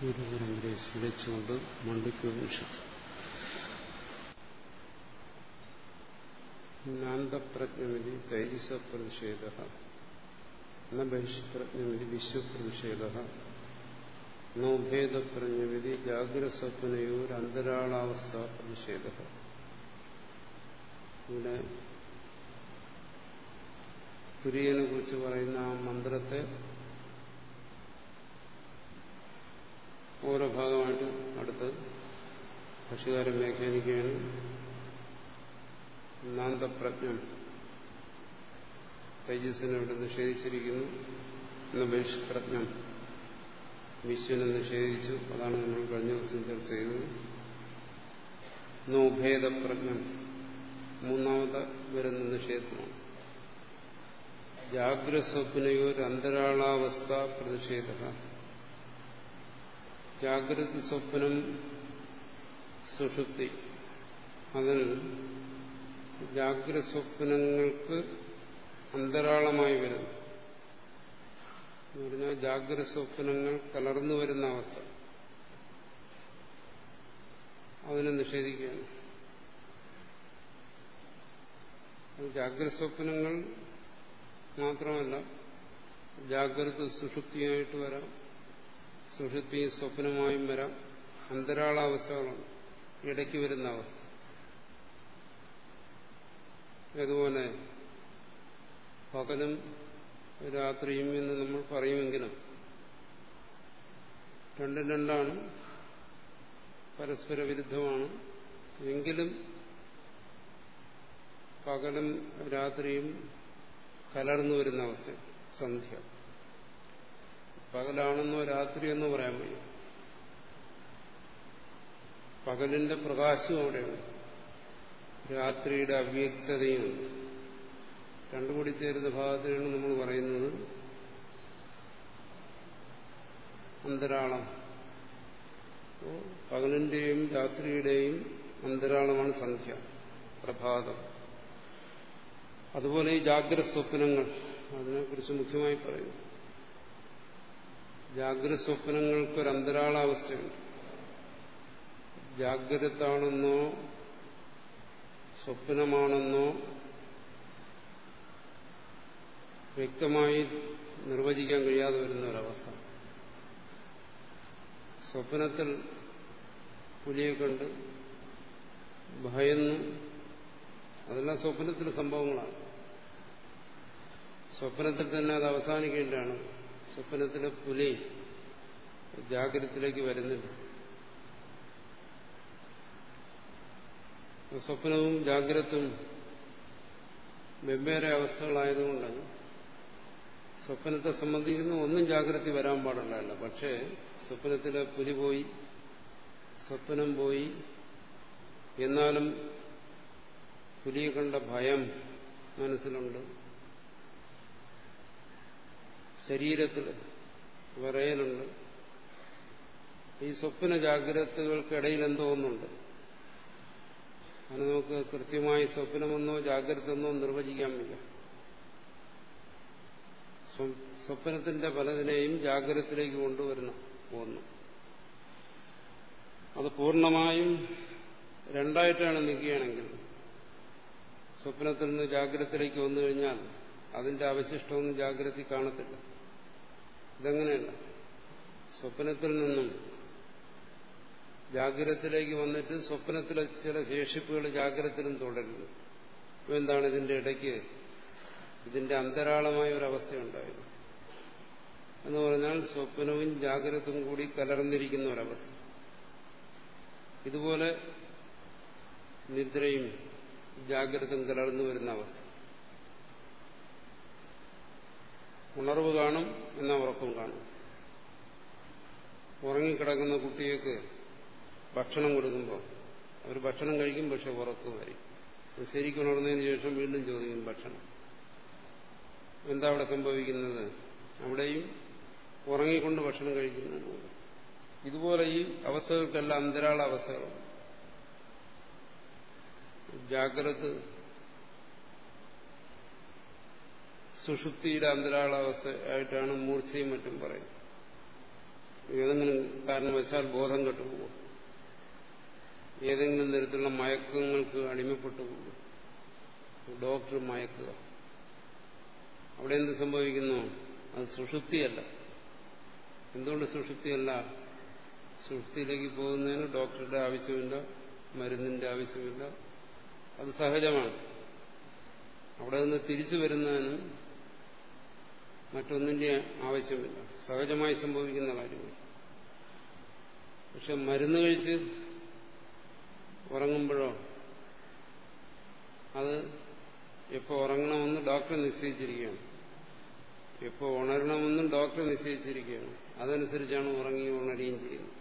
ഗുരുപരമ്പരയെ സ്മരിച്ചുകൊണ്ട് മണ്ഡിക്കുപനിഷത്ത് നാന്തപ്രജ്ഞമിതി തൈജസ പ്രതിഷേധ ന ബഹിഷ്പ്രജ്ഞമിതി വിശ്വപ്രതിഷേധ നോഭേദപ്രജ്ഞമിതി ജാഗ്രസ്വപ്നയോരന്തരാളാവസ്ഥ പ്രതിഷേധ. ഇവിടെ തുര്യനെ കുറിച്ച് പറയുന്ന ആ മന്ത്രത്തെ ഓരോ ഭാഗമായിട്ട് അടുത്ത് ഭക്ഷ്യകാരൻ വ്യാഖ്യാനിക്കുകയാണ് നാന്തപ്രജ്ഞം തേജസ്സിനെ ഇവിടെ നിഷേധിച്ചിരിക്കുന്നു എന്ന ബഹിഷ്പ്രജ്ഞം വിശ്വനെ നിഷേധിച്ചു. അതാണ് നമ്മൾ കഴിഞ്ഞ ദിവസം ചർച്ച ചെയ്തത്. നോഭേദപ്രജ്ഞം മൂന്നാമത്തെ വരുന്ന നിഷേധമാണ്. ജാഗ്രസ്വപ്നയോർ അന്തരാളാവസ്ഥ പ്രതിഷേധ. ജാഗ്രത സ്വപ്നം സുഷുപ്തി. അതിൽ ജാഗ്രത സ്വപ്നങ്ങൾക്ക് അന്തരാളമായി വരുന്നു. എന്ന് പറഞ്ഞാൽ ജാഗ്രത സ്വപ്നങ്ങൾ കലർന്നു വരുന്ന അവസ്ഥ. അതിനെ നിഷേധിക്കുകയാണ്. ജാഗ്രത സ്വപ്നങ്ങൾ മാത്രമല്ല ജാഗ്രത സുഷുപ്തിയായിട്ട് വരാം. സുഷുപ്തി സ്വപ്നമായും വരാം. അന്തരാളാവസ്ഥകളാണ്. ഇടയ്ക്ക് വരുന്ന അവസ്ഥ. അതുപോലെ പകലും രാത്രിയും എന്ന് നമ്മൾ പറയുമെങ്കിലും രണ്ടും രണ്ടാണ്. പരസ്പര വിരുദ്ധമാണ്. എങ്കിലും പകലും രാത്രിയും കലർന്നു വരുന്ന അവസ്ഥ. സന്ധ്യ. പകലാണെന്നോ രാത്രിയെന്നോ പറയാൻ വയ്യ. പകലിന്റെ പ്രകാശവും അവിടെയുണ്ട് രാത്രിയുടെ അവ്യക്തതയും. രണ്ടു ചേരുന്ന ഭാഗത്തിലാണ് നമ്മൾ പറയുന്നത് അന്തരാളം. പകലിന്റെയും രാത്രിയുടെയും അന്തരാളമാണ് സന്ധ്യ പ്രഭാതം. അതുപോലെ ഈ ജാഗ്രത സ്വപ്നങ്ങൾ അതിനെക്കുറിച്ച് മുഖ്യമായി പറയുന്നു. ജാഗ്രത സ്വപ്നങ്ങൾക്കൊരു അന്തരാളാവസ്ഥയുണ്ട് ജാഗ്രതാണെന്നോ സ്വപ്നമാണെന്നോ വ്യക്തമായി നിർവചിക്കാൻ കഴിയാതെ വരുന്ന ഒരവസ്ഥ സ്വപ്നത്തിൽ പുലിയെ കണ്ട് ഭയന്നു അതെല്ലാം സ്വപ്നത്തിലെ സംഭവങ്ങളാണ്. സ്വപ്നത്തിൽ തന്നെ അത് അവസാനിക്കേണ്ടതാണ്. സ്വപ്നത്തിലെ പുലി ജാഗ്രതത്തിലേക്ക് വരുന്നില്ല. സ്വപ്നവും ജാഗ്രതും വെവ്വേറെ അവസ്ഥകളായതുകൊണ്ട് സ്വപ്നത്തെ സംബന്ധിക്കുന്ന ഒന്നും ജാഗ്രത വരാൻ പാടുള്ളതല്ല പക്ഷേ സ്വപ്നത്തിലെ പുലി പോയി സ്വപ്നം പോയി. എന്നാലും പുലിയെ കണ്ട ഭയം മനസ്സിലുണ്ട്. ശരീരത്തിൽ വിറയലുണ്ട്. ഈ സ്വപ്ന ജാഗ്രതകൾക്കിടയിൽ എന്തോ ഒന്നുണ്ട് അത് നമുക്ക് കൃത്യമായി സ്വപ്നമെന്നോ ജാഗ്രതെന്നോ നിർവചിക്കാൻ വയ്യ. സ്വപ്നത്തിന്റെ പലതിനെയും ജാഗ്രതത്തിലേക്ക് കൊണ്ടുവരുന്ന ഒന്ന്. അത് പൂർണമായും രണ്ടായിട്ടാണ് നിൽക്കുകയാണെങ്കിൽ സ്വപ്നത്തിൽ നിന്ന് ജാഗ്രതത്തിലേക്ക് വന്നു കഴിഞ്ഞാൽ അതിന്റെ അവശിഷ്ടമൊന്നും ജാഗ്രത കാണത്തില്ല. ഇതെങ്ങനെയല്ല. സ്വപ്നത്തിൽ നിന്നും ജാഗ്രതത്തിലേക്ക് വന്നിട്ട് സ്വപ്നത്തിലെ ചില ശേഷിപ്പുകൾ ജാഗ്രതത്തിലും തുടരുന്നു. എന്താണ് ഇതിന്റെ ഇടയ്ക്ക്? ഇതിന്റെ അന്തരാളമായ ഒരവസ്ഥയുണ്ടായത് എന്ന് പറഞ്ഞാൽ സ്വപ്നവും ജാഗ്രതയും കൂടി കലർന്നിരിക്കുന്ന ഒരവസ്ഥ. ഇതുപോലെ നിദ്രയും ജാഗ്രതും കലർന്നു വരുന്ന അവസ്ഥ. ഉണർവ് കാണും എന്ന ഉറക്കം കാണും. ഉറങ്ങിക്കിടക്കുന്ന കുട്ടികൾക്ക് ഭക്ഷണം കൊടുക്കുമ്പോൾ അവർ ഭക്ഷണം കഴിക്കും പക്ഷെ ഉറക്കം വരും. ശരിക്കും ഉണർന്നതിന് ശേഷം വീണ്ടും ചോദിക്കും ഭക്ഷണം? എന്താ അവിടെ സംഭവിക്കുന്നത്? അവിടെയും ഉറങ്ങിക്കൊണ്ട് ഭക്ഷണം കഴിക്കുന്നു ഇതുപോലെ ഈ അവസ്ഥകൾക്കെല്ലാം അന്തരാള അവസ്ഥകളും ജാഗ്രത സുഷുപ്തിയുടെ അന്തരാളാവസ്ഥ ആയിട്ടാണ് മൂർച്ചയും മറ്റും പറയുന്നത്. ഏതെങ്കിലും കാരണവശാൽ ബോധം കെട്ടുപോകും. ഏതെങ്കിലും തരത്തിലുള്ള മയക്കങ്ങൾക്ക് അടിമപ്പെട്ടു പോകും ഡോക്ടർ മയക്കുക. അവിടെ എന്ത് സംഭവിക്കുന്നു? അത് സുഷുപ്തിയല്ല. എന്തുകൊണ്ട് സുഷുപ്തിയല്ല? സുഷുപ്തിയിലേക്ക് പോകുന്നതിന് ഡോക്ടറുടെ ആവശ്യമില്ല മരുന്നിന്റെ ആവശ്യമില്ല. അത് സഹജമാണ്. അവിടെ നിന്ന് തിരിച്ചു വരുന്നതിന് മറ്റൊന്നിന്റെ ആവശ്യമില്ല. സഹജമായി സംഭവിക്കുന്ന കാര്യങ്ങൾ. പക്ഷെ മരുന്ന് കഴിച്ച് ഉറങ്ങുമ്പോഴോ അത് എപ്പോൾ ഉറങ്ങണമെന്ന് ഡോക്ടർ നിശ്ചയിച്ചിരിക്കുകയാണ്. എപ്പോൾ ഉണരണമെന്നും ഡോക്ടർ നിശ്ചയിച്ചിരിക്കുകയാണ്. അതനുസരിച്ചാണ് ഉറങ്ങി ഉണരുകയും ചെയ്യുന്നത്.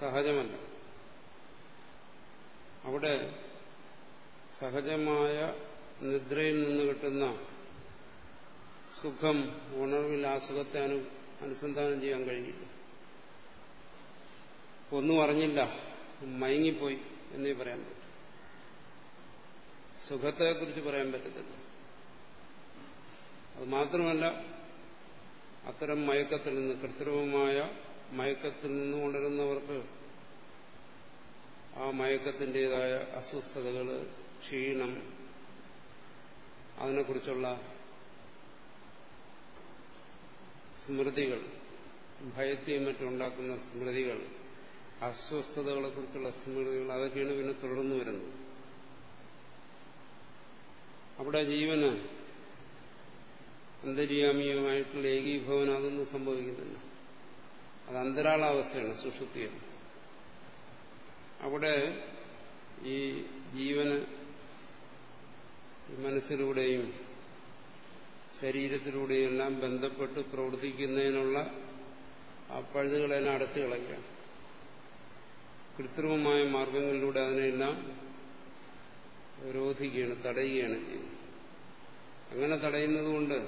സഹജമല്ല. അവിടെ സഹജമായ നിദ്രയിൽ നിന്ന് കിട്ടുന്ന സുഖം ഉണർവിൽ ആ അനു അനുസന്ധാനം ചെയ്യാൻ കഴിയില്ല. ഒന്നും അറിഞ്ഞില്ല. മയങ്ങിപ്പോയി എന്നേ പറയാൻ പറ്റും. സുഖത്തെക്കുറിച്ച് പറയാൻ പറ്റത്തില്ല. അത് മാത്രമല്ല അത്തരം മയക്കത്തിൽ നിന്ന് കൃത്രിമമായ മയക്കത്തിൽ നിന്ന് ഉണരുന്നവർക്ക് ആ മയക്കത്തിന്റെതായ അസ്വസ്ഥതകൾ ക്ഷീണം അതിനെക്കുറിച്ചുള്ള സ്മൃതികൾ ഭയത്തെയും മറ്റുണ്ടാക്കുന്ന സ്മൃതികൾ അസ്വസ്ഥതകളെ കുറിച്ചുള്ള സ്മൃതികൾ അതൊക്കെയാണ് പിന്നെ തുടർന്നു വരുന്നത്. അവിടെ ജീവന് അന്തര്യാമിയുമായിട്ടുള്ള അതൊന്നും സംഭവിക്കുന്നില്ല. അത് അന്തരാളാവസ്ഥയാണ് സുഷുപ്തിയാണ്. അവിടെ ഈ ജീവന് മനസ്സിലൂടെയും ശരീരത്തിലൂടെയും എല്ലാം ബന്ധപ്പെട്ട് പ്രവർത്തിക്കുന്നതിനുള്ള ആ പഴുതുകളെല്ലാം അടച്ചു കളയ്ക്കാം കൃത്രിമമായ മാർഗങ്ങളിലൂടെ അതിനെല്ലാം രോധിക്കുകയാണ് തടയുകയാണ് ചെയ്യുന്നത്. അങ്ങനെ തടയുന്നതുകൊണ്ട്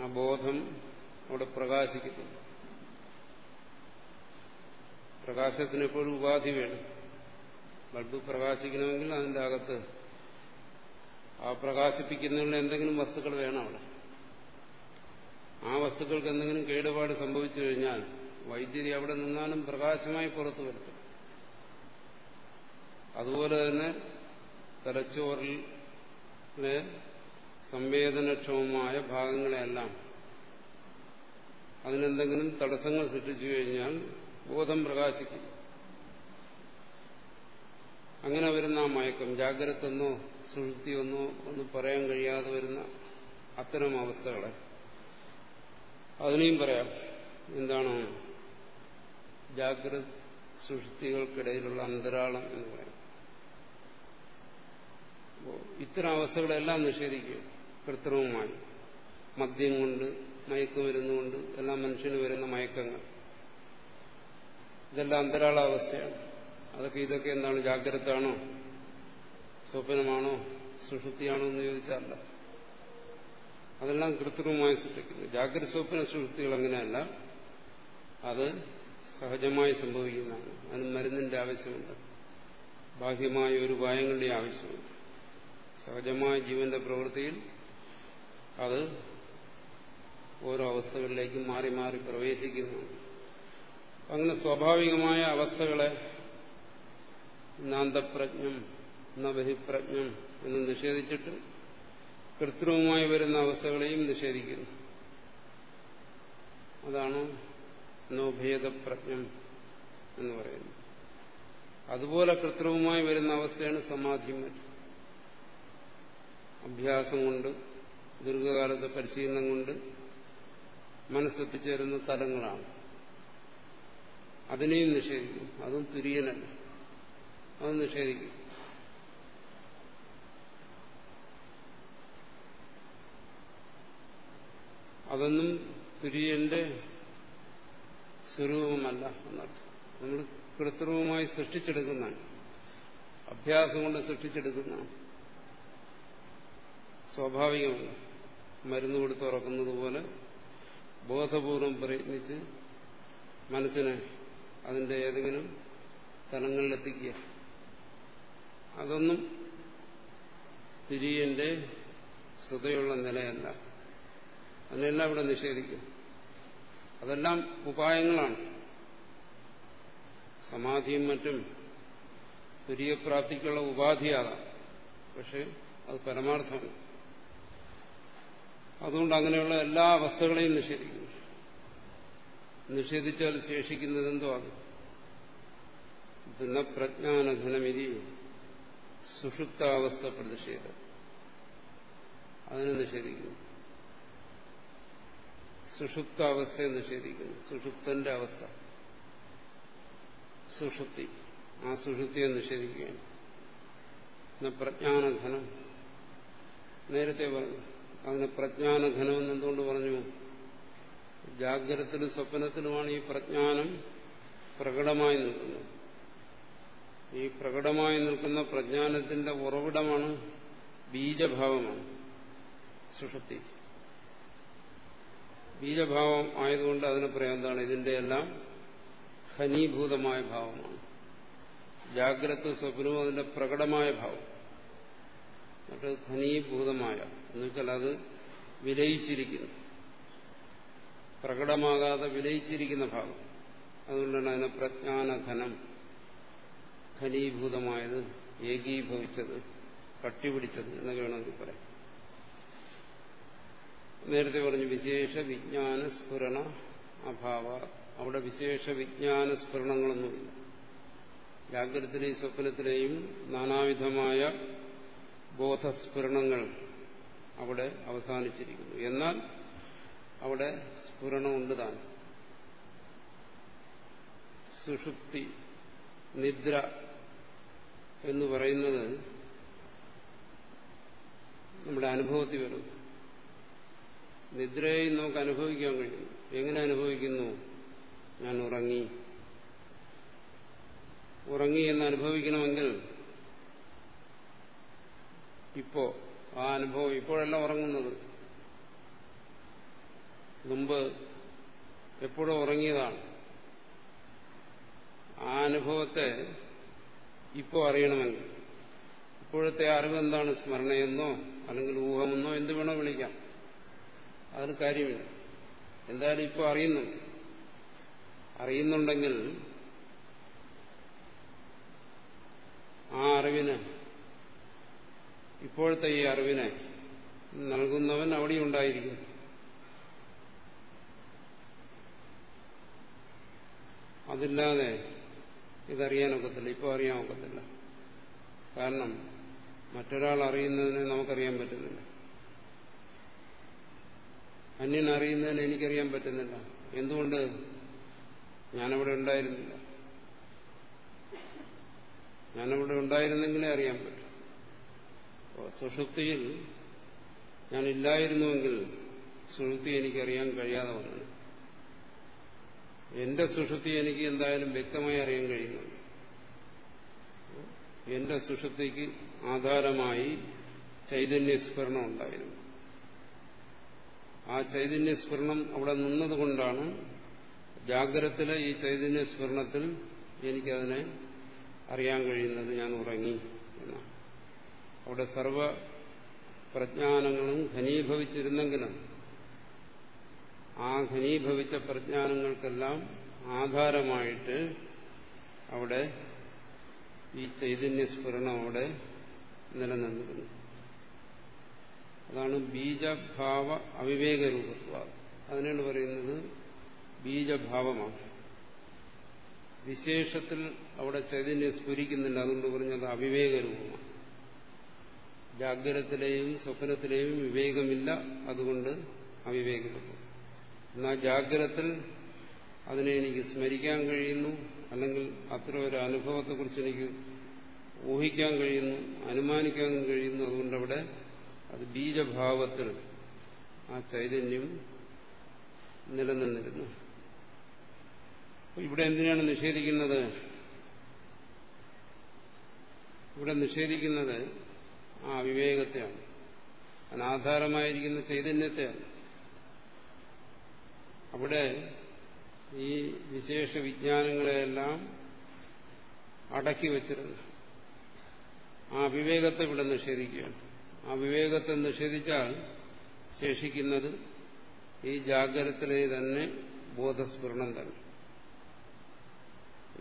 ആ ബോധം അവിടെ പ്രകാശിക്കുന്നു പ്രകാശത്തിന് എപ്പോഴും ഉപാധി വേണം. ബൾബ് പ്രകാശിക്കണമെങ്കിൽ അതിന്റെ അകത്ത് ആ പ്രകാശിപ്പിക്കുന്നതിനുള്ള എന്തെങ്കിലും വസ്തുക്കൾ വേണം അവിടെ. ആ വസ്തുക്കൾക്ക് എന്തെങ്കിലും കേടുപാട് സംഭവിച്ചു കഴിഞ്ഞാൽ വൈദ്യുതി അവിടെ നിന്നാലും പ്രകാശമായി പുറത്തു വരുത്തും. അതുപോലെ തന്നെ തലച്ചോറിലെ സംവേദനക്ഷമമായ ഭാഗങ്ങളെല്ലാം അതിനെന്തെങ്കിലും തടസ്സങ്ങൾ സൃഷ്ടിച്ചു കഴിഞ്ഞാൽ ബോധം പ്രകാശിക്കും. അങ്ങനെ വരുന്ന ആ മയക്കം ജാഗ്രതെന്നോ സുഹൃത്തിയൊന്നോ ഒന്ന് പറയാൻ കഴിയാതെ വരുന്ന അത്തരം അവസ്ഥകളെ. അതിനെയും പറയാം. എന്താണ് ജാഗ്രത സുഷുപ്തികൾക്കിടയിലുള്ള അന്തരാളം എന്ന് പറയാം. ഇത്തരം അവസ്ഥകളെല്ലാം നിഷേധിക്കും കൃത്രിമമായി. മദ്യം കൊണ്ട് മയക്കുമരുന്നുകൊണ്ട് എല്ലാം മനുഷ്യന് വരുന്ന മയക്കങ്ങൾ. ഇതെല്ലാം അന്തരാളാവസ്ഥയാണ്. അതൊക്കെ ഇതൊക്കെ എന്താണ് ജാഗ്രതാണോ? സ്വപ്നമാണോ? സുഷുപ്തിയാണോ എന്ന് ചോദിച്ചാല അതെല്ലാം കൃത്രിമമായി സൃഷ്ടിക്കുന്നു. ജാഗ്രത സ്വപ്ന സുഷുപ്തികൾ അങ്ങനെയല്ല. അത് സഹജമായി സംഭവിക്കുന്നതാണ്. അതിന് മരുന്നിന്റെ ആവശ്യമുണ്ട്. ബാഹ്യമായ ഒരു ഉപായങ്ങളുടെ ആവശ്യമുണ്ട്. സഹജമായ ജീവന്റെ പ്രവൃത്തിയിൽ അത് ഓരോ അവസ്ഥകളിലേക്കും മാറി മാറി പ്രവേശിക്കുന്നു അങ്ങനെ സ്വാഭാവികമായ അവസ്ഥകളെ നാന്തപ്രജ്ഞം നബഹിപ്രജ്ഞം എന്ന് നിഷേധിച്ചിട്ട് കൃത്രിമമായി വരുന്ന അവസ്ഥകളെയും നിഷേധിക്കുന്നു. അതാണ് നോഭേദപ്രജ്ഞം എന്ന് പറയുന്നത്. അതുപോലെ കൃത്രിമമായി വരുന്ന അവസ്ഥയാണ് സമാധിയും മറ്റും. അഭ്യാസം കൊണ്ട് ദീർഘകാലത്തെ പരിശീലനം കൊണ്ട് മനസ്സെത്തിച്ചേരുന്ന തലങ്ങളാണ്. അതിനെയും നിഷേധിക്കും അതും തുര്യനല്ല. അത് നിഷേധിക്കും അതൊന്നും തുര്യന്റെ സ്വരൂപമല്ല എന്നർത്ഥം. നമ്മൾ കൃത്രിമമായി സൃഷ്ടിച്ചെടുക്കുന്നതാണ്. അഭ്യാസം കൊണ്ട് സൃഷ്ടിച്ചെടുക്കുന്നതാണ്. സ്വാഭാവികമല്ല മരുന്ന് കൊടുത്ത് ഉറക്കുന്നത് പോലെ ബോധപൂർവം പ്രയത്നിച്ച് മനസ്സിനെ അതിന്റെ ഏതെങ്കിലും തലങ്ങളിലെത്തിക്കുക. അതൊന്നും തിരിയന്റെ സ്വതയുള്ള നിലയല്ല. അതിനെല്ലാം ഇവിടെ നിഷേധിക്കും. അതെല്ലാം ഉപായങ്ങളാണ്. സമാധിയും മറ്റും തുര്യപ്രാപ്തിക്കുള്ള ഉപാധിയാകാം. പക്ഷെ അത് പരമാർത്ഥമാണ്. അതുകൊണ്ട് അങ്ങനെയുള്ള എല്ലാ അവസ്ഥകളെയും നിഷേധിക്കുന്നു. നിഷേധിച്ചാൽ ശേഷിക്കുന്നത് എന്തോ അത്. പ്രജ്ഞാനഘനമിതി സുഷുപ്താവസ്ഥ പ്രതിഷേധം. അതിനെ നിഷേധിക്കുന്നു. സുഷുപ്താവസ്ഥയെ നിഷേധിക്കുന്നു സുഷുപ്തന്റെ അവസ്ഥ. സുഷുപ്തി. ആ സുഷുപ്തിയെ നിഷേധിക്കുകയാണ്. പ്രജ്ഞാനഘനം. നേരത്തെ പറഞ്ഞു. അതിന് പ്രജ്ഞാനഘനം എന്ന് എന്തുകൊണ്ട് പറഞ്ഞു? ജാഗ്രതത്തിലും സ്വപ്നത്തിലുമാണ് ഈ പ്രജ്ഞാനം പ്രകടമായി നിൽക്കുന്നത്. ഈ പ്രകടമായി നിൽക്കുന്ന പ്രജ്ഞാനത്തിന്റെ ഉറവിടമാണ് ബീജഭാവമാണ് സുഷുപ്തി. ബീജഭാവം ആയതുകൊണ്ട് അതിന് പറയാം എന്താണ് ഇതിന്റെ എല്ലാം ഖനീഭൂതമായ ഭാവമാണ്. ജാഗ്രത സ്വപ്നവും അതിന്റെ പ്രകടമായ ഭാവം. മറ്റ് ഖനീഭൂതമായ എന്നുവെച്ചാൽ അത് വിലയിച്ചിരിക്കുന്നു. പ്രകടമാകാതെ വിലയിച്ചിരിക്കുന്ന ഭാഗം. അതുകൊണ്ടാണ് അതിനെ പ്രജ്ഞാനഘനം ഖനീഭൂതമായത് ഏകീഭവിച്ചത് കട്ടിപിടിച്ചത് എന്നൊക്കെ വേണമെങ്കിൽ പറയാം. നേരത്തെ പറഞ്ഞു വിശേഷ വിജ്ഞാന സ്ഫുരണ അഭാവ. അവിടെ വിശേഷ വിജ്ഞാന സ്ഫുരണങ്ങളൊന്നുമില്ല ജാഗ്രതത്തിലെയും സ്വപ്നത്തിലെയും നാനാവിധമായ ബോധസ്ഫുരണങ്ങൾ അവിടെ അവസാനിച്ചിരിക്കുന്നു. എന്നാൽ അവിടെ സ്ഫുരണമുണ്ട് താൻ. സുഷുപ്തി നിദ്ര എന്ന് പറയുന്നത് നമ്മുടെ അനുഭവത്തിൽ വരും നിദ്രയെ നമുക്ക് അനുഭവിക്കാൻ കഴിയുന്നു. എങ്ങനെ അനുഭവിക്കുന്നു? ഞാൻ ഉറങ്ങി. ഉറങ്ങി എന്ന് അനുഭവിക്കണമെങ്കിൽ ഇപ്പോ ആ അനുഭവം ഇപ്പോഴല്ല ഉറങ്ങുന്നത്. മുമ്പ് എപ്പോഴും ഉറങ്ങിയതാണ്. ആ അനുഭവത്തെ ഇപ്പോ അറിയണമെങ്കിൽ. ഇപ്പോഴത്തെ അറിവ് എന്താണ്? സ്മരണയെന്നോ അല്ലെങ്കിൽ ഊഹമെന്നോ എന്ത് വേണോ വിളിക്കാം. അതിന് കാര്യമില്ല. എന്തായാലും ഇപ്പോൾ അറിയുന്നുണ്ട്. അറിയുന്നുണ്ടെങ്കിൽ ആ അറിവിന് ഇപ്പോഴത്തെ ഈ അറിവിനെ നൽകുന്നവൻ അവിടെ ഉണ്ടായിരിക്കും. അതില്ലാതെ ഇതറിയാനൊക്കത്തില്ല ഇപ്പോൾ അറിയാൻ ഒക്കത്തില്ല. കാരണം മറ്റൊരാൾ അറിയുന്നതിനെ നമുക്കറിയാൻ പറ്റുന്നില്ല. അന്യൻ അറിയുന്നതിന് എനിക്കറിയാൻ പറ്റുന്നില്ല. എന്തുകൊണ്ട്? ഞാനവിടെ ഉണ്ടായിരുന്നില്ല. ഞാനവിടെ ഉണ്ടായിരുന്നെങ്കിലേ അറിയാൻ പറ്റും. സുഷുപ്തിയിൽ ഞാനില്ലായിരുന്നുവെങ്കിൽ സുഷുപ്തി എനിക്കറിയാൻ കഴിയാതെ വന്നത് എന്റെ സുഷുപ്തി എനിക്ക് എന്തായാലും വ്യക്തമായി അറിയാൻ കഴിയുന്നു എന്റെ സുഷുപ്തിക്ക് ആധാരമായി ചൈതന്യസ്ഫുരണം ഉണ്ടായിരുന്നു. ആ ചൈതന്യ സ്ഫുരണം അവിടെ നിന്നതുകൊണ്ടാണ് ജാഗ്രതത്തിലെ ഈ ചൈതന്യ സ്ഫുരണത്തിൽ എനിക്കതിനെ അറിയാൻ കഴിയുന്നത് ഞാൻ ഉറങ്ങി എന്നാണ്. അവിടെ സർവ പ്രജ്ഞാനങ്ങളും ഘനീഭവിച്ചിരുന്നെങ്കിലും ആ ഘനീഭവിച്ച പ്രജ്ഞാനങ്ങൾക്കെല്ലാം ആധാരമായിട്ട് അവിടെ ഈ ചൈതന്യ സ്ഫുരണം അവിടെ നിലനിന്നിരുന്നു. അതാണ് ബീജഭാവ അവിവേക രൂപത്വ അതിനാണ് പറയുന്നത് ബീജഭാവമാണ്. വിശേഷത്തിൽ അവിടെ ചൈതന്യം സ്ഫുരിക്കുന്നില്ല അതുകൊണ്ട് പറഞ്ഞത് അവിവേക രൂപമാണ് ജാഗ്രതത്തിലെയും സ്വപ്നത്തിലെയും വിവേകമില്ല. അതുകൊണ്ട് അവിവേകരൂപം. എന്നാൽ ജാഗ്രതത്തിൽ അതിനെ എനിക്ക് സ്മരിക്കാൻ കഴിയുന്നു. അല്ലെങ്കിൽ അത്ര ഒരു അനുഭവത്തെക്കുറിച്ച് എനിക്ക് ഊഹിക്കാൻ കഴിയുന്നു. അനുമാനിക്കാൻ കഴിയുന്നു. അതുകൊണ്ടവിടെ അത് ബീജഭാവത്തിൽ ആ ചൈതന്യം നിലനിന്നിരുന്നു. ഇവിടെ എന്തിനാണ് നിഷേധിക്കുന്നത്? ഇവിടെ നിഷേധിക്കുന്നത് ആ വിവേകത്തെയാണ്. അനാധാരമായിരിക്കുന്ന ചൈതന്യത്തെയാണ്. അവിടെ ഈ വിശേഷ വിജ്ഞാനങ്ങളെയെല്ലാം അടക്കി വച്ചിരുന്നു. ആ വിവേകത്തെ ഇവിടെ നിഷേധിക്കുകയാണ്. ആ വിവേകത്തെ നിഷേധിച്ചാൽ ശേഷിക്കുന്നത് ഈ ജാഗ്രതത്തിലെ തന്നെ ബോധസ്ഫുരണം തന്നെ.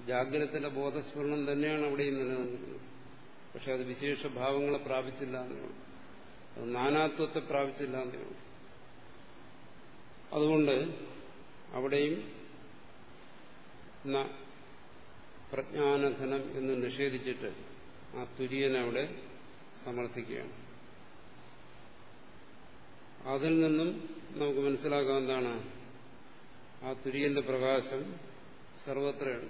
ജാഗ്രതത്തിലെ ബോധസ്ഫുരണം തന്നെയാണ് അവിടെയും നിലനിൽക്കുന്നത് പക്ഷെ അത് വിശേഷ ഭാവങ്ങളെ പ്രാപിച്ചില്ല എന്നുള്ളൂ അത് നാനാത്വത്തെ പ്രാപിച്ചില്ല എന്നുള്ളൂ അതുകൊണ്ട് അവിടെയും പ്രജ്ഞാനധനം എന്ന് നിഷേധിച്ചിട്ട് ആ തുര്യനെ അവിടെ സമർത്ഥിക്കുകയാണ്. അതിൽ നിന്നും നമുക്ക് മനസ്സിലാക്കാം എന്താണ് ആ തുര്യന്റെ പ്രകാശം സർവത്രയാണ്.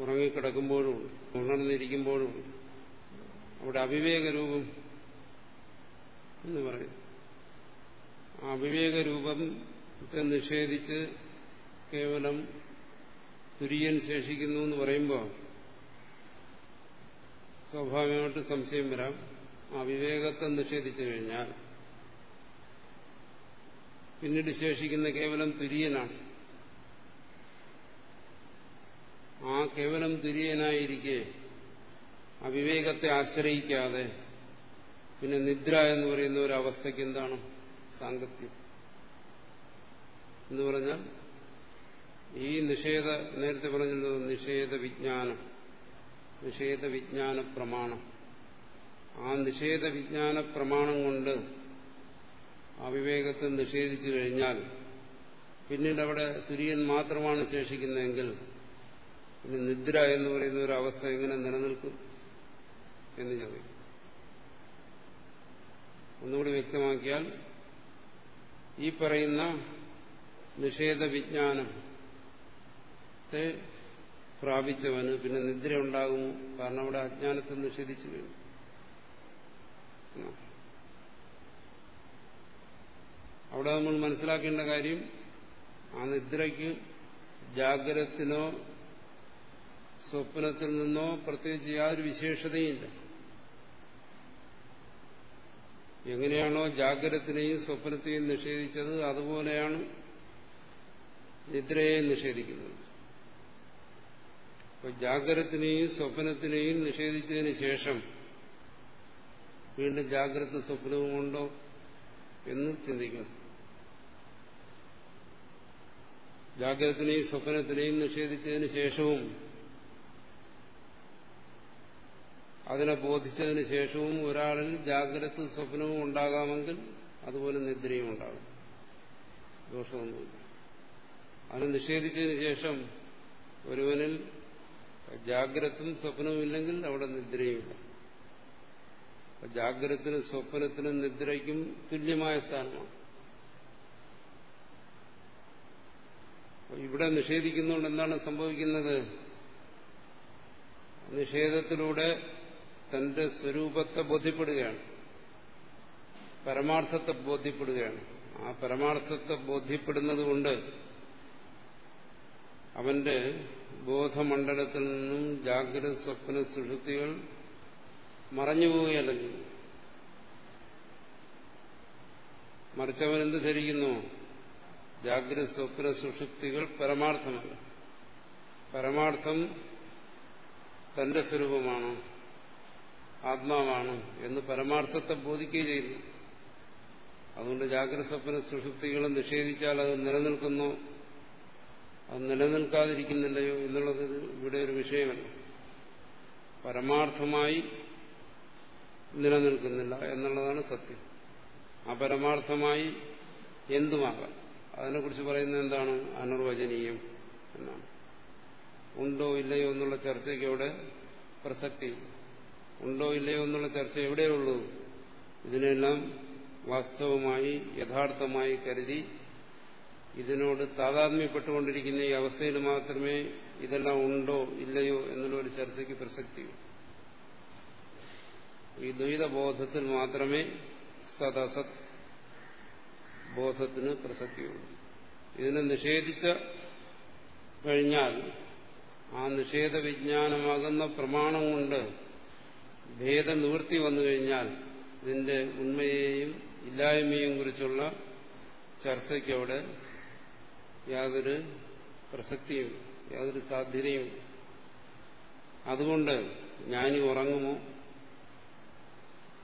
ഉറങ്ങിക്കിടക്കുമ്പോഴും ഉണർന്നിരിക്കുമ്പോഴും അവിടെ അവിവേകരൂപം എന്ന് പറയും. ആ അവിവേകരൂപത്തെ നിഷേധിച്ച് കേവലം തുര്യൻ ശേഷിക്കുന്നു എന്ന് പറയുമ്പോൾ സ്വാഭാവികമായിട്ട് സംശയം വരാം. ആ വിവേകത്തെ നിഷേധിച്ചു കഴിഞ്ഞാൽ പിന്നീട് ശേഷിക്കുന്ന കേവലം തുര്യനാണ്. ആ കേവലം തുര്യനായിരിക്കെ അവിവേകത്തെ ആശ്രയിക്കാതെ പിന്നെ നിദ്ര എന്ന് പറയുന്ന ഒരു അവസ്ഥയ്ക്ക് എന്താണ് സാങ്കത്യം? എന്ന് പറഞ്ഞാൽ ഈ നിഷേധ നേരത്തെ പറഞ്ഞിരുന്നത് നിഷേധ വിജ്ഞാനം നിഷേധ വിജ്ഞാന പ്രമാണം. ആ നിഷേധ വിജ്ഞാന പ്രമാണം കൊണ്ട് അവിവേകത്തെ നിഷേധിച്ചു കഴിഞ്ഞാൽ പിന്നീട് അവിടെ തുര്യൻ മാത്രമാണ് ശേഷിക്കുന്നതെങ്കിൽ പിന്നെ നിദ്ര എന്ന് പറയുന്ന ഒരു അവസ്ഥ എങ്ങനെ നിലനിൽക്കും എന്ന് ചോദിക്കും. ഒന്നുകൂടി വ്യക്തമാക്കിയാൽ ഈ പറയുന്ന നിഷേധ വിജ്ഞാനത്തെ പ്രാപിച്ചവന് പിന്നെ നിദ്ര ഉണ്ടാകുമോ കാരണം അവിടെ അജ്ഞാനത്തെ നിഷേധിച്ചു കഴിഞ്ഞു. അവിടെ നമ്മൾ മനസ്സിലാക്കേണ്ട കാര്യം ആ നിദ്രയ്ക്ക് ജാഗ്രതത്തിനോ സ്വപ്നത്തിൽ നിന്നോ പ്രത്യേകിച്ച് യാതൊരു വിശേഷതയില്ല. എങ്ങനെയാണോ ജാഗ്രതത്തിനെയും സ്വപ്നത്തെയും നിഷേധിച്ചത് അതുപോലെയാണ് നിദ്രയെ നിഷേധിക്കുന്നത്. അപ്പൊ ജാഗ്രതത്തിനെയും സ്വപ്നത്തിനെയും നിഷേധിച്ചതിന് ശേഷം വീണ്ടും ജാഗ്രത സ്വപ്നവും ഉണ്ടോ എന്ന് ചിന്തിക്കുന്നു ജാഗ്രതത്തിനെയും സ്വപ്നത്തിനെയും നിഷേധിച്ചതിന് ശേഷവും അതിനെ ബോധിച്ചതിന് ശേഷവും ഒരാളിൽ ജാഗ്രത സ്വപ്നവും ഉണ്ടാകാമെങ്കിൽ അതുപോലെ നിദ്രയും ഉണ്ടാകും. ദോഷമൊന്നുമില്ല. അതിനെ നിഷേധിച്ചതിന് ശേഷം ഒരുവനിൽ ജാഗ്രതും സ്വപ്നവും ഇല്ലെങ്കിൽ അവിടെ നിദ്രയുമില്ല. ജാഗ്രതത്തിനും സ്വപ്നത്തിനും നിദ്രയ്ക്കും തുല്യമായ സ്ഥാനമാണ്. ഇവിടെ നിഷേധിക്കുന്നതുകൊണ്ട് എന്താണ് സംഭവിക്കുന്നത്? നിഷേധത്തിലൂടെ തന്റെ സ്വരൂപത്തെ ബോധ്യപ്പെടുകയാണ്. പരമാർത്ഥത്തെ ബോധ്യപ്പെടുകയാണ്. ആ പരമാർത്ഥത്തെ ബോധ്യപ്പെടുന്നത് കൊണ്ട് അവന്റെ ബോധമണ്ഡലത്തിൽ നിന്നും ജാഗ്രത സ്വപ്ന സുഷുതികൾ മറഞ്ഞു പോവുകയല്ലെങ്കിൽ മറിച്ചവൻ ധരിക്കുന്നു? ജാഗ്രത സ്വപ്ന സുഷുപ്തികൾ പരമാർത്ഥമല്ല. പരമാർത്ഥം തന്റെ സ്വരൂപമാണ് ആത്മാവാണ് എന്ന് പരമാർത്ഥത്തെ ബോധിക്കുകയും ചെയ്യുന്നു. അതുകൊണ്ട് ജാഗ്ര സ്വപ്ന സുഷുപ്തികളെ നിഷേധിച്ചാൽ അത് നിലനിൽക്കുന്നു. അത് നിലനിൽക്കാതിരിക്കുന്നില്ലയോ എന്നുള്ളത് ഇവിടെ ഒരു വിഷയമല്ല. പരമാർത്ഥമായി നിലനിൽക്കുന്നില്ല എന്നുള്ളതാണ് സത്യം. അപരമാർത്ഥമായി എന്തുമാകാം? അതിനെക്കുറിച്ച് പറയുന്നത് എന്താണ്? അനിർവചനീയം എന്നാണ്. ഉണ്ടോ ഇല്ലയോ എന്നുള്ള ചർച്ചയ്ക്ക് അവിടെ പ്രസക്തി. ഉണ്ടോ ഇല്ലയോ എന്നുള്ള ചർച്ച എവിടെയുള്ളൂ ഇതിനെല്ലാം വാസ്തവമായി യഥാർത്ഥമായി കരുതി ഇതിനോട് താതാത്മ്യപ്പെട്ടുകൊണ്ടിരിക്കുന്ന ഈ അവസ്ഥയിൽ മാത്രമേ ഇതെല്ലാം ഉണ്ടോ ഇല്ലയോ എന്നുള്ള ഒരു ചർച്ചയ്ക്ക് പ്രസക്തി. ഈ ദ്വൈതബോധത്തിൽ മാത്രമേ സദസത് ബോധത്തിന് പ്രസക്തിയുള്ളൂ. ഇതിനെ നിഷേധിച്ച കഴിഞ്ഞാൽ ആ നിഷേധ വിജ്ഞാനമാകുന്ന പ്രമാണം കൊണ്ട് ഭേദനിവൃത്തി വന്നു കഴിഞ്ഞാൽ ഇതിന്റെ ഉണ്മയെയും ഇല്ലായ്മയെയും കുറിച്ചുള്ള ചർച്ചയ്ക്ക് അവിടെ യാതൊരു പ്രസക്തിയും യാതൊരു സാധ്യതയും അതുകൊണ്ട് ഞാനി ഉറങ്ങുമോ?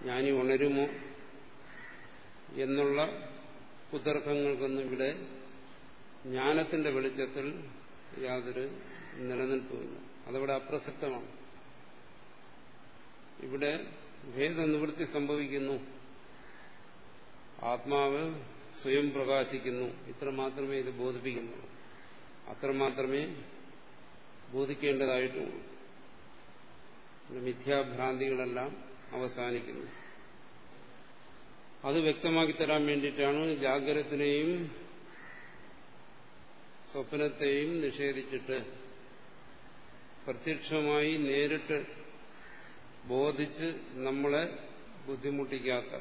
ഞാനി ഉണരുമോ? എന്നുള്ള കുതർക്കങ്ങൾക്കൊന്നും ഇവിടെ ജ്ഞാനത്തിന്റെ വെളിച്ചത്തിൽ യാതൊരു നിലനിൽപ്പുമില്ല. അതവിടെ അപ്രസക്തമാണ്. ഇവിടെ ഭേദനിവൃത്തി സംഭവിക്കുന്നു. ആത്മാവ് സ്വയം പ്രകാശിക്കുന്നു. ഇത്ര മാത്രമേ ഇത് ബോധിപ്പിക്കുന്നുള്ളൂ. അത്രമാത്രമേ ബോധിക്കേണ്ടതായിട്ടുള്ളൂ. മിഥ്യാഭ്രാന്തികളെല്ലാം അവസാനിക്കുന്നു. അത് വ്യക്തമാക്കി തരാൻ വേണ്ടിയിട്ടാണ് ജാഗ്രതത്തിനെയും സ്വപ്നത്തെയും നിഷേധിച്ചിട്ട് പ്രത്യക്ഷമായി നേരിട്ട് ബോധിച്ച് നമ്മളെ ബുദ്ധിമുട്ടിക്കാത്ത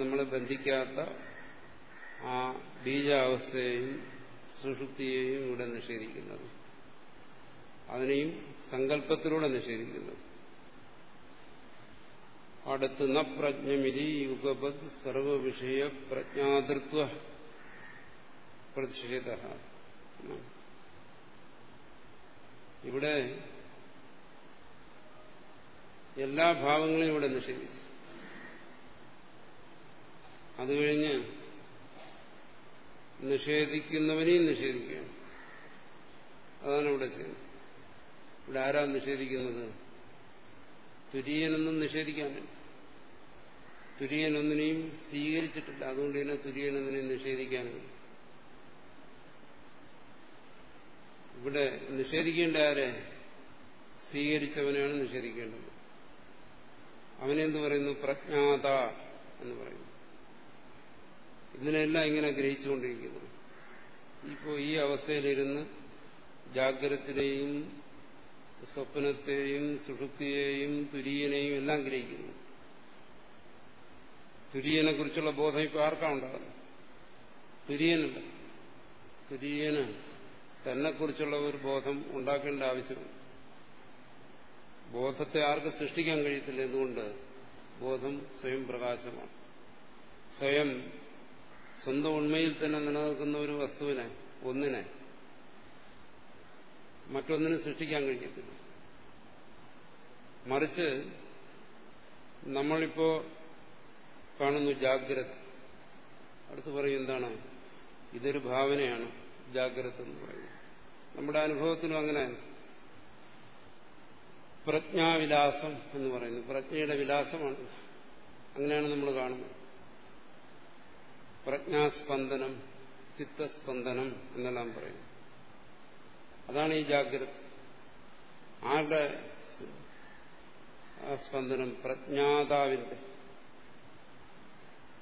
നമ്മളെ ബന്ധിക്കാത്ത ആ ബീജാവസ്ഥയെയും സുഷുപ്തിയെയും ഇവിടെ നിഷേധിക്കുന്നത്. അതിനെയും സങ്കല്പത്തിലൂടെ നിഷേധിക്കുന്നത്. അടുത്ത് ന പ്രജ്ഞമിതി യുഗപത് സർവവിഷയ പ്രജ്ഞാതൃത്വ പ്രതിഷേധ ഇവിടെ എല്ലാ ഭാവങ്ങളും ഇവിടെ നിഷേധിച്ചു. അത് കഴിഞ്ഞ് നിഷേധിക്കുന്നവനെയും നിഷേധിക്കുകയാണ്. അതാണ് ഇവിടെ ചെയ്യുന്നത്. ഇവിടെ ആരാ നിഷേധിക്കുന്നത്? തുര്യനൊന്നും നിഷേധിക്കാനില്ല തുര്യനൊന്നിനെയും സ്വീകരിച്ചിട്ടില്ല. അതുകൊണ്ട് തന്നെ തുര്യനൊന്നിനെയും നിഷേധിക്കാനും ഇവിടെ നിഷേധിക്കേണ്ട ആരെ? സ്വീകരിച്ചവനെയാണ് നിഷേധിക്കേണ്ടത്. അവനെന്ത് പറയുന്നു? പ്രജ്ഞാത എന്ന് പറയുന്നു. ഇതിനെല്ലാം ഇങ്ങനെ ഗ്രഹിച്ചുകൊണ്ടിരിക്കുന്നു. ഇപ്പോൾ ഈ അവസ്ഥയിലിരുന്ന് ജാഗ്രതത്തിനെയും സ്വപ്നത്തെയും സുഷുപ്തിയെയും തുര്യനെയും എല്ലാം ഗ്രഹിക്കുന്നു. തുര്യനെ കുറിച്ചുള്ള ബോധം ഇപ്പൊ ആർക്കാ ഉണ്ടാകുന്നത് തുര്യനല്ല. തുര്യന് തന്നെക്കുറിച്ചുള്ള ഒരു ബോധം ഉണ്ടാക്കേണ്ട ആവശ്യമില്ല ബോധത്തെ ആർക്ക് സൃഷ്ടിക്കാൻ കഴിയത്തില്ല എന്തുകൊണ്ട് ബോധം സ്വയം പ്രകാശമാണ്. സ്വയം സ്വന്തം ഉണ്മയിൽ തന്നെ നിലനിൽക്കുന്ന ഒരു വസ്തുവിനെ ഒന്നിനെ മറ്റൊന്നിനും സൃഷ്ടിക്കാൻ കഴിയത്തില്ല. മറിച്ച് നമ്മളിപ്പോ കാണുന്നു ജാഗ്രത. അടുത്ത് പറയും എന്താണ്? ഇതൊരു ഭാവനയാണ് ജാഗ്രത എന്ന് പറയുന്നത്. നമ്മുടെ അനുഭവത്തിനും അങ്ങനെ പ്രജ്ഞാവിലാസം എന്ന് പറയുന്നു. പ്രജ്ഞയുടെ വിലാസമാണ്. അങ്ങനെയാണ് നമ്മൾ കാണുന്നത്. പ്രജ്ഞാസ്പന്ദനം ചിത്തസ്പന്ദനം എന്നെല്ലാം പറയും അതാണ് ഈ ജാഗ്രത. ആരുടെ സ്പന്ദനം? പ്രജ്ഞാതാവിന്റെ.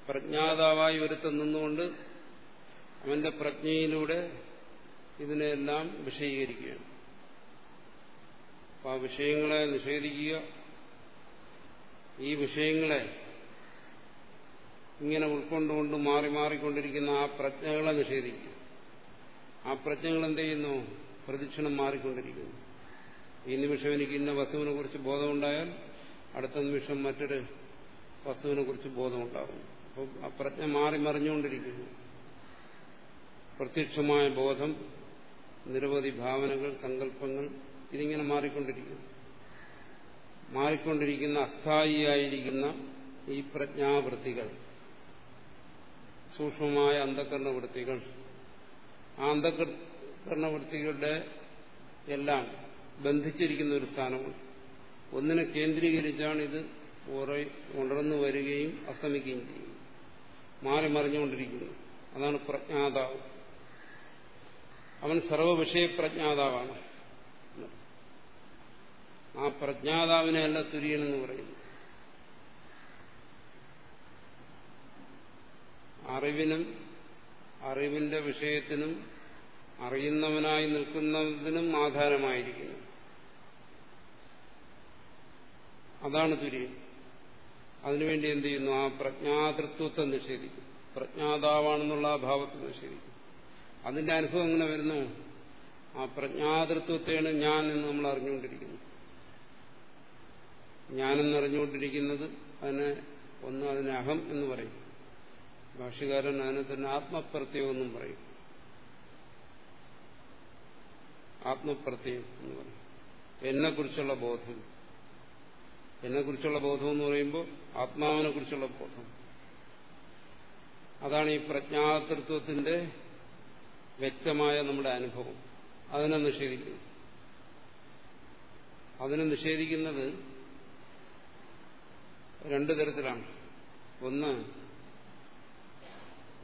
പ്രജ്ഞാതാവായി ഒരുത്തം നിന്നുകൊണ്ട് അവന്റെ പ്രജ്ഞയിലൂടെ ഇതിനെല്ലാം വിഷയീകരിക്കുകയാണ് അപ്പൊ ആ വിഷയങ്ങളെ നിഷേധിക്കുക. ഈ വിഷയങ്ങളെ ഇങ്ങനെ ഉൾക്കൊണ്ടുകൊണ്ട് മാറി മാറിക്കൊണ്ടിരിക്കുന്ന ആ പ്രജ്ഞകളെ നിഷേധിക്കുക. ആ പ്രജ്ഞകൾ എന്ത് ചെയ്യുന്നു? പ്രദക്ഷിണം മാറിക്കൊണ്ടിരിക്കുന്നു. ഈ നിമിഷം എനിക്ക് ഇന്ന വസ്തുവിനെ കുറിച്ച് ബോധമുണ്ടായാൽ അടുത്ത നിമിഷം മറ്റൊരു വസ്തുവിനെ കുറിച്ച് ബോധമുണ്ടാകും അപ്പോൾ ആ പ്രജ്ഞ മാറി മറിഞ്ഞുകൊണ്ടിരിക്കുന്നു. പ്രത്യക്ഷമായ ബോധം നിരവധി ഭാവനകൾ സങ്കല്പങ്ങൾ ഇതിങ്ങനെ മാറിക്കൊണ്ടിരിക്കുന്നു. മാറിക്കൊണ്ടിരിക്കുന്ന അസ്ഥായിയായിരിക്കുന്ന ഈ പ്രജ്ഞാവൃത്തികൾ സൂക്ഷ്മമായ അന്ധകരണവൃത്തികൾ. ആ അന്ധകരണവൃത്തികളുടെ എല്ലാം ബന്ധിച്ചിരിക്കുന്ന ഒരു സ്ഥാനമാണ് ഒന്നിനെ കേന്ദ്രീകരിച്ചാണ് ഇത് ഉണർന്നു വരികയും അസ്തമിക്കുകയും ചെയ്യും മാറി മറിഞ്ഞുകൊണ്ടിരിക്കുന്നു. അതാണ് പ്രജ്ഞാതാവ്. അവൻ സർവവിഷയ പ്രജ്ഞാതാവാണ് ആ പ്രജ്ഞാതാവിനെയല്ല തുര്യനെന്ന് പറയുന്നു. അറിവിനും അറിവിന്റെ വിഷയത്തിനും അറിയുന്നവനായി നിൽക്കുന്നതിനും ആധാരമായിരിക്കുന്നു. അതാണ് തുര്യൻ. അതിനുവേണ്ടി എന്ത് ചെയ്യുന്നു? ആ പ്രജ്ഞാതൃത്വത്തെ നിഷേധിക്കും. പ്രജ്ഞാതാവാണെന്നുള്ള ആ ഭാവത്തെ നിഷേധിക്കും. അതിന്റെ അനുഭവം എങ്ങനെ വരുന്നു? ആ പ്രജ്ഞാതൃത്വത്തെയാണ് ഞാൻ എന്ന് നമ്മൾ അറിഞ്ഞുകൊണ്ടിരിക്കുന്നു. ഞാനെന്നറിഞ്ഞുകൊണ്ടിരിക്കുന്നത് അതിനെ ഒന്ന് അതിനെ അഹം എന്ന് പറയും. ഭാഷകാരൻ അതിനെ തന്നെ ആത്മപ്രത്യയം എന്നും പറയും. ആത്മപ്രത്യയം എന്ന് പറയും. എന്നെക്കുറിച്ചുള്ള ബോധം. എന്നെക്കുറിച്ചുള്ള ബോധം എന്ന് പറയുമ്പോൾ ആത്മാവിനെ കുറിച്ചുള്ള ബോധം. അതാണ് ഈ പ്രജ്ഞാതൃത്വത്തിന്റെ വ്യക്തമായ നമ്മുടെ അനുഭവം. അതിനെ നിഷേധിക്കുന്നു. അതിനെ നിഷേധിക്കുന്നത് രണ്ടു തരത്തിലാണ്. ഒന്ന്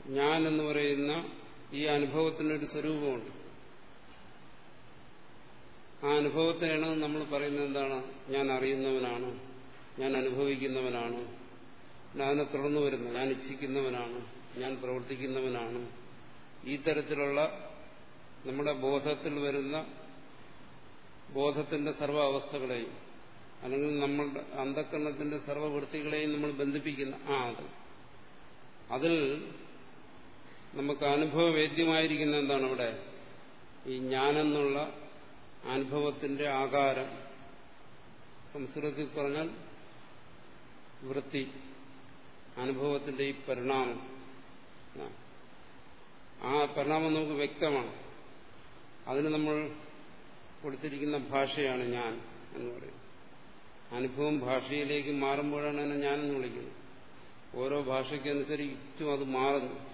ഞാൻ എന്ന് പറയുന്ന ഈ അനുഭവത്തിനൊരു സ്വരൂപമുണ്ട്. ആ അനുഭവത്തെയാണ് നമ്മൾ പറയുന്നത് എന്താണ്? ഞാൻ അറിയുന്നവനാണ്. ഞാൻ അനുഭവിക്കുന്നവനാണ്. ഞാൻ അതിനെ തുടർന്നു വരുന്നത് ഞാൻ ഇച്ഛിക്കുന്നവനാണ്. ഞാൻ പ്രവർത്തിക്കുന്നവനാണ്. ഈ തരത്തിലുള്ള നമ്മുടെ ബോധത്തിൽ വരുന്ന ബോധത്തിന്റെ സർവ അവസ്ഥകളെയും അല്ലെങ്കിൽ നമ്മളുടെ അന്ധക്കരണത്തിന്റെ സർവവൃത്തികളെയും നമ്മൾ ബന്ധിപ്പിക്കുന്ന ആ അത്. അതിൽ നമുക്ക് അനുഭവവേദ്യമായിരിക്കുന്ന എന്താണ് ഇവിടെ ഈ ഞാനെന്നുള്ള അനുഭവത്തിന്റെ ആകാരം. സംസ്കൃതത്തിൽ പറഞ്ഞാൽ വൃത്തി അനുഭവത്തിന്റെ ഈ പരിണാമം. ആ പരിണാമം നമുക്ക് വ്യക്തമാണ്. അതിന് നമ്മൾ കൊടുത്തിരിക്കുന്ന ഭാഷയാണ് ഞാൻ എന്ന് പറയുന്നത്. അനുഭവം ഭാഷയിലേക്ക് മാറുമ്പോഴാണ് എന്നെ ഞാനെന്ന് വിളിക്കുന്നത്. ഓരോ ഭാഷയ്ക്കനുസരിച്ചും അത് മാറുന്നു.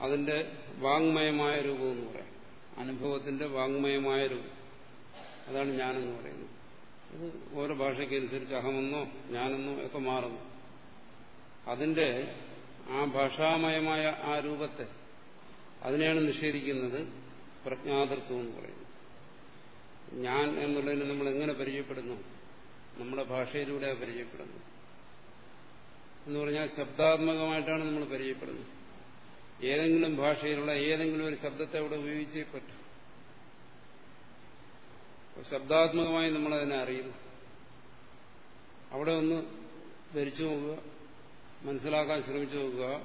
അതിന്റെ വാങ്മയമായ രൂപം എന്ന് പറയാം. അനുഭവത്തിന്റെ വാങ്മയമായ രൂപം. അതാണ് ഞാനെന്ന് പറയുന്നത്. അത് ഓരോ ഭാഷയ്ക്കനുസരിച്ച് അഹമെന്നോ ഞാനെന്നോ ഒക്കെ മാറുന്നു. അതിന്റെ ആ ഭാഷാമയമായ ആ രൂപത്തെ അതിനെയാണ് നിഷേധിക്കുന്നത് പ്രജ്ഞാതൃത്വം എന്ന് പറയുന്നത്. ഞാൻ എന്നുള്ളതിന് നമ്മൾ എങ്ങനെ പരിചയപ്പെടുന്നു? നമ്മുടെ ഭാഷയിലൂടെ പരിചയപ്പെടുന്നു. എന്ന് പറഞ്ഞാൽ ശബ്ദാത്മകമായിട്ടാണ് നമ്മൾ പരിചയപ്പെടുന്നത്. ഏതെങ്കിലും ഭാഷയിലുള്ള ഏതെങ്കിലും ഒരു ശബ്ദത്തെ അവിടെ ഉപയോഗിച്ചേ പറ്റും. ശബ്ദാത്മകമായി നമ്മളതിനെ അറിയുന്നു. അവിടെ ഒന്ന് ധരിച്ചു നോക്കുക മനസ്സിലാക്കാൻ ശ്രമിച്ചു നോക്കുക.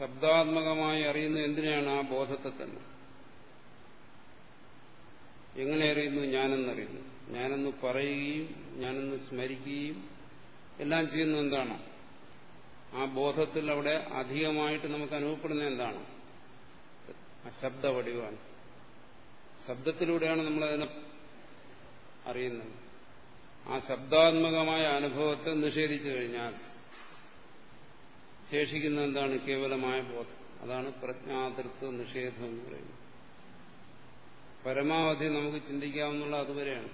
ശബ്ദാത്മകമായി അറിയുന്നത് എന്തിനാണ് ആ ബോധത്തെ തന്നെ എങ്ങനെ അറിയുന്നു? ഞാനെന്നറിയുന്നു. ഞാനെന്ന് പറയുകയും ഞാനെന്ന് സ്മരിക്കുകയും എല്ലാം ചെയ്യുന്നത് എന്താണ്? ആ ബോധത്തിൽ അവിടെ അധികമായിട്ട് നമുക്ക് അനുഭവപ്പെടുന്ന എന്താണ്? ആ ശബ്ദ വടിവാണ്. ശബ്ദത്തിലൂടെയാണ് നമ്മളതിനെ അറിയുന്നത്. ആ ശബ്ദാത്മകമായ അനുഭവത്തെ നിഷേധിച്ചു കഴിഞ്ഞാൽ ശേഷിക്കുന്ന എന്താണ്? കേവലമായ ബോധം. അതാണ് പ്രജ്ഞാതൃത്വ നിഷേധം എന്ന് പറയുന്നത്. പരമാവധി നമുക്ക് ചിന്തിക്കാവുന്നുള്ള അതുവരെയാണ്.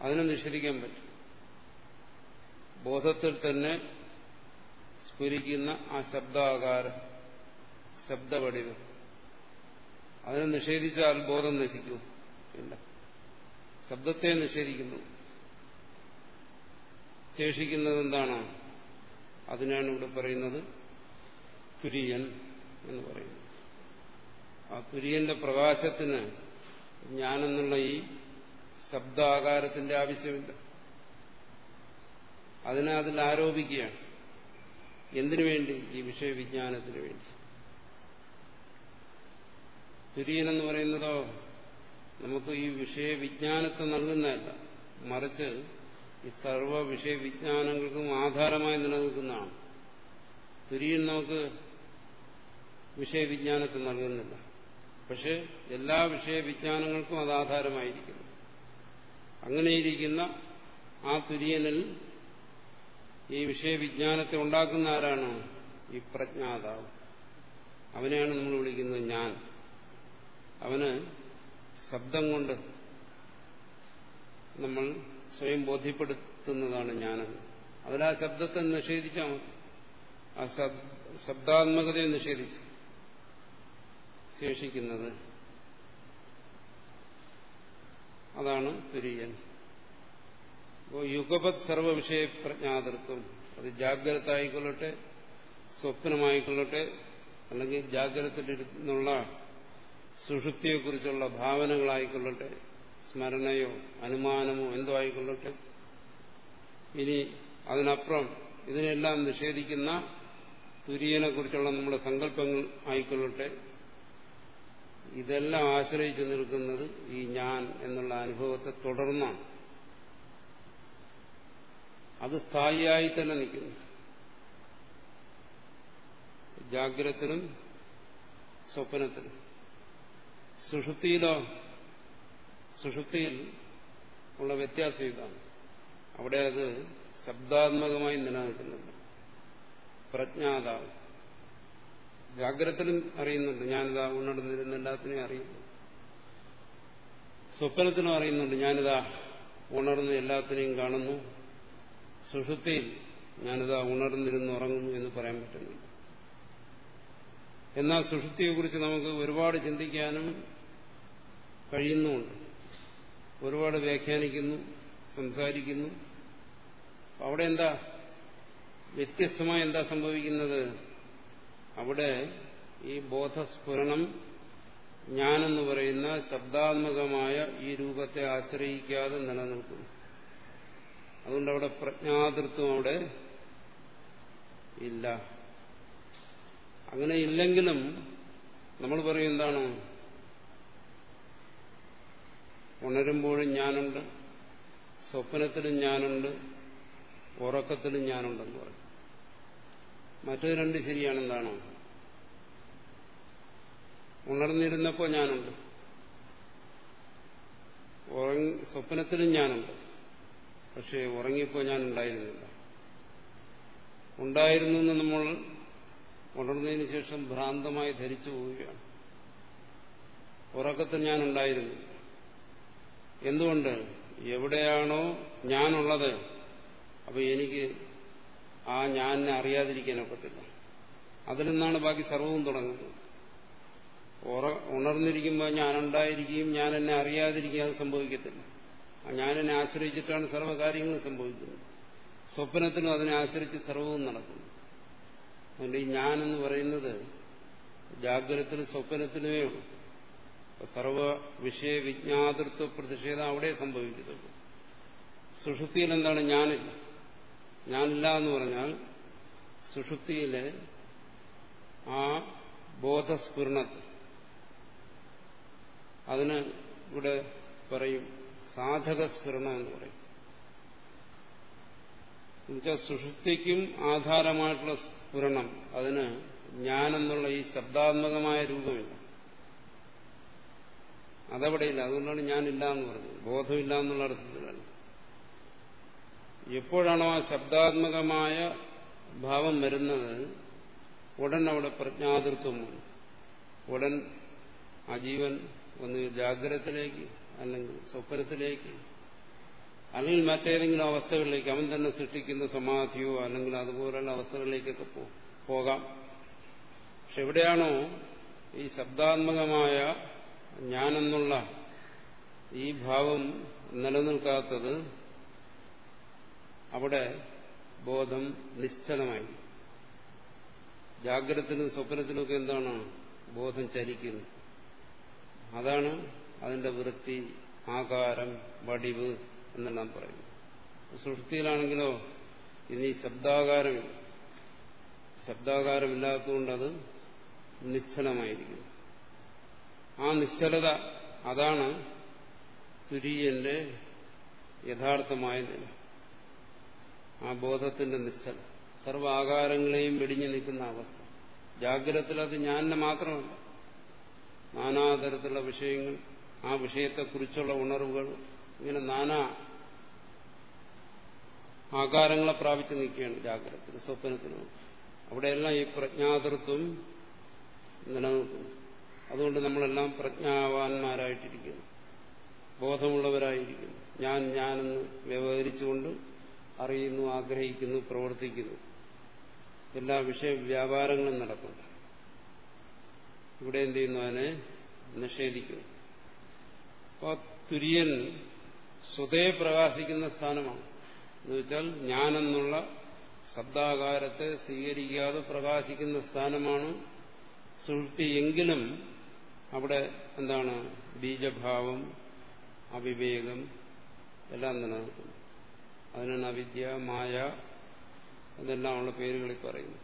അതിനെ നിഷേധിക്കാൻ പറ്റും. ബോധത്തിൽ തന്നെ സ്ഫുരിക്കുന്ന ആ ശബ്ദാകാരം ശബ്ദവടിവ്. അതിനെ നിഷേധിച്ചാൽ ബോധം നശിക്കൂ. ഇല്ല. ശബ്ദത്തെ നിഷേധിക്കുന്നു. ശേഷിക്കുന്നത് എന്താണ്? അതിനാണ് ഇവിടെ പറയുന്നത് തുര്യൻ എന്ന് പറയുന്നത്. ആ തുര്യന്റെ പ്രകാശത്തിന് ഞാനെന്നുള്ള ഈ ശബ്ദാകാരത്തിന്റെ ആവശ്യമില്ല. അതിനെ അതിൽ ആരോപിക്കുകയാണ്. എന്തിനു വേണ്ടി? ഈ വിഷയവിജ്ഞാനത്തിന് വേണ്ടി. തുര്യൻ എന്ന് പറയുന്നതോ നമുക്ക് ഈ വിഷയവിജ്ഞാനത്തെ നൽകുന്നതല്ല. മറിച്ച് ഈ സർവ വിഷയവിജ്ഞാനങ്ങൾക്കും ആധാരമായി നിലനിൽക്കുന്നതാണ്. തുരിയൻ നമുക്ക് വിഷയവിജ്ഞാനത്തെ നൽകുന്നില്ല. പക്ഷെ എല്ലാ വിഷയവിജ്ഞാനങ്ങൾക്കും അത് ആധാരമായിരിക്കുന്നു. അങ്ങനെയിരിക്കുന്ന ആ തുര്യനിൽ ഈ വിഷയവിജ്ഞാനത്തെ ഉണ്ടാക്കുന്ന ആരാണ്? ഈ പ്രജ്ഞാതാവ്. അവനെയാണ് നമ്മൾ വിളിക്കുന്നത് ഞാൻ. അവന് ശബ്ദം കൊണ്ട് നമ്മൾ സ്വയം ബോധ്യപ്പെടുത്തുന്നതാണ് ഞാൻ അതിൽ ആ ശബ്ദത്തെ നിഷേധിച്ചാൽ ആ ശബ്ദാത്മകതയെ നിഷേധിച്ച് ശേഷിക്കുന്നത്. അതാണ് തുര്യൻ. അപ്പോൾ യുഗപത് സർവവിഷയ പ്രജ്ഞാതൃത്വം. അത് ജാഗ്രത ആയിക്കൊള്ളട്ടെ സ്വപ്നമായിക്കൊള്ളട്ടെ അല്ലെങ്കിൽ ജാഗ്രതയിലിരുന്നുള്ള സുഷുപ്തിയെക്കുറിച്ചുള്ള ഭാവനകളായിക്കൊള്ളട്ടെ സ്മരണയോ അനുമാനമോ എന്തോ ആയിക്കൊള്ളട്ടെ. ഇനി അതിനപ്പുറം ഇതിനെല്ലാം നിഷേധിക്കുന്ന തുര്യനെ കുറിച്ചുള്ള നമ്മുടെ സങ്കല്പങ്ങൾ ആയിക്കൊള്ളട്ടെ. ഇതെല്ലാം ആശ്രയിച്ചു നിൽക്കുന്നത് ഈ ഞാൻ എന്നുള്ള അനുഭവത്തെ തുടർന്നാണ്. അത് സ്ഥായിയായി തന്നെ നിൽക്കുന്നു. ജാഗ്രത്തിനും സ്വപ്നത്തിനും. സുഷുപ്തിയിലോ സുഷുപ്തിയിൽ ഉള്ള വ്യത്യാസം ഇതാണ്. അവിടെ അത് ശബ്ദാത്മകമായി നിലനിൽക്കുന്നുണ്ട്. പ്രജ്ഞാതാവ് ജാഗ്രതത്തിലും അറിയുന്നുണ്ട്. ഞാനിതാ ഉണർന്നിരുന്ന എല്ലാത്തിനെയും അറിയുന്നു. സ്വപ്നത്തിനും അറിയുന്നുണ്ട്. ഞാനിതാ ഉണർന്ന് എല്ലാത്തിനെയും കാണുന്നു. സുഷുപ്തിയിൽ ഞാനിതാ ഉണർന്നിരുന്ന് ഉറങ്ങുന്നു എന്ന് പറയാൻ പറ്റുന്നുണ്ട്. എന്നാൽ സുഷുപ്തിയെക്കുറിച്ച് നമുക്ക് ഒരുപാട് ചിന്തിക്കാനും കഴിയുന്നുമുണ്ട്. ഒരുപാട് വ്യാഖ്യാനിക്കുന്നു സംസാരിക്കുന്നു. അവിടെ എന്താ? വ്യത്യസ്തമായി എന്താ സംഭവിക്കുന്നത്? അവിടെ ഈ ബോധസ്ഫുരണം ഞാനെന്ന് പറയുന്ന ശബ്ദാത്മകമായ ഈ രൂപത്തെ ആശ്രയിക്കാതെ നിലനിൽക്കുന്നു. അതുകൊണ്ട് അവിടെ പ്രജ്ഞാതൃത്വം അവിടെ ഇല്ല. അങ്ങനെ ഇല്ലെങ്കിലും നമ്മൾ പറയും എന്താണ് ഉണരുമ്പോഴും ഞാനുണ്ട് സ്വപ്നത്തിലും ഞാനുണ്ട് ഉറക്കത്തിലും ഞാനുണ്ടെന്ന് പറയും. മറ്റത് രണ്ട് ശരിയാണെന്താണോ? ഉണർന്നിരുന്നപ്പോൾ ഞാനുണ്ട്. സ്വപ്നത്തിലും ഞാനുണ്ട്. പക്ഷേ ഉറങ്ങിയപ്പോൾ ഞാൻ ഉണ്ടായിരുന്നില്ല ഉണ്ടായിരുന്നു എന്ന് നമ്മൾ ഉണർന്നതിന് ശേഷം ഭ്രാന്തമായി ധരിച്ചു പോവുകയാണ്. ഉറക്കത്തിൽ ഞാൻ ഉണ്ടായിരുന്നു എന്തുകൊണ്ട്? എവിടെയാണോ ഞാനുള്ളത്. അപ്പൊ എനിക്ക് ആ ഞാനിനെ അറിയാതിരിക്കാനൊക്കത്തില്ല അതിൽ നിന്നാണ് ബാക്കി സർവവും തുടങ്ങുന്നത്. ഉണർന്നിരിക്കുമ്പോൾ ഞാനുണ്ടായിരിക്കുകയും ഞാൻ എന്നെ അറിയാതിരിക്കുകയും അത് സംഭവിക്കത്തില്ല. ഞാനെന്നെ ആശ്രയിച്ചിട്ടാണ് സർവകാര്യങ്ങളും സംഭവിക്കുന്നത്. സ്വപ്നത്തിനും അതിനെ ആശ്രയിച്ച് സർവവും നടക്കുന്നു. അതുകൊണ്ട് ഈ ഞാനെന്ന് പറയുന്നത് ജാഗ്രതത്തിനും സ്വപ്നത്തിനുമേ ഉള്ളൂ. സർവ വിഷയ വിജ്ഞാതൃത്വ പ്രതിഷേധം അവിടെ സംഭവിക്കുന്നത് സുഷുപ്തിയിൽ എന്താണ് ഞാനില്ല. ഞാനില്ല എന്ന് പറഞ്ഞാൽ സുഷുപ്തിയിലെ ആ ബോധസ്ഫുരണത്തെ അതിന് ഇവിടെ പറയും. സാധകസ്ഫുരണം എന്ന് പറയും. എന്നുവെച്ചാൽ സുഷുപ്തിക്കും ആധാരമായിട്ടുള്ള സ്ഫുരണം അതിന് ഞാനെന്നുള്ള ഈ ശബ്ദാത്മകമായ രൂപമില്ല. അതവിടെയില്ല. അതുകൊണ്ടാണ് ഞാനില്ല എന്ന് പറഞ്ഞത്. ബോധമില്ല എന്നുള്ള അർത്ഥത്തിലാണ് എപ്പോഴാണോ ആ ശബ്ദാത്മകമായ ഭാവം വരുന്നത് ഉടൻ അവിടെ പ്രജ്ഞാതൃത്വം ഉടൻ ആ ജീവൻ ഒന്ന് ജാഗ്രതത്തിലേക്ക് അല്ലെങ്കിൽ സ്വപ്നത്തിലേക്ക് അല്ലെങ്കിൽ മറ്റേതെങ്കിലും അവസ്ഥകളിലേക്ക് അവൻ തന്നെ സൃഷ്ടിക്കുന്ന സമാധിയോ അല്ലെങ്കിൽ അതുപോലുള്ള അവസ്ഥകളിലേക്കൊക്കെ പോകാം. പക്ഷെ എവിടെയാണോ ഈ ശബ്ദാത്മകമായ ഞാനെന്നുള്ള ഈ ഭാവം നിലനിൽക്കാത്തത് അവിടെ ബോധം നിശ്ചലമായി. ജാഗ്രതത്തിനും സ്വപ്നത്തിനുമൊക്കെ എന്താണ് ബോധം ചലിക്കുന്നു അതാണ് അതിന്റെ വൃത്തി ആകാരം വടിവ് എന്നെല്ലാം പറയും സൃഷ്ടിയിലാണെങ്കിലോ ഇനി ശബ്ദാകാരം ശബ്ദാകാരമില്ലാത്തതുകൊണ്ട് അത് നിശ്ചലമായിരിക്കുന്നു. ആ നിശ്ചലത അതാണ് തുര്യന്റെ യഥാർത്ഥമായ നില. ആ ബോധത്തിന്റെ നിശ്ചല സർവാകാരങ്ങളെയും വെടിഞ്ഞു നിൽക്കുന്ന അവസ്ഥ. ജാഗ്രതത്തിൽ അത് ഞാനിന് മാത്രമല്ല. നാനാതരത്തിലുള്ള വിഷയങ്ങൾ ആ വിഷയത്തെക്കുറിച്ചുള്ള ഉണർവുകൾ ഇങ്ങനെ നാനാ ആകാരങ്ങളെ പ്രാപിച്ചു നിൽക്കുകയാണ് ജാഗ്രത സ്വപ്നത്തിനും അവിടെയെല്ലാം ഈ പ്രജ്ഞാതൃത്വം നിലനിൽക്കുന്നു. അതുകൊണ്ട് നമ്മളെല്ലാം പ്രജ്ഞാവാന്മാരായിട്ടിരിക്കുന്നു. ബോധമുള്ളവരായിരിക്കുന്നു. ഞാൻ ഞാനെന്ന് വ്യവഹരിച്ചുകൊണ്ട് അറിയുന്നു ആഗ്രഹിക്കുന്നു പ്രവർത്തിക്കുന്നു. എല്ലാ വിഷയ വ്യാപാരങ്ങളും നടക്കുന്നു ഇവിടെ എന്ത് ചെയ്യുന്നു അതിനെ നിഷേധിക്കുന്നു. അപ്പോൾ തുര്യൻ സ്വതേ പ്രകാശിക്കുന്ന സ്ഥാനമാണ്. എന്നുവെച്ചാൽ ഞാനെന്നുള്ള ശബ്ദാകാരത്തെ സ്വീകരിക്കാതെ പ്രകാശിക്കുന്ന സ്ഥാനമാണ്. സുഷ്ടി എങ്കിലും അവിടെ എന്താണ്? ബീജഭാവം അവിവേകം എല്ലാം നിലനിൽക്കുന്നു. അതിനാണ് അവിദ്യ മായ ഇതെല്ലാമുള്ള പേരുകളിൽ പറയുന്നു.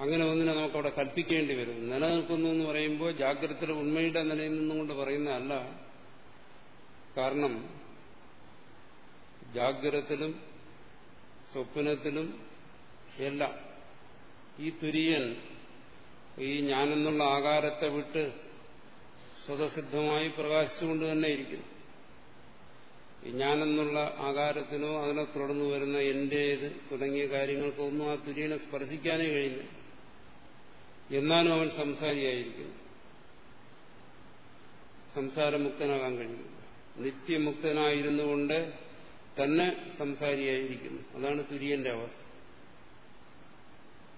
അങ്ങനെ ഒന്നിനെ നമുക്കവിടെ കൽപ്പിക്കേണ്ടി വരും. നിലനിൽക്കുന്നു എന്ന് പറയുമ്പോൾ ജാഗ്രത ഉണ്മയുടെ നിലയിൽ നിന്നുകൊണ്ട് പറയുന്നതല്ല കാരണം ജാഗ്രതത്തിലും സ്വപ്നത്തിലും എല്ലാം ഈ തുര്യൻ ഈ ഞാനെന്നുള്ള ആകാരത്തെ വിട്ട് സ്വതസിദ്ധമായി പ്രകാശിച്ചുകൊണ്ട് തന്നെ ഇരിക്കുന്നു. ഈ ഞാനെന്നുള്ള ആകാരത്തിനോ അതിനെ തുടർന്ന് വരുന്ന എന്റേത് തുടങ്ങിയ കാര്യങ്ങൾക്കൊന്നും ആ തുര്യനെ സ്പർശിക്കാനേ കഴിയുന്നില്ല. എന്നാലും അവൻ സംസാരിയായിരിക്കുന്നു. സംസാരമുക്തനാകാൻ കഴിയുന്നു നിത്യമുക്തനായിരുന്നു കൊണ്ട് തന്നെ സംസാരിയായിരിക്കുന്നു. അതാണ് തുര്യന്റെ അവസ്ഥ.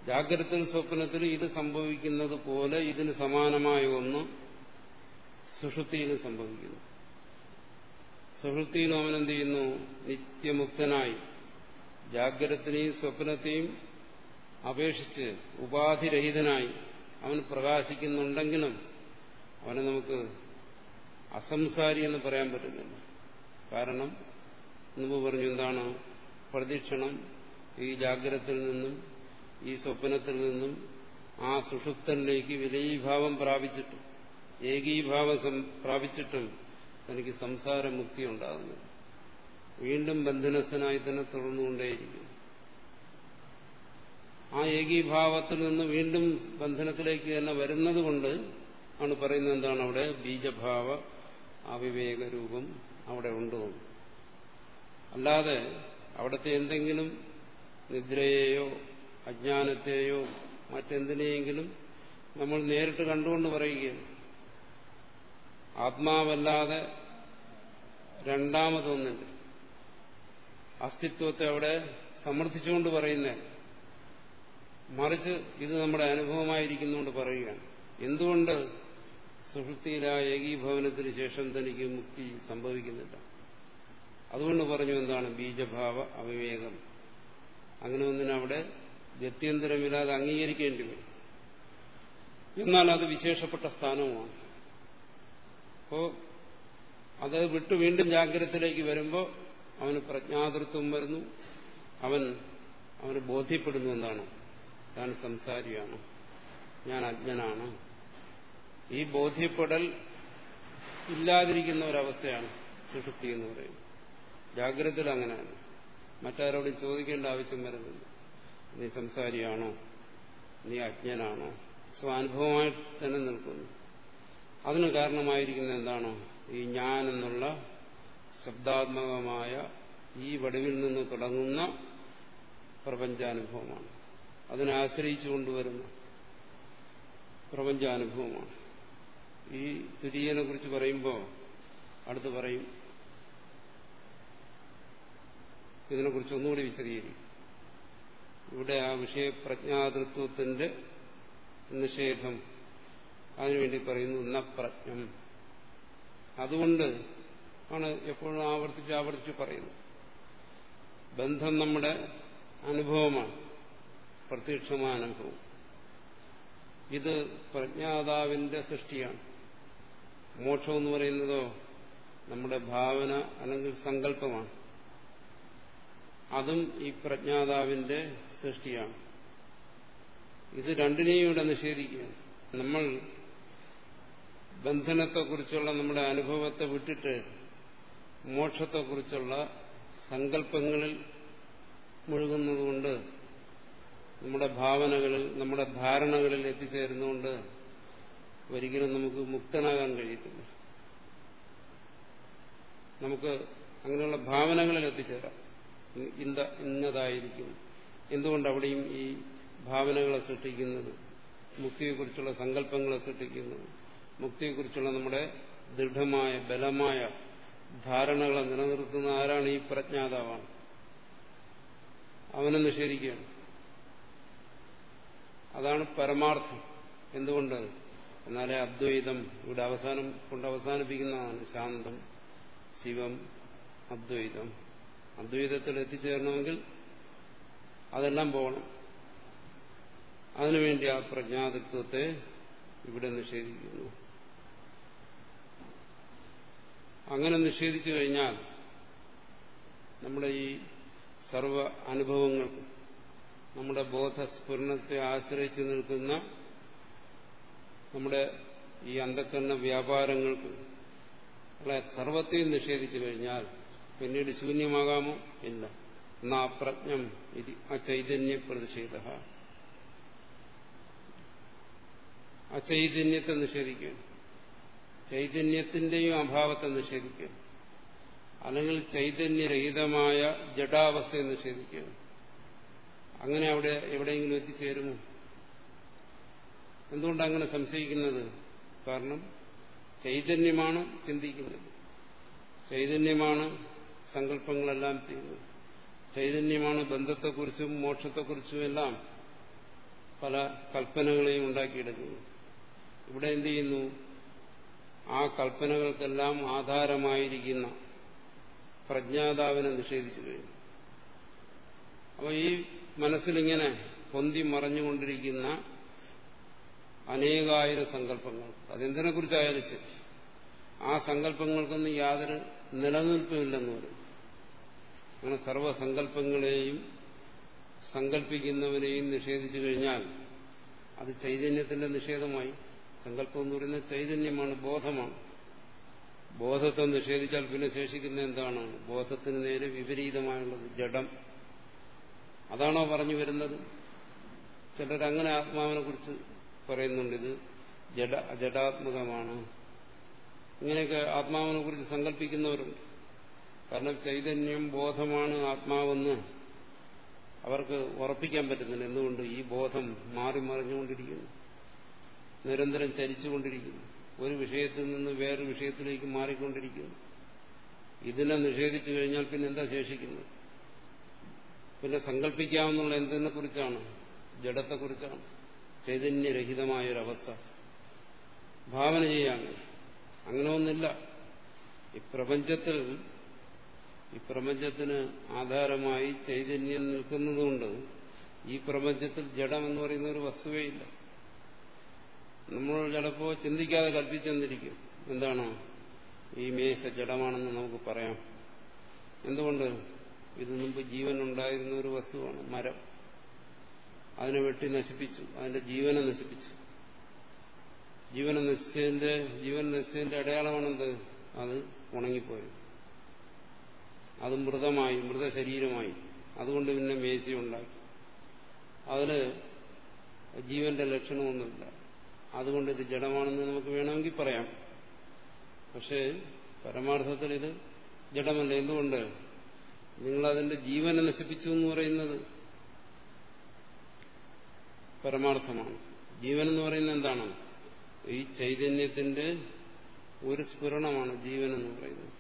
ജാഗ്രത സ്വപ്നത്തിൽ ഇത് സംഭവിക്കുന്നത് പോലെ ഇതിന് സമാനമായ ഒന്ന് സുഷുപ്തിയിലും സംഭവിക്കുന്നു. സുഷുപ്തിയിലും അവൻ എന്ത് ചെയ്യുന്നു? നിത്യമുക്തനായി ജാഗ്രതത്തിനെയും സ്വപ്നത്തെയും അപേക്ഷിച്ച് ഉപാധിരഹിതനായി അവൻ പ്രകാശിക്കുന്നുണ്ടെങ്കിലും അവനെ നമുക്ക് അസംസാരി എന്ന് പറയാൻ പറ്റുന്നില്ല. കാരണം മുമ്പ് പറഞ്ഞു എന്താണ്? പ്രതീക്ഷണം ഈ ജാഗ്രതയിൽ നിന്നും ഈ സ്വപ്നത്തിൽ നിന്നും ആ സുഷുപ്തനിലേക്ക് വിലയീഭാവം പ്രാപിച്ചിട്ടും ഏകീഭാവം പ്രാപിച്ചിട്ടും തനിക്ക് സംസാരമുക്തി ഉണ്ടാകുന്നു വീണ്ടും ബന്ധനസ്ഥനായി തന്നെ തുടർന്നുകൊണ്ടേയിരിക്കുന്നു ആ ഏകീഭാവത്തിൽ നിന്ന് വീണ്ടും ബന്ധനത്തിലേക്ക് തന്നെ വരുന്നതുകൊണ്ട് ആണ് പറയുന്നത് എന്താണ് അവിടെ? ബീജഭാവ അവിവേക രൂപം അവിടെ ഉണ്ടോ? അല്ലാതെ അവിടുത്തെ എന്തെങ്കിലും നിദ്രയെയോ അജ്ഞാനത്തെയോ മറ്റെന്തിനെയെങ്കിലും നമ്മൾ നേരിട്ട് കണ്ടുകൊണ്ട് പറയുകയാണ്. ആത്മാവല്ലാതെ രണ്ടാമതൊന്നുണ്ട് അസ്തിത്വത്തെ അവിടെ സമർത്ഥിച്ചുകൊണ്ട് പറയുന്നേ. മറിച്ച് ഇത് നമ്മുടെ അനുഭവമായിരിക്കുന്നുകൊണ്ട് പറയുകയാണ്. എന്തുകൊണ്ട് സുഷൃത്തിയിലായ ഏകീഭവനത്തിന് ശേഷം തനിക്ക് മുക്തി സംഭവിക്കുന്നില്ല? അതുകൊണ്ട് പറഞ്ഞു എന്താണ് ബീജഭാവ അവിവേകം. അങ്ങനെ ഒന്നിനവിടെ ഗത്യന്തരമില്ലാതെ അംഗീകരിക്കേണ്ടി വരും. എന്നാൽ അത് വിശേഷപ്പെട്ട സ്ഥാനവുമാണ്. അപ്പോ അത് വിട്ടു വീണ്ടും ജാഗ്രതത്തിലേക്ക് വരുമ്പോൾ അവന് പ്രജ്ഞാതൃത്വം വരുന്നു. അവൻ അവന് ബോധ്യപ്പെടുന്നു എന്താണ്. ഞാൻ സംസാരിയാണ്. ഞാൻ അജ്ഞനാണ്. ഈ ബോധ്യപ്പെടൽ ഇല്ലാതിരിക്കുന്ന ഒരവസ്ഥയാണ് സുഷുപ്തി എന്ന് പറയുന്നത്. ജാഗ്രതയിൽ അങ്ങനെയാണ്. മറ്റാരോടും ചോദിക്കേണ്ട ആവശ്യം വരുന്നില്ല. നീ സംസാരിയാണോ? നീ അജ്ഞനാണോ? സ്വാനുഭവമായി തന്നെ നിൽക്കുന്നു. അതിന് കാരണമായിരിക്കുന്ന എന്താണോ? ഈ ഞാൻ എന്നുള്ള ശബ്ദാത്മകമായ ഈ വടിവിൽ നിന്ന് തുടങ്ങുന്ന പ്രപഞ്ചാനുഭവമാണ്. അതിനെ ആശ്രയിച്ചു കൊണ്ടുവരുന്ന പ്രപഞ്ചാനുഭവമാണ്. ഈ തുര്യനെ കുറിച്ച് പറയുമ്പോൾ അടുത്ത് പറയും. ഇതിനെക്കുറിച്ച് ഒന്നുകൂടി വിശദീകരിക്കും. ഇവിടെ ആ വിഷയപ്രജ്ഞാതൃത്വത്തിന്റെ നിഷേധം. അതിനുവേണ്ടി പറയുന്നു നപ്രജ്ഞം. അതുകൊണ്ട് ആണ് എപ്പോഴും ആവർത്തിച്ച് ആവർത്തിച്ച് പറയുന്നു ബന്ധം നമ്മുടെ അനുഭവമാണ്. പ്രത്യക്ഷമായ അനുഭവം. ഇത് പ്രജ്ഞാതാവിന്റെ സൃഷ്ടിയാണ്. മോക്ഷം എന്ന് പറയുന്നതോ നമ്മുടെ ഭാവന അല്ലെങ്കിൽ സങ്കല്പമാണ്. അതും ഈ പ്രജ്ഞാതാവിന്റെ സൃഷ്ടിയാണ്. ഇത് രണ്ടിനെയും ഇവിടെ നിഷേധിക്കുകയാണ്. നമ്മൾ ബന്ധനത്തെക്കുറിച്ചുള്ള നമ്മുടെ അനുഭവത്തെ വിട്ടിട്ട് മോക്ഷത്തെക്കുറിച്ചുള്ള സങ്കല്പങ്ങളിൽ മുഴുകുന്നതുകൊണ്ട് നമ്മുടെ ഭാവനകളിൽ നമ്മുടെ ധാരണകളിൽ എത്തിച്ചേരുന്നുകൊണ്ട് ഒരിക്കലും നമുക്ക് മുക്തനാകാൻ കഴിയത്തില്ല. നമുക്ക് അങ്ങനെയുള്ള ഭാവനകളിൽ എത്തിച്ചേരാം. ഇന്നതായിരിക്കും. എന്തുകൊണ്ട് അവിടെയും ഈ ഭാവനകളെ സൃഷ്ടിക്കുന്നത്? മുക്തിയെക്കുറിച്ചുള്ള സങ്കല്പങ്ങളെ സൃഷ്ടിക്കുന്നത്. മുക്തിയെക്കുറിച്ചുള്ള നമ്മുടെ ദൃഢമായ ബലമായ ധാരണകളെ നിലനിർത്തുന്ന ആരാണ് ഈ പ്രജ്ഞാതാവാണ്? അവനെ നിഷേധിക്കുകയാണ് അതാണ് പരമാർത്ഥം. എന്തുകൊണ്ട്? എന്നാലേ അദ്വൈതം ഇവിടെ അവസാനം കൊണ്ട് അവസാനിപ്പിക്കുന്നതാണ്. ശാന്തം ശിവം അദ്വൈതം. അദ്വൈതത്തിൽ എത്തിച്ചേരണമെങ്കിൽ അതെല്ലാം പോകണം. അതിനുവേണ്ടി ആ പ്രജ്ഞാതത്വത്തെ ഇവിടെ നിഷേധിക്കുന്നു. അങ്ങനെ നിഷേധിച്ചു കഴിഞ്ഞാൽ നമ്മുടെ ഈ സർവ അനുഭവങ്ങൾക്കും നമ്മുടെ ബോധസ്ഫുരണത്തെ ആശ്രയിച്ചു നിൽക്കുന്ന നമ്മുടെ ഈ അന്ധക്കരണ വ്യാപാരങ്ങൾക്ക് സർവത്തെയും നിഷേധിച്ചു കഴിഞ്ഞാൽ പിന്നീട് ശൂന്യമാകാമോ? ഇല്ല. പ്രജ്ഞം അചൈതന്യ പ്രതിഷേധ അചൈതന്യത്തെ ചൈതന്യത്തെ ചൈതന്യത്തിന്റെയും അഭാവത്തെ നിഷേധിക്കുക. അല്ലെങ്കിൽ ചൈതന്യരഹിതമായ ജഡാവസ്ഥയെ നിഷേധിക്കുക. അങ്ങനെ അവിടെ എവിടെയെങ്കിലും എത്തിച്ചേരുമോ? എന്തുകൊണ്ടാണ് അങ്ങനെ സംശയിക്കുന്നത്? കാരണം ചൈതന്യമാണ് ചിന്തിക്കുന്നത്. ചൈതന്യമാണ് സങ്കല്പങ്ങളെല്ലാം ചെയ്യുന്നത്. ചൈതന്യമാണ് ബന്ധത്തെക്കുറിച്ചും മോക്ഷത്തെക്കുറിച്ചും എല്ലാം പല കൽപ്പനകളെയും ഉണ്ടാക്കിയെടുക്കുന്നു. ഇവിടെ എന്ത് ചെയ്യുന്നു? ആ കൽപ്പനകൾക്കെല്ലാം ആധാരമായിരിക്കുന്ന പ്രജ്ഞാതാവിനെ നിഷേധിച്ചു കഴിഞ്ഞു. അപ്പോൾ ഈ മനസ്സിലിങ്ങനെ പൊന്തി മറഞ്ഞുകൊണ്ടിരിക്കുന്ന അനേകായിരം സങ്കല്പങ്ങൾ. അതെന്തിനെ കുറിച്ചായാലും ശരി. ആ സങ്കല്പങ്ങൾക്കൊന്നും യാതൊരു നിലനിൽപ്പുമില്ലെന്ന് പറയും. അങ്ങനെ സർവസങ്കല്പങ്ങളെയും സങ്കല്പിക്കുന്നവനെയും നിഷേധിച്ചു കഴിഞ്ഞാൽ അത് ചൈതന്യത്തിന്റെ നിഷേധമായി. സങ്കല്പം എന്ന് പറയുന്നത് ചൈതന്യമാണ് ബോധമാണ്. ബോധത്തെ നിഷേധിച്ചാൽ പിന്നെ ശേഷിക്കുന്ന എന്താണ്? ബോധത്തിന് നേരെ വിപരീതമായുള്ളത് ജഡം. അതാണോ പറഞ്ഞു വരുന്നത്? ചിലരങ്ങനെ ആത്മാവിനെ കുറിച്ച് പറയുന്നുണ്ട്. ഇത് ജഡ അജഡാത്മകമാണ് ഇങ്ങനെയൊക്കെ ആത്മാവിനെ കുറിച്ച് സങ്കല്പിക്കുന്നവരുണ്ട്. കാരണം ചൈതന്യം ബോധമാണ് ആത്മാവെന്ന് അവർക്ക് ഉറപ്പിക്കാൻ പറ്റുന്നില്ല. എന്തുകൊണ്ട്? ഈ ബോധം മാറി മറിഞ്ഞുകൊണ്ടിരിക്കുന്നു. നിരന്തരം ചലിച്ചുകൊണ്ടിരിക്കുന്നു. ഒരു വിഷയത്തിൽ നിന്ന് വേറൊരു വിഷയത്തിലേക്ക് മാറിക്കൊണ്ടിരിക്കുന്നു. ഇതിനെ നിഷേധിച്ചു കഴിഞ്ഞാൽ പിന്നെ എന്താ ശേഷിക്കുന്നത്? പിന്നെ സങ്കല്പിക്കാവുന്ന എന്തിനെ കുറിച്ചാണ് ജഡത്തെക്കുറിച്ചാണ്. ചൈതന്യരഹിതമായൊരവസ്ഥ. ഭാവന ചെയ്യാൻ. അങ്ങനെ ഒന്നില്ല ഈ പ്രപഞ്ചത്തിൽ ഈ പ്രപഞ്ചത്തിന് ആധാരമായി ചൈതന്യം നിൽക്കുന്നതുകൊണ്ട് ഈ പ്രപഞ്ചത്തിൽ ജഡം എന്ന് പറയുന്ന ഒരു വസ്തുവേ ഇല്ല. നമ്മൾ ചിലപ്പോൾ ചിന്തിക്കാതെ കൽപ്പിച്ചെന്നിരിക്കും എന്താണോ? ഈ മേശ ജഡമാണെന്ന് നമുക്ക് പറയാം. എന്തുകൊണ്ട്? ഇത് മുമ്പ് ജീവൻ ഉണ്ടായിരുന്ന ഒരു വസ്തുവാണ് മരം. അതിനെ വെട്ടി നശിപ്പിച്ചു. അതിന്റെ ജീവനെ നശിപ്പിച്ചു. ജീവനെ നശിച്ചതിന്റെ ജീവൻ നശിച്ചതിന്റെ അടയാളമാണെന്ത്? അത് ഉണങ്ങിപ്പോയി. അത് മൃതമായി മൃതശരീരമായി. അതുകൊണ്ട് പിന്നെ മേശയുണ്ടാക്കി അതിന് ജീവന്റെ ലക്ഷണമൊന്നുമില്ല. അതുകൊണ്ട് ഇത് ജഡമാണെന്ന് നമുക്ക് വേണമെങ്കിൽ പറയാം. പക്ഷേ പരമാർത്ഥത്തിൽ ഇത് ജഡമല്ല. എന്തുകൊണ്ട്? നിങ്ങളതിന്റെ ജീവനെ നശിപ്പിച്ചു എന്ന് പറയുന്നത് പരമാർത്ഥമാണ്. ജീവൻ എന്ന് പറയുന്നത് എന്താണ്? ഈ ചൈതന്യത്തിന്റെ ഒരു സ്ഫുരണമാണ് ജീവൻ എന്ന് പറയുന്നത്.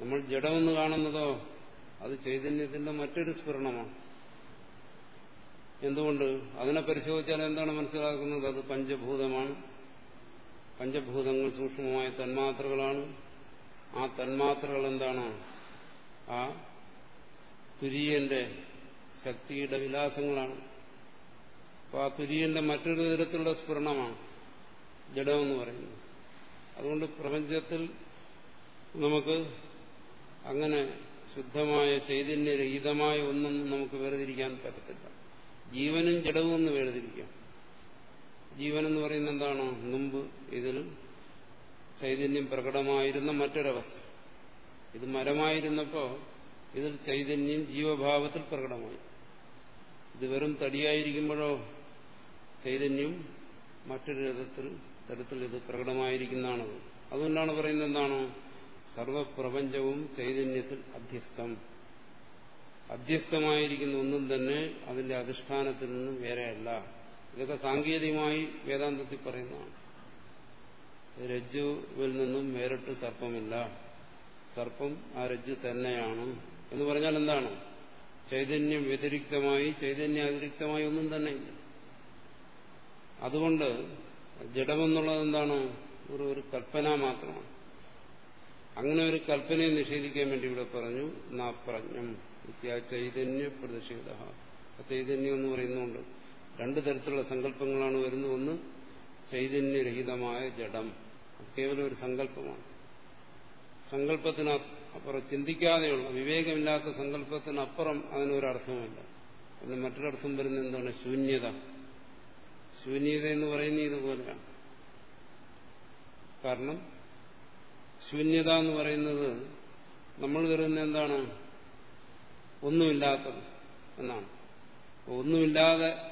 നമ്മൾ ജഡമെന്ന് കാണുന്നതോ അത് ചൈതന്യത്തിന്റെ മറ്റൊരു സ്ഫുരണമാണ് എന്തുകൊണ്ട്? അതിനെ പരിശോധിച്ചാൽ എന്താണ് മനസ്സിലാക്കുന്നത്? അത് പഞ്ചഭൂതമാണ്. പഞ്ചഭൂതങ്ങൾ സൂക്ഷ്മമായ തന്മാത്രകളാണ്. ആ തന്മാത്രകൾ എന്താണ്? ആ തുര്യന്റെ ശക്തിയുടെ വിലാസങ്ങളാണ്. അപ്പോൾ ആ തുര്യന്റെ മറ്റൊരു തരത്തിലുള്ള സ്ഫുരണമാണ് ജഡമെന്ന് പറയുന്നത്. അതുകൊണ്ട് പ്രപഞ്ചത്തിൽ നമുക്ക് അങ്ങനെ ശുദ്ധമായ ചൈതന്യരഹിതമായ ഒന്നും നമുക്ക് വേർതിരിക്കാൻ പറ്റത്തില്ല. ജീവനും ജഡവും ഒന്ന് വേർതിരിക്കാം. എന്ന് പറയുന്നത് എന്താണ്? മുമ്പ് ഇതിൽ ചൈതന്യം പ്രകടമായിരുന്ന മറ്റൊരവസ്ഥ. ഇത് മരമായിരുന്നപ്പോൾ ഇതിൽ ചൈതന്യം ജീവഭാവത്തിൽ പ്രകടമായി. ഇത് വെറും തടിയായിരിക്കുമ്പോഴോ ചൈതന്യം മറ്റൊരു തരത്തിൽ ഇത് പ്രകടമായിരിക്കുന്നതാണ് അതുകൊണ്ടാണ് പറയുന്നത് എന്താണ്? സർവപ്രപഞ്ചവും ചൈതന്യത്തിൽ അധ്യസ്ഥം. അധ്യസ്ഥമായിരിക്കുന്ന ഒന്നും തന്നെ അതിന്റെ അധിഷ്ഠാനത്തിൽ നിന്നും വേറെയല്ല. ഇതൊക്കെ സാങ്കേതികമായി വേദാന്തത്തിൽ പറയുന്നതാണ്. രജ്ജുവിൽ നിന്നും വേറിട്ട് സർപ്പമില്ല. സർപ്പം ആ രജ്ജു തന്നെയാണ്. എന്ന് പറഞ്ഞാൽ എന്താണ്? ചൈതന്യം വ്യതിരിക്തമായി ചൈതന്യ അതിരിക്തമായി ഒന്നും തന്നെ ഇല്ല. അതുകൊണ്ട് ജഡമെന്നുള്ളത് എന്താണ്? ഒരു ഒരു കൽപ്പന മാത്രമാണ്. അങ്ങനെ ഒരു കൽപ്പനയെ നിഷേധിക്കാൻ വേണ്ടി ഇവിടെ പറഞ്ഞു നാപ്രജ്ഞം. ചൈതന്യ പ്രതിഷേധ. ചൈതന്യം എന്ന് പറയുന്നുണ്ട് രണ്ടു തരത്തിലുള്ള സങ്കല്പങ്ങളാണ് വരുന്നത്. ഒന്ന് ചൈതന്യരഹിതമായ ജഡം. കേവലം ഒരു സങ്കല്പമാണ്. സങ്കല്പത്തിന് അപ്പുറം ചിന്തിക്കാതെയുള്ള വിവേകമില്ലാത്ത സങ്കല്പത്തിനപ്പുറം അതിനൊരർത്ഥമില്ല പിന്നെ മറ്റൊരർത്ഥം വരുന്ന എന്താണ്? ശൂന്യത. ശൂന്യത എന്ന് പറയുന്നത് ഇതുപോലെയാണ്. കാരണം ശൂന്യത എന്ന് പറയുന്നത് നമ്മൾ കരുതുന്ന എന്താണ്? ഒന്നുമില്ലാത്തത് എന്നാണ്. ഒന്നുമില്ലാതെ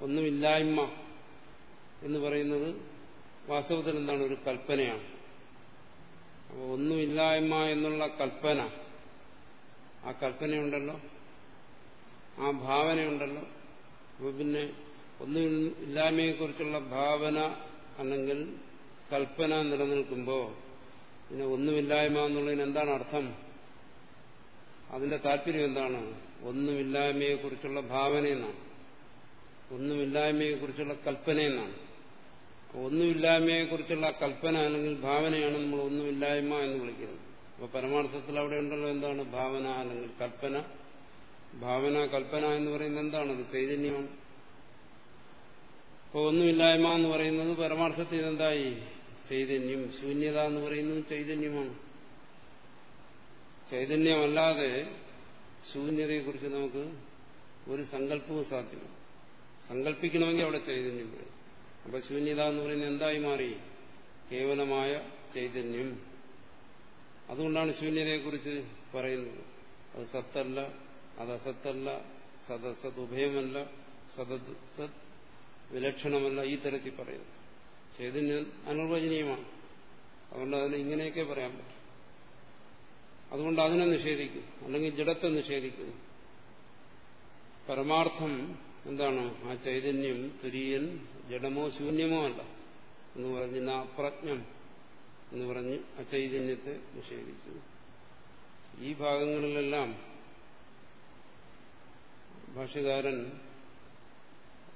ഒന്നുമില്ലായ്മ എന്ന് പറയുന്നത് വാസ്തവത്തിൽ എന്താണ്? ഒരു കൽപ്പനയാണ്. അപ്പോൾ ഒന്നുമില്ലായ്മ എന്നുള്ള കൽപ്പന ആ കൽപ്പനയുണ്ടല്ലോ? ആ ഭാവനയുണ്ടല്ലോ? അപ്പോൾ പിന്നെ ഒന്നും ഇല്ലായ്മയെക്കുറിച്ചുള്ള ഭാവന അല്ലെങ്കിൽ കൽപ്പന നിലനിൽക്കുമ്പോൾ പിന്നെ ഒന്നുമില്ലായ്മ എന്നുള്ളതിന് എന്താണ് അർത്ഥം? അതിന്റെ താല്പര്യം എന്താണ്? ഒന്നുമില്ലായ്മയെക്കുറിച്ചുള്ള ഭാവന എന്നാണ്. ഒന്നുമില്ലായ്മയെക്കുറിച്ചുള്ള കൽപ്പന എന്നാണ്. ഒന്നുമില്ലായ്മയെക്കുറിച്ചുള്ള കൽപ്പന അല്ലെങ്കിൽ ഭാവനയാണ് നമ്മൾ ഒന്നുമില്ലായ്മ എന്ന് വിളിക്കുന്നത്. അപ്പൊ പരമാർത്ഥത്തിൽ അവിടെ ഉണ്ടല്ലോ എന്താണ്? ഭാവന അല്ലെങ്കിൽ കൽപ്പന. ഭാവന കൽപ്പന എന്ന് പറയുന്നത് എന്താണ്? അത് ചൈതന്യമാണ്. അപ്പോൾ ഒന്നുമില്ലായ്മ എന്ന് പറയുന്നത് പരമാർത്ഥത്തിൽ എന്തായി ചൈതന്യം ശൂന്യത എന്ന് പറയുന്നത് ചൈതന്യമാണ്. ചൈതന്യമല്ലാതെ ശൂന്യതയെക്കുറിച്ച് നമുക്ക് ഒരു സങ്കല്പവും സാധ്യമല്ല. സങ്കല്പിക്കണമെങ്കിൽ അവിടെ ചൈതന്യം വരും അപ്പൊ ശൂന്യത എന്ന് പറയുന്നത് എന്തായി മാറി? കേവലമായ ചൈതന്യം. അതുകൊണ്ടാണ് ശൂന്യതയെക്കുറിച്ച് പറയുന്നത്. അത് സത്തല്ല അത് അസത്തല്ല സദസത് ഉഭയമല്ല സദസത് വിലക്ഷണമല്ല ഈ തരത്തിൽ പറയുന്നു ചൈതന്യം അനിർവചനീയമാണ് അതുകൊണ്ട് അതിന് ഇങ്ങനെയൊക്കെ പറയാൻ പറ്റും. അതുകൊണ്ട് അതിനെ നിഷേധിക്കും. അല്ലെങ്കിൽ ജഡത്തെ നിഷേധിക്കുന്നു പരമാർത്ഥം എന്താണ്? ആ ചൈതന്യം തുര്യൻ ജഡമോ ശൂന്യമോ അല്ല എന്ന് പറഞ്ഞ് അപ്രജ്ഞം എന്ന് പറഞ്ഞ് ആ ചൈതന്യത്തെ നിഷേധിച്ചു. ഈ ഭാഗങ്ങളിലെല്ലാം ഭാഷകാരൻ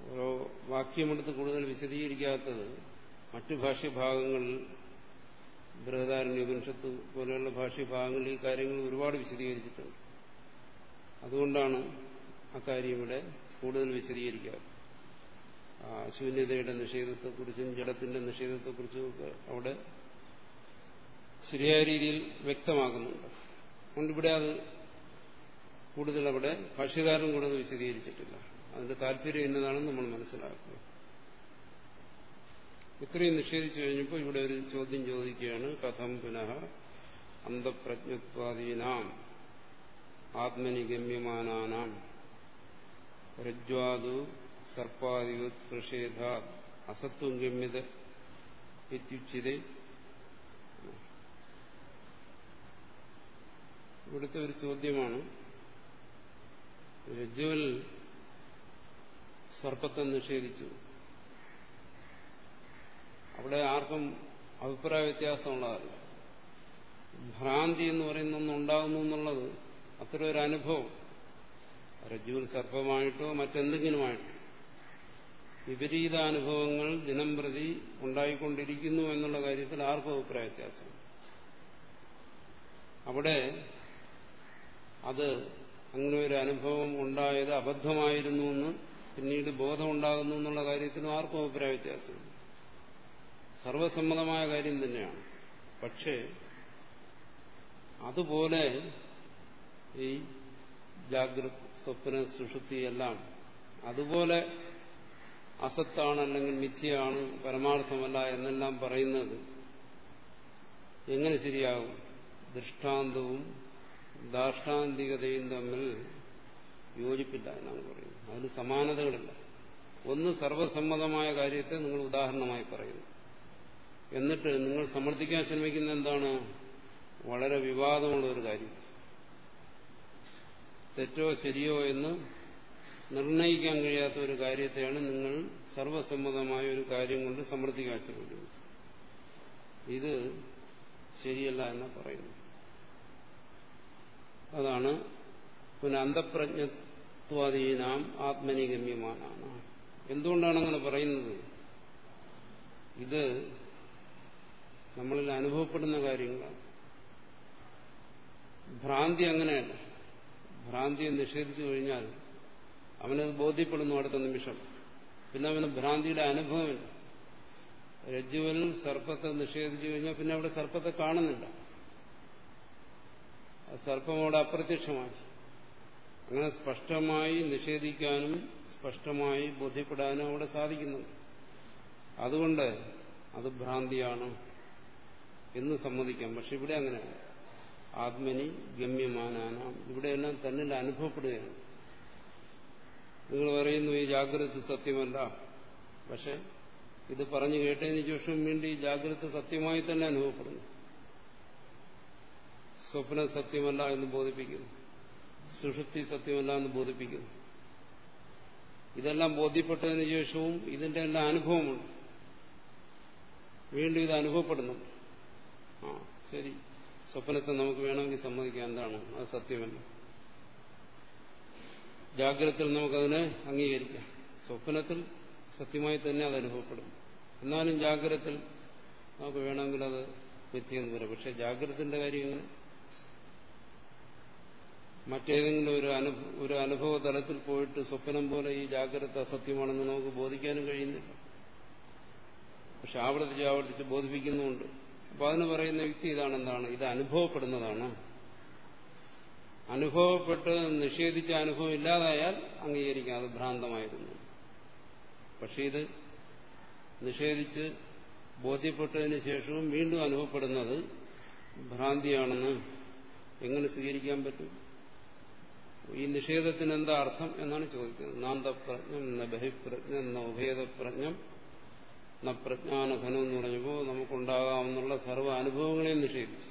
ഓരോ വാക്യമെടുത്ത് കൂടുതൽ വിശദീകരിക്കാത്തത് മറ്റു ഭാഷ്യഭാഗങ്ങളിൽ ബൃഹദാരണ്യ ഉപനിഷത്ത് പോലെയുള്ള ഭാഷ്യഭാഗങ്ങളിൽ ഈ കാര്യങ്ങൾ ഒരുപാട് വിശദീകരിച്ചിട്ടുണ്ട്. അതുകൊണ്ടാണ് അക്കാര്യം ഇവിടെ കൂടുതൽ വിശദീകരിക്കാറ് ശൂന്യതയുടെ നിഷേധത്തെക്കുറിച്ചും ജഡത്തിന്റെ നിഷേധത്തെക്കുറിച്ചും ഒക്കെ അവിടെ ശരിയായ രീതിയിൽ വ്യക്തമാക്കുന്നുണ്ട് അതുകൊണ്ട് ഇവിടെ അത് കൂടുതൽ അവിടെ ഭാഷ്യകാരൻ കൂടുതൽ വിശദീകരിച്ചിട്ടില്ല. അതിന്റെ താല്പര്യം എന്നതാണെന്ന് നമ്മൾ മനസ്സിലാക്കുക ഇത്രയും നിഷേധിച്ചു കഴിഞ്ഞപ്പോൾ ഇവിടെ ഒരു ചോദ്യം ചോദിക്കുകയാണ്. കഥം പുനഃ അന്ധപ്രജ്ഞത്വാദീനാം ആത്മനിഗമ്യമാനാനാം. രജ്വാദു സർപ്പാദിവത് പ്രതിഷേധ അസത്വം ഗമ്യത ഇത്യുച്ചിതേ. ഇവിടുത്തെ ഒരു ചോദ്യമാണ്. രജ്ജുവിൽ സർപ്പത്തെ നിഷേധിച്ചു. അവിടെ ആർക്കും അഭിപ്രായ വ്യത്യാസമുള്ളതല്ല. ഭ്രാന്തി എന്ന് പറയുന്ന ഒന്ന് ഉണ്ടാകുന്നു എന്നുള്ളത് അത്ര ഒരു അനുഭവം. രജ്ജുവിൽ സർപ്പമായിട്ടോ മറ്റെന്തെങ്കിലുമായിട്ടോ. വിപരീത അനുഭവങ്ങൾ ദിനം പ്രതി ഉണ്ടായിക്കൊണ്ടിരിക്കുന്നു എന്നുള്ള കാര്യത്തിൽ ആർക്കും അഭിപ്രായ വ്യത്യാസം അവിടെ അത് അങ്ങനെ ഒരു അനുഭവം ഉണ്ടായത് അബദ്ധമായിരുന്നു എന്ന് പിന്നീട് ബോധമുണ്ടാകുന്നു എന്നുള്ള കാര്യത്തിലും ആർക്കും അഭിപ്രായ വ്യത്യാസമില്ല. സർവസമ്മതമായ കാര്യം തന്നെയാണ്. പക്ഷേ അതുപോലെ ഈ ജാഗ്ര സ്വപ്ന സുഷുപ്തിയെല്ലാം അതുപോലെ അസത്താണ് അല്ലെങ്കിൽ മിഥ്യയാണ് പരമാർത്ഥമല്ല എന്നെല്ലാം പറയുന്നത് എങ്ങനെ ശരിയാകും? ദൃഷ്ടാന്തവും ദാർഷ്ടാന്തികതയും തമ്മിൽ യോജിപ്പില്ല എന്നാണ് പറയുന്നത്. അതിന് സമാനതകളില്ല. ഒന്ന് സർവസമ്മതമായ കാര്യത്തെ നിങ്ങൾ ഉദാഹരണമായി പറയുന്നു. എന്നിട്ട് നിങ്ങൾ സമർത്ഥിക്കാൻ ശ്രമിക്കുന്ന എന്താണ്? വളരെ വിവാദമുള്ള ഒരു കാര്യം. തെറ്റോ ശരിയോ എന്ന് നിർണയിക്കാൻ കഴിയാത്ത ഒരു കാര്യത്തെയാണ് നിങ്ങൾ സർവസമ്മതമായ ഒരു കാര്യം കൊണ്ട് സമർത്ഥിക്കാൻ ശ്രമിക്കുന്നത്. ഇത് ശരിയല്ല എന്ന് പറയുന്നു. അതാണ് പിന്നെ ആത്മനിഗമ്യമാനാണ്. എന്തുകൊണ്ടാണ് അങ്ങനെ പറയുന്നത്? ഇത് നമ്മളിൽ അനുഭവപ്പെടുന്ന കാര്യങ്ങളാണ്. ഭ്രാന്തി അങ്ങനെയല്ല. ഭ്രാന്തിയെ നിഷേധിച്ചു കഴിഞ്ഞാൽ അവനത് ബോധ്യപ്പെടുന്നു അടുത്ത നിമിഷം. പിന്നെ അവന് ഭ്രാന്തിയുടെ അനുഭവമില്ല. രജ്ജുവിൽ സർപ്പത്തെ നിഷേധിച്ചു കഴിഞ്ഞാൽ പിന്നെ അവിടെ സർപ്പത്തെ കാണുന്നില്ല. സർപ്പം അവിടെ അപ്രത്യക്ഷമായി. അങ്ങനെ സ്പഷ്ടമായി നിഷേധിക്കാനും സ്പഷ്ടമായി ബോധ്യപ്പെടാനും അവിടെ സാധിക്കുന്നുണ്ട്. അതുകൊണ്ട് അത് ഭ്രാന്തിയാണ്. എന്ന് സമ്മതിക്കാം. പക്ഷെ ഇവിടെ അങ്ങനെയല്ല. ആത്മനി ഗമ്യമാനാനാം. ഇവിടെയെല്ലാം തന്നിൽ അനുഭവപ്പെടുകയാണ്. നിങ്ങൾ പറയുന്നു ഈ ജാഗ്രത സത്യമല്ല. പക്ഷെ ഇത് പറഞ്ഞു കേട്ടതിന് ശേഷം വേണ്ടി ഈ ജാഗ്രത സത്യമായി തന്നെ അനുഭവപ്പെടുന്നു. സ്വപ്ന സത്യമല്ല എന്ന് ബോധിപ്പിക്കുന്നു. സുഷുപ്തി സത്യമല്ല എന്ന് ബോധിപ്പിക്കുന്നു. ഇതെല്ലാം ബോധ്യപ്പെട്ടതിന് ശേഷവും ഇതിന്റെ എല്ലാം അനുഭവമുണ്ട്. വീണ്ടും ഇത് അനുഭവപ്പെടുന്നുണ്ട്. ആ. ശരി. സ്വപ്നത്തെ നമുക്ക് വേണമെങ്കിൽ സമ്മതിക്കാം. എന്താണ്? അത് സത്യമല്ല? ജാഗ്രതത്തിൽ നമുക്കതിനെ അംഗീകരിക്കാം. സ്വപ്നത്തിൽ സത്യമായി തന്നെ അത് അനുഭവപ്പെടും. എന്നാലും ജാഗ്രതത്തിൽ നമുക്ക് വേണമെങ്കിൽ അത് മിഥ്യെന്ന് വരും. പക്ഷെ ജാഗ്രതത്തിന്റെ കാര്യം മറ്റേതെങ്കിലും ഒരു അനുഭവ ഒരു അനുഭവ തലത്തിൽ പോയിട്ട് സ്വപ്നം പോലെ ഈ ജാഗ്രത അസത്യമാണെന്ന് നമുക്ക് ബോധിക്കാനും കഴിയുന്നില്ല. പക്ഷെ ആവർത്തിച്ച് ആവർത്തിച്ച് ബോധിപ്പിക്കുന്നുമുണ്ട്. അപ്പൊ അതിന് പറയുന്ന വ്യക്തി ഇതാണ് എന്താണ് ഇത് അനുഭവപ്പെടുന്നതാണ്. അനുഭവപ്പെട്ട് നിഷേധിച്ച അനുഭവം ഇല്ലാതായാൽ അംഗീകരിക്കാം അത് ഭ്രാന്തമായിരുന്നു. പക്ഷെ ഇത് നിഷേധിച്ച് ബോധ്യപ്പെട്ടതിന് ശേഷവും വീണ്ടും അനുഭവപ്പെടുന്നത് ഭ്രാന്തിയാണെന്ന് എങ്ങനെ സ്വീകരിക്കാൻ പറ്റും? ഈ നിഷേധത്തിന് എന്താ അർത്ഥം എന്നാണ് ചോദിക്കുന്നത്. നാന്തപ്രജ്ഞം ബഹിപ്രജ്ഞം ഉഭേദപ്രജ്ഞം പ്രജ്ഞാനഘനം എന്ന് പറഞ്ഞപ്പോൾ നമുക്കുണ്ടാകാമെന്നുള്ള സർവ അനുഭവങ്ങളെയും നിഷേധിച്ചു.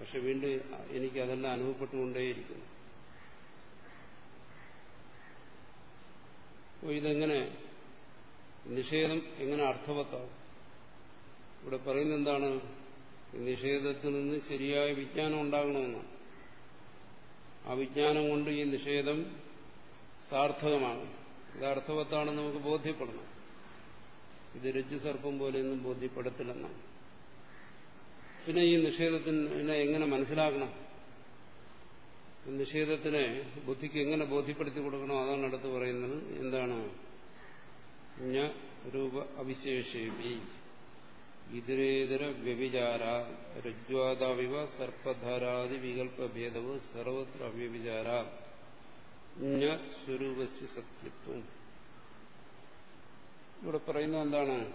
പക്ഷെ വീണ്ടും എനിക്കതെല്ലാം അനുഭവപ്പെട്ടുകൊണ്ടേയിരിക്കുന്നു. ഇതെങ്ങനെ നിഷേധം എങ്ങനെ അർത്ഥവത്താവും? ഇവിടെ പറയുന്നത് എന്താണ് നിഷേധത്തിൽ നിന്ന് ശരിയായ വിജ്ഞാനം ഉണ്ടാകണമെന്നാണ്. ആ വിജ്ഞാനം കൊണ്ട് ഈ നിഷേധം സാർത്ഥകമാകും ഇത് അർത്ഥവത്താണെന്ന് നമുക്ക് ബോധ്യപ്പെടണം. ഇത് രജ്ജുസർപ്പം പോലെയൊന്നും ബോധ്യപ്പെടത്തില്ലെന്നാണ്. പിന്നെ ഈ നിഷേധത്തിനെ എങ്ങനെ മനസ്സിലാക്കണം? നിഷേധത്തിനെ ബുദ്ധിക്ക് എങ്ങനെ ബോധ്യപ്പെടുത്തി കൊടുക്കണം അതാണ് അടുത്ത് പറയുന്നത്. എന്താണ്? രൂപ അവിശേഷേപി ഇതരേതര വ്യഭിചാര രജ്വാദാവിവ സർപ്പധാരാദി വികല്പഭേദവ് സർവത്ര അവ്യഭിചാര സ്വരൂപസ്യ സത്യത്വം. ഇവിടെ പറയുന്നത് എന്താണ്?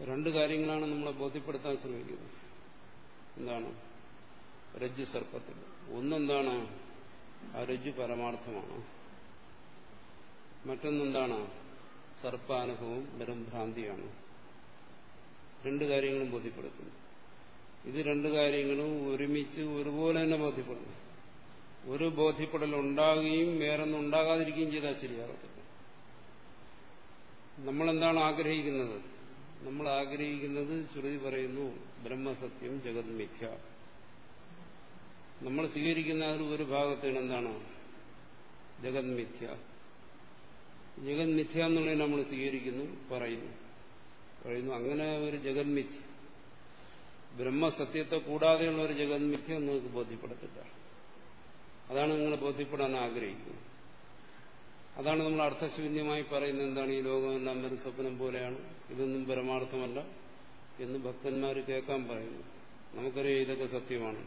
രണ്ട് കാര്യങ്ങളാണ് നമ്മളെ ബോധ്യപ്പെടുത്താൻ ശ്രമിക്കുന്നത്. എന്താണ്? രജ്ജു സർപ്പത്തിൽ. ഒന്നെന്താണ്? ആ രജ്ജു പരമാർത്ഥമാണ്. മറ്റൊന്നെന്താണ്? സർപ്പാനുഭവം വെറും ഭ്രാന്തിയാണ്. രണ്ട് കാര്യങ്ങളും ബോധ്യപ്പെടുത്തുന്നു. ഇത് രണ്ട് കാര്യങ്ങളും ഒരുമിച്ച് ഒരുപോലെ തന്നെ ബോധ്യപ്പെടുന്നു. ഒരു ബോധ്യപ്പെടൽ ഉണ്ടാകുകയും വേറൊന്നും ഉണ്ടാകാതിരിക്കുകയും ചെയ്താൽ ശരിയാകത്തില്ല. നമ്മളെന്താണ് ആഗ്രഹിക്കുന്നത്? നമ്മൾ ആഗ്രഹിക്കുന്നത് ശ്രുതി പറയുന്നു ബ്രഹ്മസത്യം ജഗത് മിഥ്യ. നമ്മൾ സ്വീകരിക്കുന്ന ഒരു ഭാഗത്തേണ് എന്താണ്? ജഗത് മിഥ്യ. ജഗത് മിഥ്യ എന്നുള്ളത് നമ്മൾ സ്വീകരിക്കുന്നു പറയുന്നു. പറയുന്നു അങ്ങനെ ഒരു ജഗത് മിഥ്യ. ബ്രഹ്മസത്യത്തെ കൂടാതെയുള്ള ഒരു ജഗത് മിഥ്യ നിങ്ങൾക്ക് ബോധ്യപ്പെടത്തില്ല. അതാണ് നിങ്ങൾ ബോധ്യപ്പെടാൻ ആഗ്രഹിക്കുന്നത്. അതാണ് നമ്മൾ അർത്ഥശൂന്യമായി പറയുന്നത് എന്താണ് ഈ ലോകമെല്ലാം വരും സ്വപ്നം പോലെയാണ്. ഇതൊന്നും പരമാർത്ഥമല്ല എന്ന് ഭക്തന്മാർ കേൾക്കാൻ പറയുന്നു. നമുക്കറിയാം ഇതൊക്കെ സത്യമാണ്.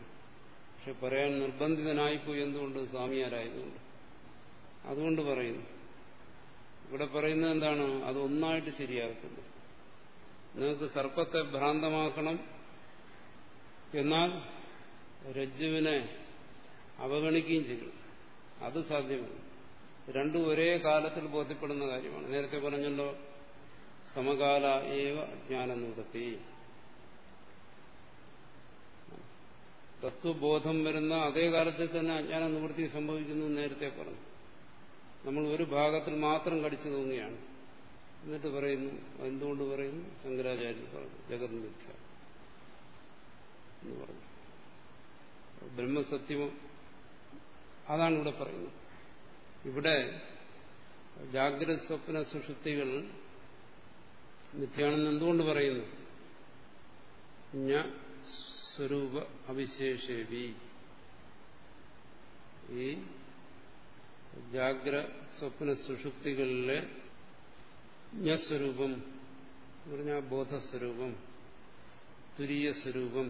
പക്ഷെ പറയാൻ നിർബന്ധിതനായിപ്പോയി എന്തുകൊണ്ട്? സ്വാമിയാരായതുകൊണ്ട് അതുകൊണ്ട് പറയുന്നു. ഇവിടെ പറയുന്നത് എന്താണ്? അത് ഒന്നായിട്ട് ശരിയാക്കുന്നു. നിങ്ങൾക്ക് സർപ്പത്തെ ഭ്രാന്തമാക്കണം എന്നാൽ രജ്ജുവിനെ അവഗണിക്കുകയും ചെയ്യണം. അത് സാധ്യമല്ല. രണ്ടും ഒരേ കാലത്തിൽ ബോധ്യപ്പെടുന്ന കാര്യമാണ്. നേരത്തെ പറഞ്ഞല്ലോ സമകാല ഏവ ജ്ഞാനനിവൃത്തി തത്വബോധം വരുന്ന അതേ കാലത്തിൽ തന്നെ അജ്ഞാന നിവൃത്തി സംഭവിക്കുന്നു നേരത്തെ പറഞ്ഞു. നമ്മൾ ഒരു ഭാഗത്തിൽ മാത്രം കടിച്ചു തൂങ്ങുകയാണ്. എന്നിട്ട് പറയുന്നു എന്തുകൊണ്ട് പറയുന്നു? ശങ്കരാചാര്യർ പറഞ്ഞു ജഗത് മിഥ്യ എന്ന് പറഞ്ഞു. ബ്രഹ്മസത്യമോ അതാണ് ഇവിടെ പറയുന്നത്. ഇവിടെ ജാഗ്രത സ്വപ്ന സുഷുപ്തികൾ മിഥ്യാണെന്ന് എന്തുകൊണ്ട് പറയുന്നു? സ്വരൂപ അവിശേഷേവി ഈ ജാഗ്ര സ്വപ്ന സുഷുപ്തികളിലെ സ്വരൂപം എന്ന് പറഞ്ഞാൽ ബോധസ്വരൂപം തുരീയ സ്വരൂപം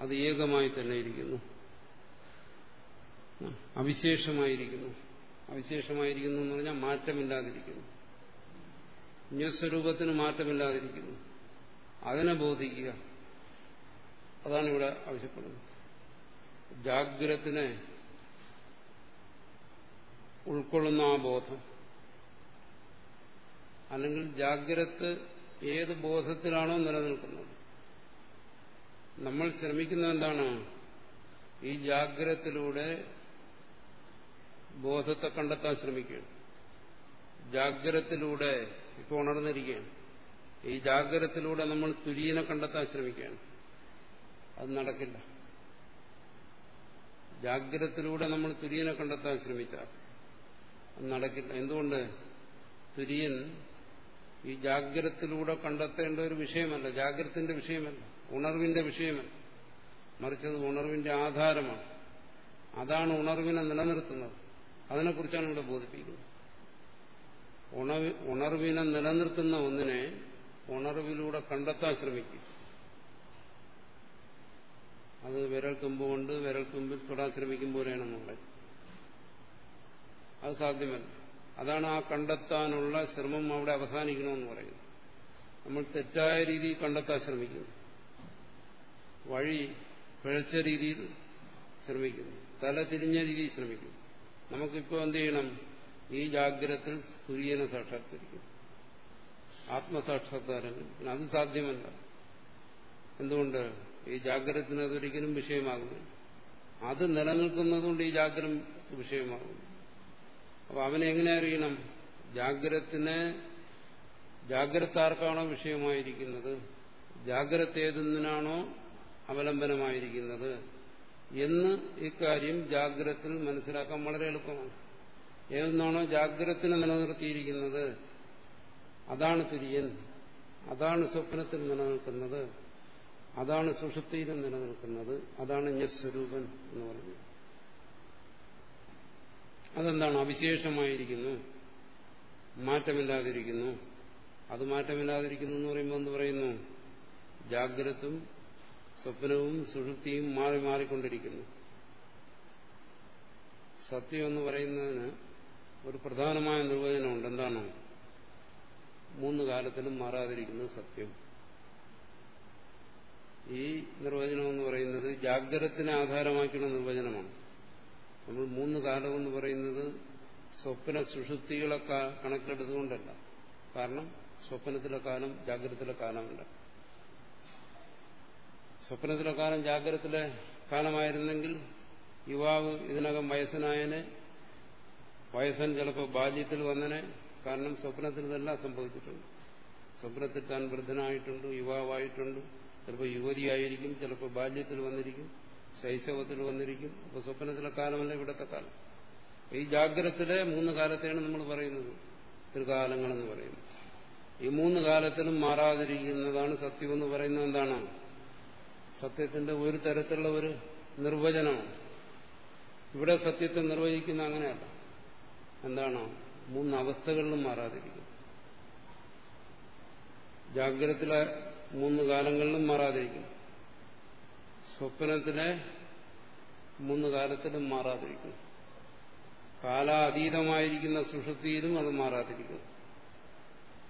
അത് ഏകമായി തന്നെ ഇരിക്കുന്നു. അവിശേഷമായിരിക്കുന്നു. അവിശേഷമായിരിക്കുന്നു എന്ന് പറഞ്ഞാൽ മാറ്റമില്ലാതിരിക്കുന്നു. ന്യസ്വരൂപത്തിന് മാറ്റമില്ലാതിരിക്കുന്നു. അതിനെ ബോധിക്കുക. അതാണ് ഇവിടെ ആവശ്യപ്പെടുന്നത്. ജാഗ്രത്തിനെ ഉൾക്കൊള്ളുന്ന ആ ബോധം. അല്ലെങ്കിൽ ജാഗ്രത് ഏത് ബോധത്തിലാണോ നിലനിൽക്കുന്നത്. നമ്മൾ ശ്രമിക്കുന്നത് എന്താണ്? ഈ ജാഗ്രത്തിലൂടെ ബോധത്തെ കണ്ടെത്താൻ ശ്രമിക്കുകയാണ്. ജാഗ്രതത്തിലൂടെ ഇപ്പോൾ ഉണർന്നിരിക്കുകയാണ്. ഈ ജാഗ്രതത്തിലൂടെ നമ്മൾ തുര്യനെ കണ്ടെത്താൻ ശ്രമിക്കുകയാണ്. അത് നടക്കില്ല. ജാഗ്രതത്തിലൂടെ നമ്മൾ തുര്യനെ കണ്ടെത്താൻ ശ്രമിച്ചാൽ അത് നടക്കില്ല. എന്തുകൊണ്ട്? തുര്യൻ ഈ ജാഗ്രതത്തിലൂടെ കണ്ടെത്തേണ്ട ഒരു വിഷയമല്ല. ജാഗ്രതത്തിന്റെ വിഷയമല്ല. ഉണർവിന്റെ വിഷയമല്ല. മറിച്ചത് ഉണർവിന്റെ ആധാരമാണ്. അതാണ് ഉണർവിനെ നിലനിർത്തുന്നത്. അതിനെക്കുറിച്ചാണ് ഇവിടെ ബോധിപ്പിക്കുന്നത്. ഉണർവിനെ നിലനിർത്തുന്ന ഒന്നിനെ ഉണർവിലൂടെ കണ്ടെത്താൻ ശ്രമിക്കും അത് വിരൽ തുമ്പ് കൊണ്ട് വിരൽ തുമ്പിൽ തൊടാൻ ശ്രമിക്കും പോലെയാണ് നമ്മളെ അത് സാധ്യമല്ല. അതാണ് ആ കണ്ടെത്താനുള്ള ശ്രമം അവിടെ അവസാനിക്കണമെന്ന് പറയുന്നത്. നമ്മൾ തെറ്റായ രീതിയിൽ കണ്ടെത്താൻ ശ്രമിക്കുന്നു. വഴി പിഴച്ച രീതിയിൽ ശ്രമിക്കുന്നു. തല തിരിഞ്ഞ രീതിയിൽ ശ്രമിക്കുന്നു. നമുക്കിപ്പോൾ എന്ത് ചെയ്യണം? ഈ ജാഗ്രതത്തിൽ തുര്യനെ സാക്ഷാത്കരിക്കും ആത്മസാക്ഷാത്കാരം അത് സാധ്യമല്ല. എന്തുകൊണ്ട്? ഈ ജാഗ്രതത്തിന് അതൊരിക്കലും വിഷയമാകുന്നു അത് നിലനിൽക്കുന്നതുകൊണ്ട് ഈ ജാഗ്രം വിഷയമാകുന്നു. അപ്പൊ അവനെ എങ്ങനെ അറിയണം? ജാഗ്രതത്തിന് ജാഗ്രതാർക്കാണോ വിഷയമായിരിക്കുന്നത്? ജാഗ്രത ഏതെന്നാണോ അവലംബനമായിരിക്കുന്നത്? എന്ന് ഇക്കാര്യം ജാഗ്രത്തിൽ മനസ്സിലാക്കാൻ വളരെ എളുപ്പമാണ്. ഏതൊന്നാണോ ജാഗ്രത്തിന് നിലനിർത്തിയിരിക്കുന്നത്. അതാണ് തുര്യൻ. അതാണ് സ്വപ്നത്തിൽ നിലനിൽക്കുന്നത്. അതാണ് സുഷുപ്തിയിലും നിലനിൽക്കുന്നത്. അതാണ് ഞസ്വരൂപൻ എന്ന് പറയുന്നത്. അതെന്താണ്? അവിശേഷമായിരിക്കുന്നു. മാറ്റമില്ലാതിരിക്കുന്നു. അത് മാറ്റമില്ലാതിരിക്കുന്നു എന്ന് പറയുമ്പോൾ എന്ത് പറയുന്നു? ജാഗ്രതും സ്വപ്നവും സുഷുപ്തിയും മാറി മാറിക്കൊണ്ടിരിക്കുന്നു. സത്യം എന്ന് പറയുന്നതിന് ഒരു പ്രധാനമായ നിർവചനമുണ്ട്. എന്താണ്? മൂന്ന് കാലത്തിലും മാറാതിരിക്കുന്നത് സത്യം. ഈ നിർവചനം എന്ന് പറയുന്നത് ജാഗ്രതത്തിനെ ആധാരമാക്കിയുള്ള നിർവചനമാണ്. നമ്മൾ മൂന്ന് കാലം എന്ന് പറയുന്നത് സ്വപ്ന സുഷുപ്തികളെ കണക്കെടുത്തുകൊണ്ടല്ല. കാരണം സ്വപ്നത്തിലെ കാലം ജാഗ്രതത്തിലെ കാലമല്ല. സ്വപ്നത്തിലെ കാലം ജാഗ്രതത്തിലെ കാലമായിരുന്നെങ്കിൽ യുവാവ് ഇതിനകം വയസ്സനായനെ വയസ്സൻ ചിലപ്പോൾ ബാല്യത്തിൽ വന്നനെ കാരണം സ്വപ്നത്തിൽ ഇതെല്ലാം സംഭവിച്ചിട്ടുണ്ട്. സ്വപ്നത്തിൽ താൻ വൃദ്ധനായിട്ടുണ്ട് യുവാവായിട്ടുണ്ട് ചിലപ്പോൾ യുവതിയായിരിക്കും ചിലപ്പോൾ ബാല്യത്തിൽ വന്നിരിക്കും ശൈശവത്തിൽ വന്നിരിക്കും. അപ്പോൾ സ്വപ്നത്തിലെ കാലമല്ല ഇവിടത്തെ കാലം. ഈ ജാഗ്രതത്തിലെ മൂന്ന് കാലത്തെയാണ് നമ്മൾ പറയുന്നത്. ത്രികാലങ്ങളെന്ന് പറയുന്നത്. ഈ മൂന്ന് കാലത്തിലും മാറാതിരിക്കുന്നതാണ് സത്യം എന്ന് പറയുന്നത് എന്താണ്? സത്യത്തിന്റെ ഒരു തരത്തിലുള്ള ഒരു നിർവചനമാണ്. ഇവിടെ സത്യത്തെ നിർവചിക്കുന്ന അങ്ങനെയല്ല. എന്താണോ? മൂന്ന് അവസ്ഥകളിലും മാറാതിരിക്കും. ജാഗ്രതത്തിലെ മൂന്ന് കാലങ്ങളിലും മാറാതിരിക്കും. സ്വപ്നത്തിലെ മൂന്ന് കാലത്തിലും മാറാതിരിക്കും. കാലാതീതമായിരിക്കുന്ന സുഷുതിയിലും അത് മാറാതിരിക്കും.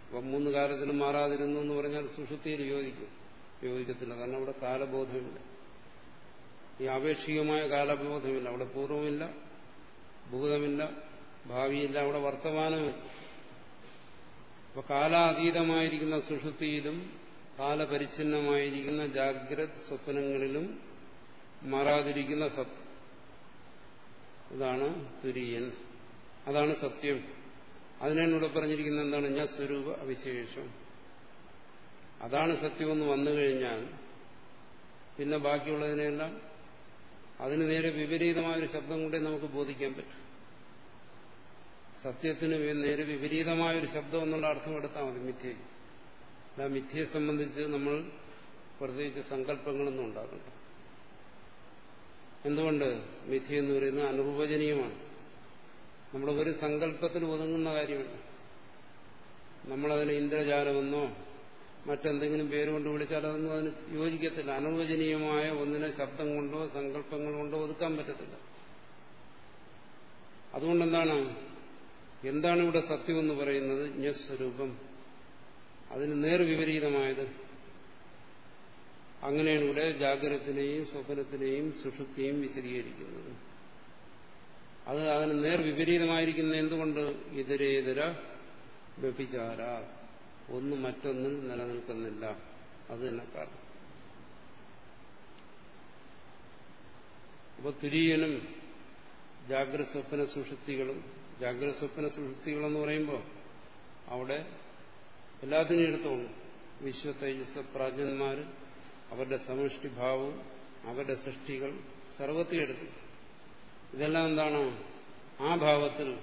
അപ്പം മൂന്ന് കാലത്തിലും മാറാതിരുന്നു എന്ന് പറഞ്ഞാൽ സുഷുതിയിൽ യോജിക്കും. യോജിക്കത്തില്ല കാരണം അവിടെ കാലബോധമില്ല. ഈ ആപേക്ഷികമായ കാലബോധമില്ല. അവിടെ പൂർവമില്ല ഭൂതമില്ല ഭാവിയില്ല അവിടെ വർത്തമാനമില്ല. അപ്പൊ കാലാതീതമായിരിക്കുന്ന സുഷുതിയിലും കാലപരിച്ഛിന്നമായിരിക്കുന്ന ജാഗ്രത് സ്വപ്നങ്ങളിലും മാറാതിരിക്കുന്ന സത് ഇതാണ് തുര്യൻ. അതാണ് സത്യം. അതിനാണ് ഇവിടെ പറഞ്ഞിരിക്കുന്നത് എന്താണ്? ഞാൻ സ്വരൂപ അവിശേഷം. അതാണ് സത്യമെന്ന് വന്നു കഴിഞ്ഞാൽ പിന്നെ ബാക്കിയുള്ളതിനെല്ലാം അതിന് നേരെ വിപരീതമായൊരു ശബ്ദം കൂടെ നമുക്ക് ബോധിക്കാൻ പറ്റും. സത്യത്തിന് നേരെ വിപരീതമായൊരു ശബ്ദം എന്നുള്ള അർത്ഥം എടുത്താൽ മതി മിഥ്യയ്ക്ക് ആ മിഥ്യയെ സംബന്ധിച്ച് നമ്മൾ പ്രത്യേകിച്ച് സങ്കല്പങ്ങളൊന്നും ഉണ്ടാകണ്ട എന്തുകൊണ്ട്? മിഥ്യ എന്ന് പറയുന്നത് അനുഭവജനീയമാണ്. നമ്മുടെ ഒരു സങ്കല്പത്തിൽ ഒതുങ്ങുന്ന കാര്യമല്ല. നമ്മളതിനെ ഇന്ദ്രജാലമെന്നോ മറ്റെന്തെങ്കിലും പേരുകൊണ്ട് വിളിച്ചാൽ അതൊന്നും അതിന് യോജിക്കത്തില്ല. അനുവചനീയമായ ഒന്നിനെ ശബ്ദം കൊണ്ടോ സങ്കല്പങ്ങൾ കൊണ്ടോ ഒതുക്കാൻ പറ്റത്തില്ല. അതുകൊണ്ടെന്താണ്? എന്താണ് ഇവിടെ സത്യം എന്ന് പറയുന്നത്? ജ്ഞസ്വരൂപം അതിന് നേർവിപരീതമായത് അങ്ങനെയാണ് ഇവിടെ ജാഗ്രതത്തിനെയും സ്വപ്നത്തിനെയും സുഷുപ്തിയും വിശദീകരിക്കുന്നത്. അത് അതിന് നേർവിപരീതമായിരിക്കുന്ന എന്തുകൊണ്ട്? ഇതരേതര വ്യഭിചാര. ഒന്ന് മറ്റൊന്നിൽ നിലനിൽക്കുന്നില്ല. അത് തന്നെ കാരണം. അപ്പൊ തുര്യനും ജാഗ്രത സ്വപ്ന സുഷുപ്തികളും ജാഗ്രത സ്വപ്ന സുഷുപ്തികളെന്ന് പറയുമ്പോൾ അവിടെ എല്ലാത്തിനും എടുത്തോളും. വിശ്വ തേജസ് പ്രാജ്ഞന്മാർ അവരുടെ സമഷ്ടിഭാവവും അവരുടെ സൃഷ്ടികൾ സർവത്തിൽ എടുത്തു. ഇതെല്ലാം എന്താണ്? ആ ഭാവത്തിൽ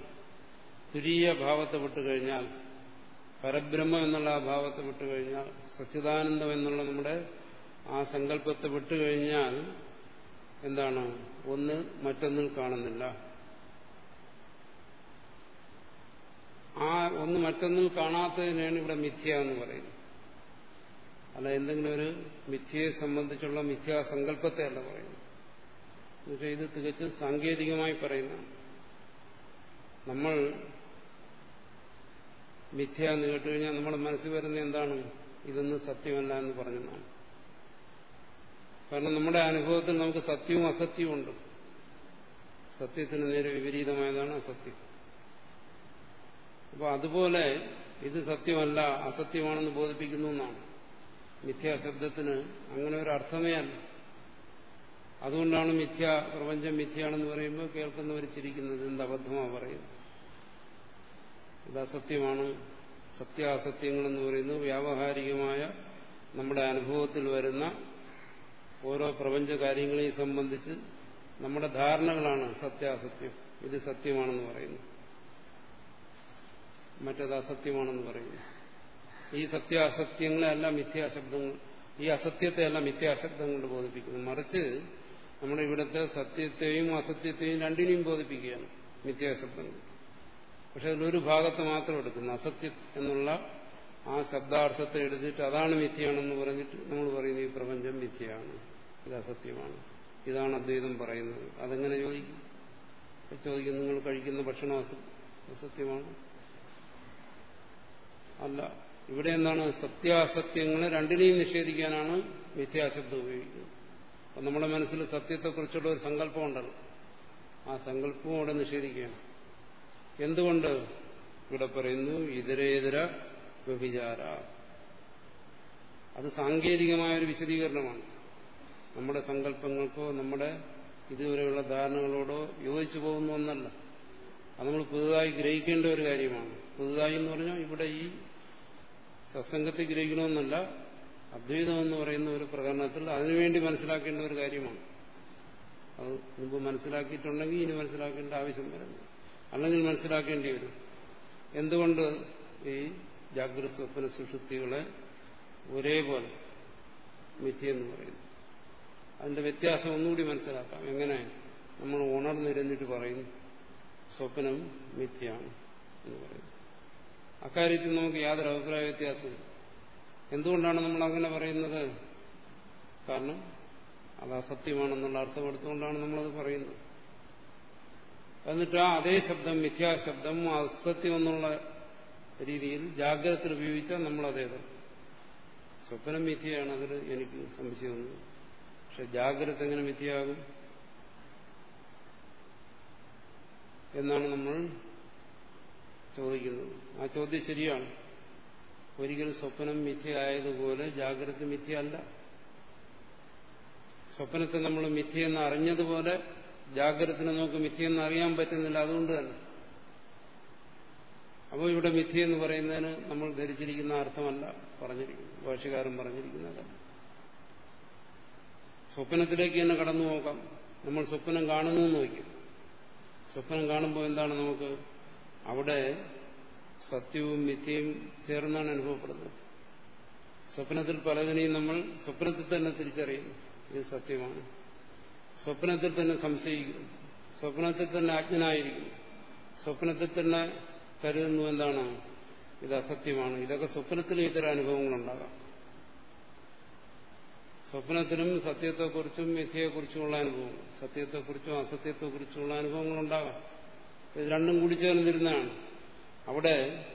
തുരീയ ഭാവത്തെ വിട്ടുകഴിഞ്ഞാൽ പരബ്രഹ്മം എന്നുള്ള ആ ഭാവത്തെ വിട്ടുകഴിഞ്ഞാൽ സച്ചിദാനന്ദം എന്നുള്ള നമ്മുടെ ആ സങ്കല്പത്തെ വിട്ടുകഴിഞ്ഞാൽ എന്താണ്? ഒന്ന് മറ്റൊന്നും കാണുന്നില്ല. ആ ഒന്ന് മറ്റൊന്നും കാണാത്തതിനാണ് ഇവിടെ മിഥ്യ എന്ന് പറയുന്നത്. അല്ല എന്തെങ്കിലും ഒരു മിഥ്യയെ സംബന്ധിച്ചുള്ള മിഥ്യാസങ്കല്പത്തെ അല്ല പറയുന്നത്. എന്നുവെച്ചാൽ ഇത് തികച്ചും സാങ്കേതികമായി പറയുന്നതാണ്. നമ്മൾ മിഥ്യ എന്ന് കേട്ടുകഴിഞ്ഞാൽ നമ്മുടെ മനസ്സിൽ വരുന്ന എന്താണ്? ഇതൊന്നും സത്യമല്ല എന്ന് പറഞ്ഞതാണ് കാരണം നമ്മുടെ അനുഭവത്തിൽ നമുക്ക് സത്യവും അസത്യവും ഉണ്ട്. സത്യത്തിന് നേരെ വിപരീതമായതാണ് അസത്യം. അപ്പോൾ അതുപോലെ ഇത് സത്യമല്ല അസത്യമാണെന്ന് ബോധിപ്പിക്കുന്നു എന്നാണ്. മിഥ്യാശബ്ദത്തിന് അങ്ങനെ ഒരു അർത്ഥമേ അല്ല. അതുകൊണ്ടാണ് മിഥ്യ പ്രപഞ്ചം മിഥ്യയാണെന്ന് പറയുമ്പോൾ കേൾക്കുന്നവർ ചിരിക്കുന്നത് എന്ത് അബദ്ധമാണ് പറയുന്നത്. ഇത് അസത്യമാണ് സത്യാസത്യങ്ങളെന്ന് പറയുന്നത് വ്യാവഹാരികമായ നമ്മുടെ അനുഭവത്തിൽ വരുന്ന ഓരോ പ്രപഞ്ച കാര്യങ്ങളെയും സംബന്ധിച്ച് നമ്മുടെ ധാരണകളാണ് സത്യാസത്യം. ഇത് സത്യമാണെന്ന് പറയുന്നു. മറ്റത് അസത്യമാണെന്ന് പറയുന്നു. ഈ സത്യാസത്യങ്ങളെയല്ല മിഥ്യാശബ്ദങ്ങൾ ഈ അസത്യത്തെയല്ല മിഥ്യാശബ്ദം കൊണ്ട് ബോധിപ്പിക്കുന്നു. മറിച്ച് നമ്മുടെ ഇവിടുത്തെ സത്യത്തെയും അസത്യത്തെയും രണ്ടിനെയും ബോധിപ്പിക്കുകയാണ് മിഥ്യാശബ്ദങ്ങൾ. പക്ഷെ അതിലൊരു ഭാഗത്ത് മാത്രം എടുക്കുന്നു. അസത്യം എന്നുള്ള ആ ശബ്ദാർത്ഥത്തെ എടുത്തിട്ട് അതാണ് മിഥ്യയാണെന്ന് പറഞ്ഞിട്ട് നമ്മൾ പറയുന്നു ഈ പ്രപഞ്ചം മിഥ്യയാണ്. ഇത് അസത്യമാണ്. ഇതാണ് അദ്വൈതം പറയുന്നത്. അതെങ്ങനെ ചോദിക്കും? ചോദിക്കും നിങ്ങൾ കഴിക്കുന്ന ഭക്ഷണം അസത്യമാണ്? അല്ല ഇവിടെ എന്താണ്? സത്യാസത്യങ്ങളെ രണ്ടിനെയും നിഷേധിക്കാനാണ് മിഥ്യാശബ്ദം ഉപയോഗിക്കുന്നത്. അപ്പം നമ്മുടെ മനസ്സിൽ സത്യത്തെക്കുറിച്ചുള്ള ഒരു സങ്കല്പം ഉണ്ടല്ലോ ആ സങ്കല്പവും അവിടെ നിഷേധിക്കുകയാണ്. എന്തുകൊണ്ട് ഇവിടെ പറയുന്നു? ഇതരേതര വ്യഭിചാര. അത് സാങ്കേതികമായ ഒരു വിശദീകരണമാണ്. നമ്മുടെ സങ്കല്പങ്ങൾക്കോ നമ്മുടെ ഇതുവരെയുള്ള ധാരണകളോടോ യോജിച്ചു പോകുന്ന ഒന്നല്ല അത് നമ്മൾ പുതുതായി ഗ്രഹിക്കേണ്ട ഒരു കാര്യമാണ്. പുതുതായി എന്ന് പറഞ്ഞാൽ ഇവിടെ ഈ സത്സംഗത്തിൽ ഗ്രഹിക്കണമെന്നല്ല അദ്വൈതം എന്ന് പറയുന്ന ഒരു പ്രകടനത്തിൽ അതിനുവേണ്ടി മനസ്സിലാക്കേണ്ട ഒരു കാര്യമാണ്. അത് മുമ്പ് മനസ്സിലാക്കിയിട്ടുണ്ടെങ്കിൽ ഇനി മനസ്സിലാക്കേണ്ട ആവശ്യം വരുന്നു അല്ലെങ്കിൽ മനസ്സിലാക്കേണ്ടി വരും. എന്തുകൊണ്ട് ഈ ജാഗ്രത സ്വപ്ന സുഷുപ്തികളെ ഒരേപോലെ മിഥ്യെന്ന് പറയുന്നു? അതിന്റെ വ്യത്യാസം ഒന്നുകൂടി മനസ്സിലാക്കാം. എങ്ങനെ നമ്മൾ ഉണർന്നിരുന്നിട്ട് പറയുന്നു സ്വപ്നം മിഥ്യയാണ് എന്ന് പറയുന്നു. അക്കാര്യത്തിൽ നമുക്ക് യാതൊരു അഭിപ്രായ വ്യത്യാസമില്ല എന്തുകൊണ്ടാണ് നമ്മൾ അങ്ങനെ പറയുന്നത്? കാരണം അത് അസത്യമാണെന്നുള്ള അർത്ഥം എടുത്തുകൊണ്ടാണ് നമ്മളത് പറയുന്നത്. എന്നിട്ട് ആ അതേ ശബ്ദം മിഥ്യാശബ്ദം അസത്യം എന്നുള്ള രീതിയിൽ ജാഗ്രത ഉപയോഗിച്ചാൽ നമ്മൾ അതേത് സ്വപ്നം മിഥ്യയാണ് അതിൽ എനിക്ക് സംശയമൊന്നും പക്ഷെ ജാഗ്രത എങ്ങനെ മിഥ്യയാകും? എന്നാണ് നമ്മൾ ചോദിക്കുന്നത്. ആ ചോദ്യം ശരിയാണ്. ഒരിക്കലും സ്വപ്നം മിഥ്യയായതുപോലെ ജാഗ്രത മിഥ്യയല്ല. സ്വപ്നത്തെ നമ്മൾ മിഥ്യയെന്ന് അറിഞ്ഞതുപോലെ ജാഗ്രതത്തിന് നമുക്ക് മിഥ്യയെന്ന് അറിയാൻ പറ്റുന്നില്ല അതുകൊണ്ട് തന്നെ അപ്പോൾ ഇവിടെ മിഥ്യ എന്ന് പറയുന്നതിന് നമ്മൾ ധരിച്ചിരിക്കുന്ന അർത്ഥമല്ല പറഞ്ഞിരിക്കുന്നു ഭാഷകാരൻ പറഞ്ഞിരിക്കുന്നതല്ല സ്വപ്നത്തിലേക്ക് തന്നെ കടന്നു നോക്കാം നമ്മൾ സ്വപ്നം കാണുന്നു എന്ന് സ്വപ്നം കാണുമ്പോൾ എന്താണ് നമുക്ക്? അവിടെ സത്യവും മിഥ്യയും ചേർന്നാണ് അനുഭവപ്പെടുന്നത്. സ്വപ്നത്തിൽ പലതിനെയും നമ്മൾ സ്വപ്നത്തിൽ തന്നെ തിരിച്ചറിയുന്നു. ഇത് സത്യമാണ്. സ്വപ്നത്തിൽ തന്നെ സംശയിക്കുന്നു. സ്വപ്നത്തിൽ തന്നെ അജ്ഞനായിരിക്കുന്നു. സ്വപ്നത്തിൽ തന്നെ കരുതുന്നു എന്താണ്? ഇത് അസത്യമാണ്. ഇതൊക്കെ സ്വപ്നത്തിലും ഇത്തരം അനുഭവങ്ങളുണ്ടാകാം. സ്വപ്നത്തിലും സത്യത്തെക്കുറിച്ചും മിഥ്യയെക്കുറിച്ചുമുള്ള അനുഭവം സത്യത്തെക്കുറിച്ചും അസത്യത്തെക്കുറിച്ചുമുള്ള അനുഭവങ്ങളുണ്ടാകാം. ഇത് രണ്ടും കൂടി ചേർന്നിരുന്നതാണ്. അവിടെ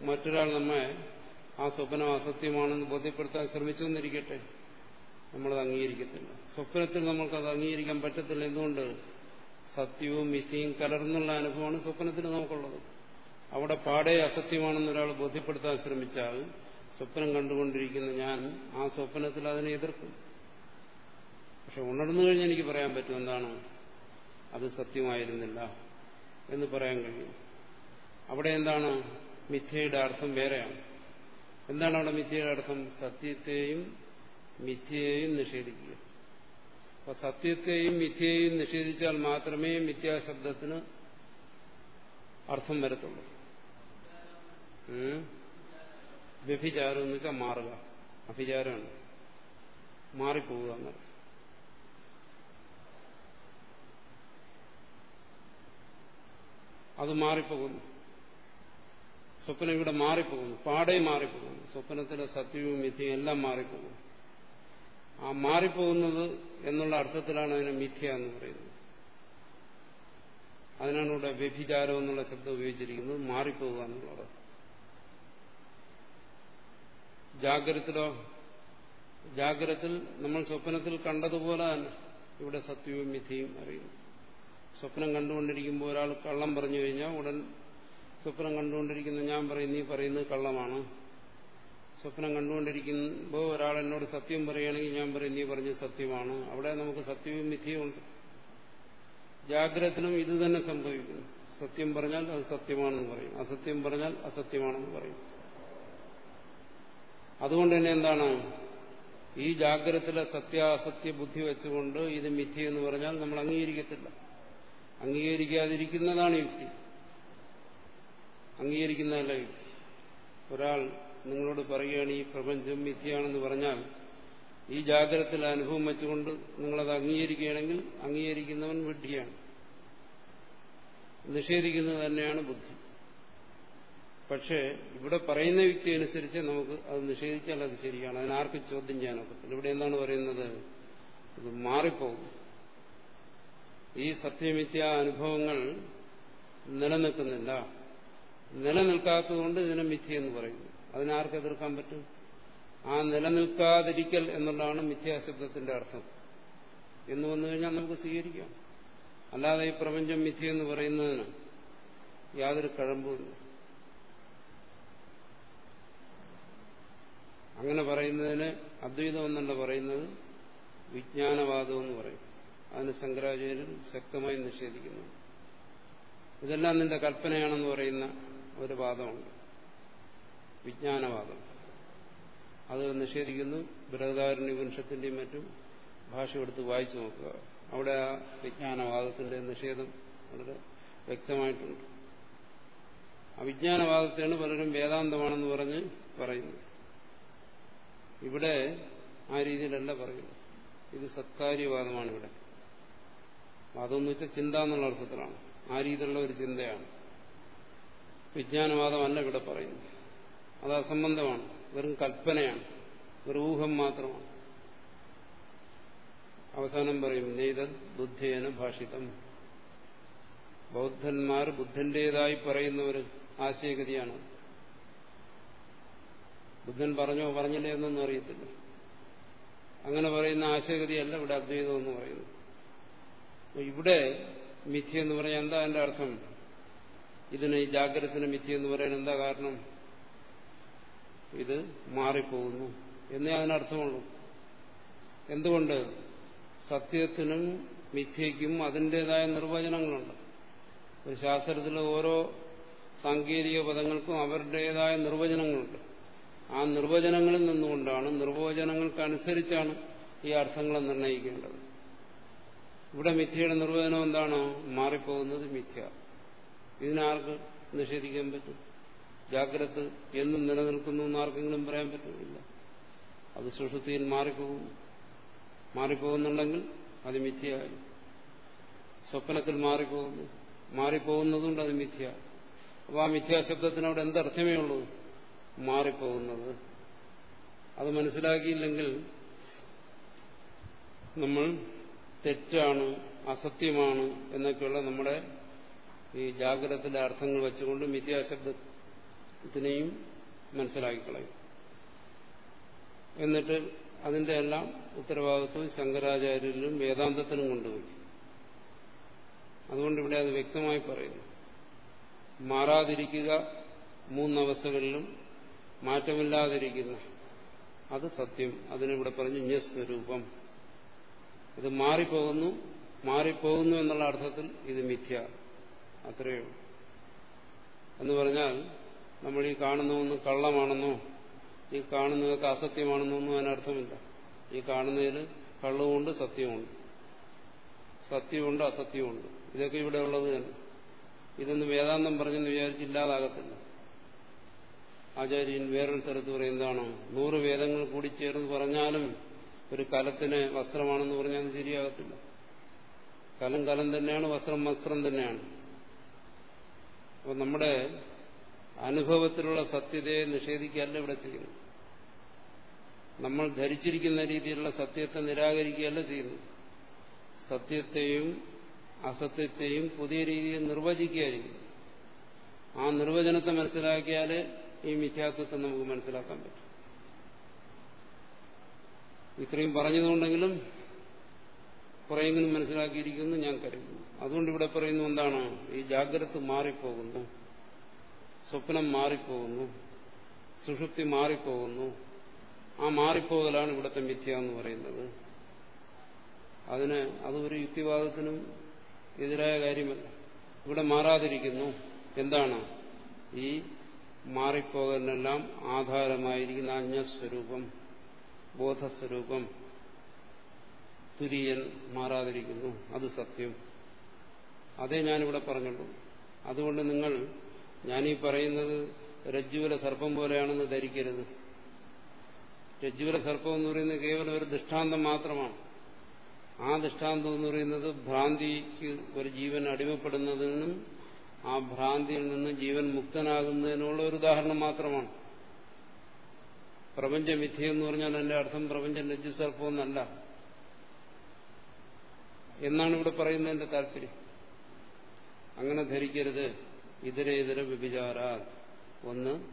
മറ്റൊരാൾ നമ്മെ ആ സ്വപ്നം അസത്യമാണെന്ന് ബോധ്യപ്പെടുത്താൻ ശ്രമിച്ചു എന്നിരിക്കട്ടെ നമ്മളത് അംഗീകരിക്കത്തില്ല. സ്വപ്നത്തിൽ നമ്മൾക്കത് അംഗീകരിക്കാൻ പറ്റത്തില്ല. എന്തുകൊണ്ട്? സത്യവും മിഥ്യയും കലർന്നുള്ള അനുഭവമാണ് സ്വപ്നത്തിൽ നമുക്കുള്ളത്. അവിടെ പാടെ അസത്യമാണെന്ന് ഒരാൾ ബോധ്യപ്പെടുത്താൻ ശ്രമിച്ചാൽ സ്വപ്നം കണ്ടുകൊണ്ടിരിക്കുന്ന ഞാൻ ആ സ്വപ്നത്തിൽ അതിനെ എതിർക്കും. പക്ഷെ ഉണർന്നു കഴിഞ്ഞ് എനിക്ക് പറയാൻ പറ്റും എന്താണ്? അത് സത്യമായിരുന്നില്ല എന്ന് പറയാൻ കഴിയും. അവിടെ എന്താണ്? മിഥ്യയുടെ അർത്ഥം വേറെയാണ്. എന്താണ് അവിടെ മിഥ്യയുടെ അർത്ഥം? സത്യത്തെയും മിഥ്യയെയും നിഷേധിക്കുക. അപ്പൊ സത്യത്തെയും മിഥ്യയെയും നിഷേധിച്ചാൽ മാത്രമേ മിഥ്യാശബ്ദത്തിന് അർത്ഥം വരത്തുള്ളൂ. വ്യഭിചാരം എന്ന് വെച്ചാൽ മാറുക. അഭിചാരമാണ്. മാറിപ്പോവുക എന്നർത്ഥം. അത് മാറിപ്പോകുന്നു. സ്വപ്നം ഇവിടെ മാറിപ്പോകുന്നു. പാടെ മാറിപ്പോകുന്നു. സ്വപ്നത്തിലെ സത്യവും മിഥ്യയും എല്ലാം മാറിപ്പോകുന്നു. ആ മാറിപ്പോകുന്നത് എന്നുള്ള അർത്ഥത്തിലാണ് അതിനെ മിഥ്യ എന്ന് പറയുന്നത്. അതിനാണ് ഇവിടെ വ്യഭിചാരം എന്നുള്ള ശബ്ദം ഉപയോഗിച്ചിരിക്കുന്നത് മാറിപ്പോവുക എന്നുള്ളത്. ജാഗ്രതത്തിലോ ജാഗ്രതത്തിൽ നമ്മൾ സ്വപ്നത്തിൽ കണ്ടതുപോലെ തന്നെ ഇവിടെ സത്യവും മിഥ്യയും അറിയുന്നു. സ്വപ്നം കണ്ടുകൊണ്ടിരിക്കുമ്പോൾ ഒരാൾ കള്ളം പറഞ്ഞു കഴിഞ്ഞാൽ ഉടൻ സ്വപ്നം കണ്ടുകൊണ്ടിരിക്കുന്ന ഞാൻ പറയുന്നു നീ പറയുന്നത് കള്ളമാണ്. സ്വപ്നം കണ്ടുകൊണ്ടിരിക്കുമ്പോൾ ഒരാൾ എന്നോട് സത്യം പറയുകയാണെങ്കിൽ ഞാൻ പറയും നീ പറഞ്ഞ സത്യമാണ്. അവിടെ നമുക്ക് സത്യവും മിഥ്യയുമുണ്ട് ജാഗ്രതത്തിനും ഇത് തന്നെ സംഭവിക്കുന്നു. സത്യം പറഞ്ഞാൽ അത് സത്യമാണെന്ന് പറയും. അസത്യം പറഞ്ഞാൽ അസത്യമാണെന്ന് പറയും. അതുകൊണ്ട് തന്നെ എന്താണ്? ഈ ജാഗ്രതത്തിലെ സത്യാസത്യ ബുദ്ധി വെച്ചുകൊണ്ട് ഇത് മിഥ്യ എന്ന് പറഞ്ഞാൽ നമ്മൾ അംഗീകരിക്കത്തില്ല. അംഗീകരിക്കാതിരിക്കുന്നതാണ് യുക്തി. അംഗീകരിക്കുന്നതല്ല യുക്തി. ഒരാൾ നിങ്ങളോട് പറയുകയാണ് ഈ പ്രപഞ്ചം മിഥ്യയാണെന്ന് പറഞ്ഞാൽ ഈ ജാഗ്രതത്തിലെ അനുഭവം വെച്ചുകൊണ്ട് നിങ്ങളത് അംഗീകരിക്കുകയാണെങ്കിൽ അംഗീകരിക്കുന്നവൻ വിഡ്ഢിയാണ്. നിഷേധിക്കുന്നത് തന്നെയാണ് ബുദ്ധി. പക്ഷേ ഇവിടെ പറയുന്ന വ്യക്തി അനുസരിച്ച് നമുക്ക് അത് നിഷേധിച്ചാൽ അത് ശരിയാണ്. അതിനാർക്കും ചോദ്യം ചെയ്യാനൊക്കത്തില്ല ഇവിടെ എന്താണ് പറയുന്നത്? ഇത് മാറിപ്പോകും. ഈ സത്യമിത്യ അനുഭവങ്ങൾ നിലനിൽക്കുന്നില്ല. നിലനിൽക്കാത്തതുകൊണ്ട് ഇതിനെ മിഥ്യ എന്ന് പറയുന്നു. അതിനാർക്ക് എതിർക്കാൻ പറ്റും? ആ നിലനിൽക്കാതിരിക്കൽ എന്നുള്ളതാണ് മിഥ്യാശബ്ദത്തിന്റെ അർത്ഥം. എന്ന് വന്നു കഴിഞ്ഞാൽ നമുക്ക് സ്വീകരിക്കാം. അല്ലാതെ ഈ പ്രപഞ്ചം മിഥ്യയെന്ന് പറയുന്നതിന് യാതൊരു കഴമ്പുമില്ല. അങ്ങനെ പറയുന്നതിന് അദ്വൈതം എന്നല്ല പറയുന്നത് വിജ്ഞാനവാദം എന്ന് പറയും. അതിന് ശങ്കരാചാര്യൻ ശക്തമായി നിഷേധിക്കുന്നു. ഇതെല്ലാം നിന്റെ കൽപ്പനയാണെന്ന് പറയുന്ന ഒരു വാദമുണ്ട്. വിജ്ഞാനവാദം. അത് നിഷേധിക്കുന്നു. ബൃഹദാരണ്യ വംശത്തിന്റെയും മറ്റും ഭാഷ എടുത്ത് വായിച്ചു നോക്കുക. അവിടെ ആ വിജ്ഞാനവാദത്തിന്റെ നിഷേധം വളരെ വ്യക്തമായിട്ടുണ്ട്. ആ വിജ്ഞാനവാദത്തെയാണ് പലരും വേദാന്തമാണെന്ന് പറഞ്ഞ് പറയുന്നത്. ഇവിടെ ആ രീതിയിലല്ല പറയുന്നു ഇത് സത്കാര്യവാദമാണ് ഇവിടെ. വാദം എന്ന് വെച്ചാൽ ചിന്ത എന്നുള്ള അർത്ഥത്തിലാണ്. ആ രീതിയിലുള്ള ഒരു ചിന്തയാണ്. വിജ്ഞാനവാദമല്ല ഇവിടെ പറയുന്നത്. അത് അസംബന്ധമാണ്. വെറും കൽപ്പനയാണ്. വെറും ഊഹം മാത്രമാണ്. അവസാനം പറയും നെയ്തത് ബുദ്ധേന ഭാഷിതം. ബൗദ്ധന്മാർ ബുദ്ധന്റേതായി പറയുന്ന ഒരു ആശയഗതിയാണ്. ബുദ്ധൻ പറഞ്ഞോ പറഞ്ഞില്ലേ എന്നൊന്നും അറിയത്തില്ല. അങ്ങനെ പറയുന്ന ആശയഗതിയല്ല ഇവിടെ അദ്വൈതം എന്ന് പറയുന്നു ഇവിടെ മിഥ്യ എന്ന് പറയാൻ എന്താ എന്റെ അർത്ഥം? ഇതിന് ഈ ജാഗ്രതത്തിന് മിഥ്യ എന്ന് പറയാൻ എന്താ കാരണം? ഇത് മാറിപ്പോകുന്നു എന്നേ അതിനർത്ഥമുള്ളൂ. എന്തുകൊണ്ട്? സത്യത്തിനും മിഥ്യയ്ക്കും അതിന്റെതായ നിർവചനങ്ങളുണ്ട്. ഒരു ശാസ്ത്രത്തിലെ ഓരോ സാങ്കേതിക പദങ്ങൾക്കും അവരുടേതായ നിർവചനങ്ങളുണ്ട്. ആ നിർവചനങ്ങളിൽ നിന്നുകൊണ്ടാണ് നിർവചനങ്ങൾക്കനുസരിച്ചാണ് ഈ അർത്ഥങ്ങളെ നിർണയിക്കേണ്ടത്. ഇവിടെ മിഥ്യയുടെ നിർവചനം എന്താണോ? മാറിപ്പോകുന്നത് മിഥ്യ. ഇതിനാർക്ക് നിഷേധിക്കാൻ പറ്റും? ജാഗ്രത എന്നും നിലനിൽക്കുന്നു എന്ന് ആർക്കെങ്കിലും പറയാൻ പറ്റുന്നില്ല. അത് സുഷുതിയിൽ മാറിപ്പോകും. മാറിപ്പോകുന്നുണ്ടെങ്കിൽ അത് മിഥ്യയായി. സ്വപ്നത്തിൽ മാറിപ്പോകുന്നു. മാറിപ്പോകുന്നതുകൊണ്ട് അത് മിഥ്യ അപ്പോൾ ആ മിഥ്യാശബ്ദത്തിന് അവിടെ എന്തർത്ഥമേ ഉള്ളൂ? മാറിപ്പോകുന്നത്. അത് മനസ്സിലാക്കിയില്ലെങ്കിൽ നമ്മൾ തെറ്റാണ് അസത്യമാണ് എന്നൊക്കെയുള്ള നമ്മുടെ ഈ ജാഗ്രതത്തിന്റെ അർത്ഥങ്ങൾ വെച്ചുകൊണ്ട് മിഥ്യാശബ്ദത്തിനെയും മനസ്സിലാക്കിക്കളയും. എന്നിട്ട് അതിന്റെ എല്ലാം ഉത്തരവാദിത്വം ശങ്കരാചാര്യരിലും വേദാന്തത്തിനും കൊണ്ടുപോയി. അതുകൊണ്ട് ഇവിടെ അത് വ്യക്തമായി പറയുന്നു. മാറാതിരിക്കുക മൂന്നവസ്ഥകളിലും മാറ്റമില്ലാതിരിക്കുന്ന അത് സത്യം. അതിനിവിടെ പറഞ്ഞു ഞസ്വരൂപം ഇത് മാറിപ്പോകുന്നു മാറിപ്പോകുന്നു എന്നുള്ള അർത്ഥത്തിൽ ഇത് മിഥ്യ. അത്രയേ എന്ന് പറഞ്ഞാൽ നമ്മൾ ഈ കാണുന്ന ഒന്നും കള്ളമാണെന്നോ ഈ കാണുന്നതൊക്കെ അസത്യമാണെന്നോ ഒന്നും അതിനർത്ഥമില്ല. ഈ കാണുന്നതിൽ കള്ളവുമുണ്ട് സത്യമുണ്ട് സത്യമുണ്ട് അസത്യമുണ്ട് ഇതൊക്കെ ഇവിടെ ഉള്ളത് തന്നെ. ഇതൊന്നും വേദാന്തം പറഞ്ഞെന്ന് വിചാരിച്ചില്ലാതാകത്തില്ല. ആചാര്യൻ വേറൊരു സ്ഥലത്ത് പറയും എന്താണോ? നൂറ് വേദങ്ങൾ കൂടി ചേർന്ന് പറഞ്ഞാലും ഒരു കലത്തിന് വസ്ത്രമാണെന്ന് പറഞ്ഞാൽ ശരിയാകത്തില്ല. കലം കലം തന്നെയാണ് വസ്ത്രം വസ്ത്രം തന്നെയാണ്. അപ്പോൾ നമ്മുടെ അനുഭവത്തിലുള്ള സത്യതയെ നിഷേധിക്കുകയല്ല ഇവിടെ ചെയ്യുന്നു നമ്മൾ ധരിച്ചിരിക്കുന്ന രീതിയിലുള്ള സത്യത്തെ നിരാകരിക്കുകയല്ല ചെയ്യുന്നു സത്യത്തെയും അസത്യത്തെയും പുതിയ രീതിയിൽ നിർവചിക്കുക ആ നിർവചനത്തെ മനസ്സിലാക്കിയാൽ ഈ മിഥ്യാത്വത്തെ നമുക്ക് മനസ്സിലാക്കാൻ പറ്റും. ഇത്രയും പറഞ്ഞതുകൊണ്ടെങ്കിലും കുറെയെങ്കിലും മനസ്സിലാക്കിയിരിക്കുന്നു ഞാൻ കരുതുന്നു. അതുകൊണ്ട് ഇവിടെ പറയുന്നു എന്താണോ? ഈ ജാഗ്രത മാറിപ്പോകുന്നു. സ്വപ്നം മാറിപ്പോകുന്നു. സുഷുപ്തി മാറിപ്പോകുന്നു. ആ മാറിപ്പോകലാണ് ഇവിടുത്തെ മിഥ്യ എന്ന് പറയുന്നത്. അതിന് അതൊരു യുക്തിവാദത്തിനും എതിരായ കാര്യമല്ല. ഇവിടെ മാറാതിരിക്കുന്നു. എന്താണ്? ഈ മാറിപ്പോകലിനെല്ലാം ആധാരമായിരിക്കുന്ന അജ്ഞസ്വരൂപം ബോധസ്വരൂപം തുര്യൻ മാറാതിരിക്കുന്നു. അത് സത്യം. അതേ ഞാനിവിടെ പറഞ്ഞുള്ളൂ. അതുകൊണ്ട് നിങ്ങൾ ഞാനീ പറയുന്നത് രജ്ജുവിലെ സർപ്പം പോലെയാണെന്ന് ധരിക്കരുത്. രജ്ജുവിലെ സർപ്പം എന്ന് പറയുന്നത് കേവലം ഒരു ദൃഷ്ടാന്തം മാത്രമാണ്. ആ ദൃഷ്ടാന്തം എന്ന് പറയുന്നത് ഭ്രാന്തിക്ക് ഒരു ജീവൻ അടിമപ്പെടുന്നതിനും ആ ഭ്രാന്തിയിൽ നിന്ന് ജീവൻ മുക്തനാകുന്നതിനുള്ള ഒരു ഉദാഹരണം മാത്രമാണ്. പ്രപഞ്ചമിഥ്യ എന്ന് പറഞ്ഞാൽ എന്റെ അർത്ഥം പ്രപഞ്ചം രജ്ജു സർപ്പമെന്നല്ല എന്നാണ് ഇവിടെ പറയുന്നതിന്റെ താല്പര്യം. അങ്ങനെ ധരിക്കരുത്. ഇതര ഇതര വ്യഭിചാര. ഒന്ന്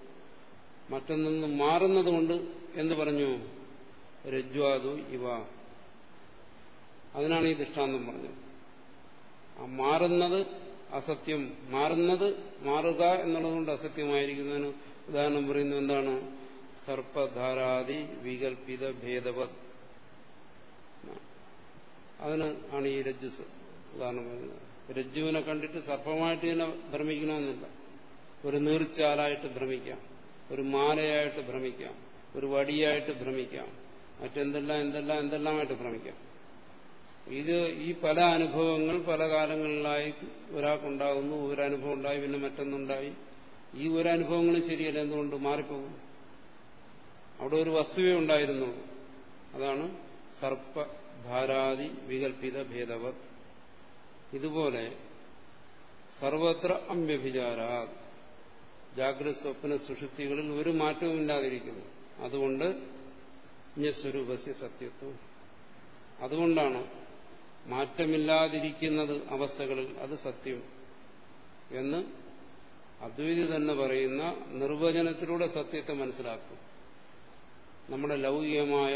മറ്റൊന്നു മാറുന്നതുകൊണ്ട് എന്ന് പറഞ്ഞു? രജ്വാദു ഇവ. അതിനാണ് ഈ ദൃഷ്ടാന്തം പറഞ്ഞത്. ആ മാറുന്നത് അസത്യം. മാറുന്നത് മാറുക എന്നുള്ളതുകൊണ്ട് അസത്യമായിരിക്കുന്നതിന് ഉദാഹരണം പറയുന്നത് എന്താണ്? സർപ്പധാരാദി വികൽപിത ഭേദവത്. അതിന് ആണ് ഈ രജ്ജസ് ഉദാഹരണം പറയുന്നത്. രജ്ജുവിനെ കണ്ടിട്ട് സർപ്പമായിട്ട് തന്നെ ഭ്രമിക്കണമെന്നില്ല. ഒരു നീർച്ചാലായിട്ട് ഭ്രമിക്കാം. ഒരു മാലയായിട്ട് ഭ്രമിക്കാം. ഒരു വടിയായിട്ട് ഭ്രമിക്കാം. മറ്റെന്തെല്ലാം എന്തെല്ലാം എന്തെല്ലാമായിട്ട് ഭ്രമിക്കാം. ഇത് ഈ പല അനുഭവങ്ങൾ പല കാലങ്ങളിലായി ഒരാൾക്കുണ്ടാകുന്നു അനുഭവം ഉണ്ടായി പിന്നെ മറ്റൊന്നുണ്ടായി. ഈ ഒരു ഒരനുഭവങ്ങളും ശരിയല്ല. എന്തുകൊണ്ട്? മാറിപ്പോകും. അവിടെ ഒരു വസ്തുവേ ഉണ്ടായിരുന്നുള്ളൂ. അതാണ് സർപ്പ ഭാരാതി വികൽപ്പിത ഭേദവത്. ഇതുപോലെ സർവത്ര അമ്യഭിചാര ജാഗ്രത സ്വപ്ന സുഷുപ്തികളിൽ ഒരു മാറ്റവും ഇല്ലാതിരിക്കുന്നു അതുകൊണ്ട് സ്വരൂപസ്യ സത്യത്വം. അതുകൊണ്ടാണ് മാറ്റമില്ലാതിരിക്കുന്നത് അവസ്ഥകളിൽ അത് സത്യം എന്ന് അദ്വൈതി തന്നെ പറയുന്ന നിർവചനത്തിലൂടെ സത്യത്തെ മനസ്സിലാക്കും. നമ്മുടെ ലൗകികമായ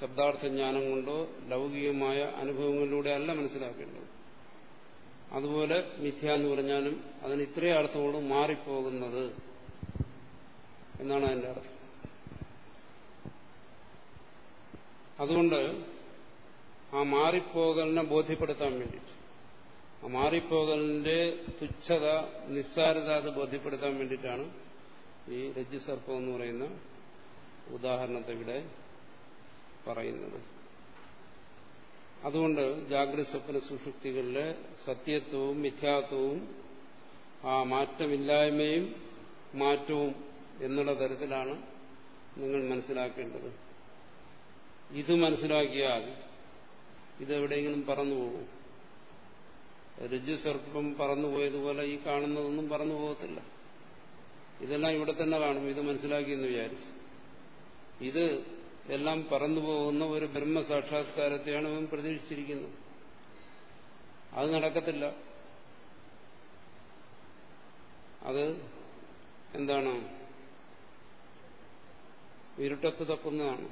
ശബ്ദാർത്ഥ ജ്ഞാനം കൊണ്ടോ ലൗകികമായ അനുഭവങ്ങളിലൂടെ അല്ല മനസ്സിലാക്കേണ്ടത്. അതുപോലെ മിഥ്യ എന്ന് പറഞ്ഞാലും അതിന് ഇത്രയും അർത്ഥമോട് മാറിപ്പോകുന്നത് എന്നാണ് അതിന്റെ അർത്ഥം. അതുകൊണ്ട് ആ മാറിപ്പോകലിനെ ബോധ്യപ്പെടുത്താൻ വേണ്ടിയിട്ട് ആ മാറിപ്പോകലിന്റെ തുച്ഛത നിസ്സാരത അത് ബോധ്യപ്പെടുത്താൻ വേണ്ടിയിട്ടാണ് ഈ രജ്ജുസർപ്പം എന്ന് പറയുന്ന ഉദാഹരണത്തെ ഇവിടെ പറയുന്നത്. അതുകൊണ്ട് ജാഗ്രത സ്വപ്ന സുഷുപ്തികളിലെ സത്യത്വവും മിഥ്യാത്വവും ആ മാറ്റമില്ലായ്മയും മാറ്റവും എന്നുള്ള തരത്തിലാണ് നിങ്ങൾ മനസ്സിലാക്കേണ്ടത്. ഇത് മനസ്സിലാക്കിയാൽ ഇതെവിടെയെങ്കിലും പറന്നു പോകും. രജ്ജു സർപ്പം പറന്നുപോയതുപോലെ ഈ കാണുന്നതൊന്നും പറന്നു പോകത്തില്ല. ഇതെല്ലാം ഇവിടെ തന്നെ കാണും. ഇത് മനസ്സിലാക്കിയെന്ന് വിചാരിച്ചു. ഇത് എല്ലാം പറന്നുപോകുന്ന ഒരു ബ്രഹ്മസാക്ഷാത്കാരത്തെയാണ് അവൻ പ്രതീക്ഷിച്ചിരിക്കുന്നത് അത് നടക്കത്തില്ല. അത് എന്താണ്? ഇരുട്ടത്ത് തപ്പുന്നതാണ്.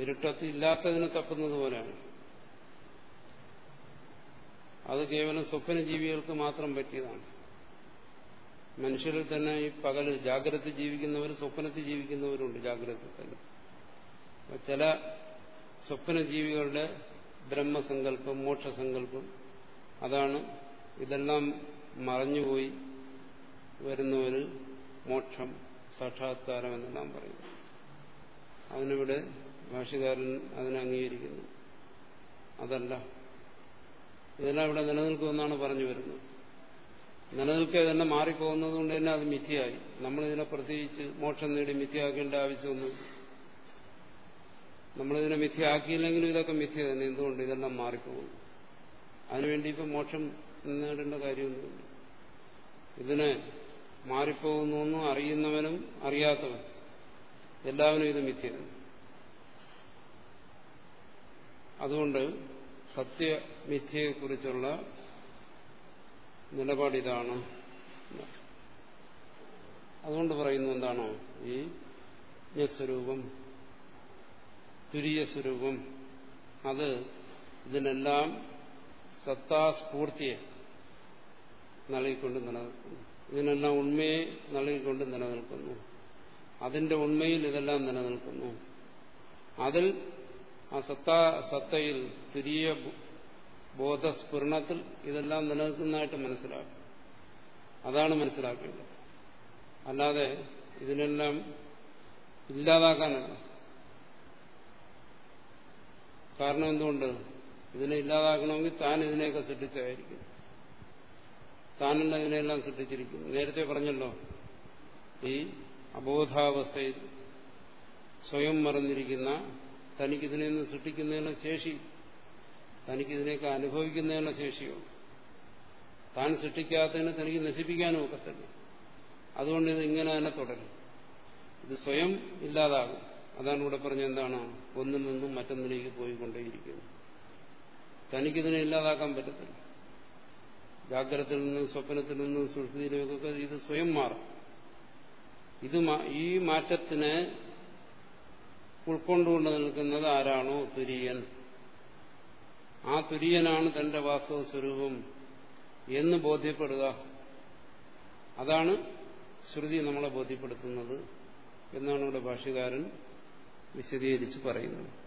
ഇരുട്ടത്ത് ഇല്ലാത്തതിന് തപ്പുന്നത് പോലെയാണ്. അത് കേവലം സ്വപ്ന ജീവികൾക്ക് മാത്രം പറ്റിയതാണ്. മനുഷ്യരിൽ തന്നെ ഈ പകൽ ജാഗ്രത ജീവിക്കുന്നവർ സ്വപ്നത്തിൽ ജീവിക്കുന്നവരുണ്ട് ജാഗ്രത തന്നെ. ചില സ്വപ്ന ജീവികളുടെ ബ്രഹ്മസങ്കല്പം മോക്ഷസങ്കല്പം അതാണ് ഇതെല്ലാം മറഞ്ഞുപോയി വരുന്ന ഒരു മോക്ഷം സാക്ഷാത്കാരം എന്ന് എന്നെല്ലാം പറയുന്നു അതിനിവിടെ ഭാഷകാരൻ അതിനെ അംഗീകരിക്കുന്നു. അതല്ല. ഇതെല്ലാം ഇവിടെ നിലനിൽക്കുമെന്നാണ് പറഞ്ഞു വരുന്നത്. നിലനിൽക്കെ തന്നെ മാറിപ്പോകുന്നത് കൊണ്ട് തന്നെ അത് മിഥ്യയായി. നമ്മളിതിനെ പ്രത്യേകിച്ച് മോക്ഷം നേടി മിഥ്യയാക്കേണ്ട ആവശ്യമൊന്നും നമ്മളിതിനെ മിഥ്യയാക്കിയില്ലെങ്കിലും ഇതൊക്കെ മിഥ്യ തന്നെ. എന്തുകൊണ്ട്? ഇതെല്ലാം മാറിപ്പോകുന്നു. അതിനുവേണ്ടി ഇപ്പം മോക്ഷം നേടേണ്ട കാര്യമൊന്നുമില്ല. ഇതിനെ മാറിപ്പോകുന്നു അറിയുന്നവനും അറിയാത്തവനും എല്ലാവരും ഇത് മിഥ്യ അതുകൊണ്ട് സത്യമിഥ്യയെക്കുറിച്ചുള്ള നിലപാടിതാണ്. അതുകൊണ്ട് പറയുന്നത് എന്താണോ? ഈ ജ്ഞസ്വരൂപം തുരിയ സ്വരൂപം അത് ഇതിനെല്ലാം സത്താസ്ഫൂർത്തിയെ നൽകിക്കൊണ്ട് നിലനിൽക്കുന്നു ഇതിനെല്ലാം ഉണ്മയെ നൽകിക്കൊണ്ട് നിലനിൽക്കുന്നു. അതിന്റെ ഉണ്മയിൽ ഇതെല്ലാം നിലനിൽക്കുന്നു. അതിൽ ആ സത്താ സത്തയിൽ തുരിയ ബോധസ്ഫുരണത്തിൽ ഇതെല്ലാം നിലനിൽക്കുന്നതായിട്ട് മനസ്സിലാക്കും. അതാണ് മനസ്സിലാക്കേണ്ടത്. അല്ലാതെ ഇതിനെല്ലാം ഇല്ലാതാക്കാനല്ല. കാരണം എന്തുകൊണ്ട്? ഇതിനെ ഇല്ലാതാക്കണമെങ്കിൽ താൻ ഇതിനെയൊക്കെ സൃഷ്ടിച്ചായിരിക്കും താനല്ല ഇതിനെല്ലാം സൃഷ്ടിച്ചിരിക്കുന്നു നേരത്തെ പറഞ്ഞല്ലോ ഈ അബോധാവസ്ഥയിൽ സ്വയം മറന്നിരിക്കുന്ന തനിക്കിതിനെയൊന്നും സൃഷ്ടിക്കുന്നതിനുള്ള ശേഷി തനിക്കിതിനെയൊക്കെ അനുഭവിക്കുന്നതിനുള്ള ശേഷിയോ താൻ സൃഷ്ടിക്കാത്തതിനെ തനിക്ക് നശിപ്പിക്കാനും ഒക്കത്തില്ല അതുകൊണ്ട് ഇത് ഇങ്ങനെ തന്നെ തുടരും. ഇത് സ്വയം ഇല്ലാതാകും. അതാണ് ഇവിടെ പറഞ്ഞ എന്താണ്? ഒന്നിൽ നിന്നും മറ്റൊന്നിലേക്ക് പോയിക്കൊണ്ടേയിരിക്കുന്നു. തനിക്കിതിനെ ഇല്ലാതാക്കാൻ പറ്റത്തില്ല. ജാഗ്രതയിൽ നിന്നും സ്വപ്നത്തിൽ നിന്നും സുഷ്ടിയിലേക്കൊക്കെ ഇത് സ്വയം മാറും. ഇത് ഈ മാറ്റത്തിനെ ഉൾക്കൊണ്ടുകൊണ്ട് നിൽക്കുന്നത് ആരാണോ തുര്യൻ. ആ തുര്യനാണ് തന്റെ വാസ്തവ സ്വരൂപം എന്ന് ബോധ്യപ്പെടുക. അതാണ് ശ്രുതി നമ്മളെ ബോധ്യപ്പെടുത്തുന്നത് എന്നാണ് ഇവിടെ ഭാഷകാരൻ വിശദീകരിച്ച് പറയുന്നത്.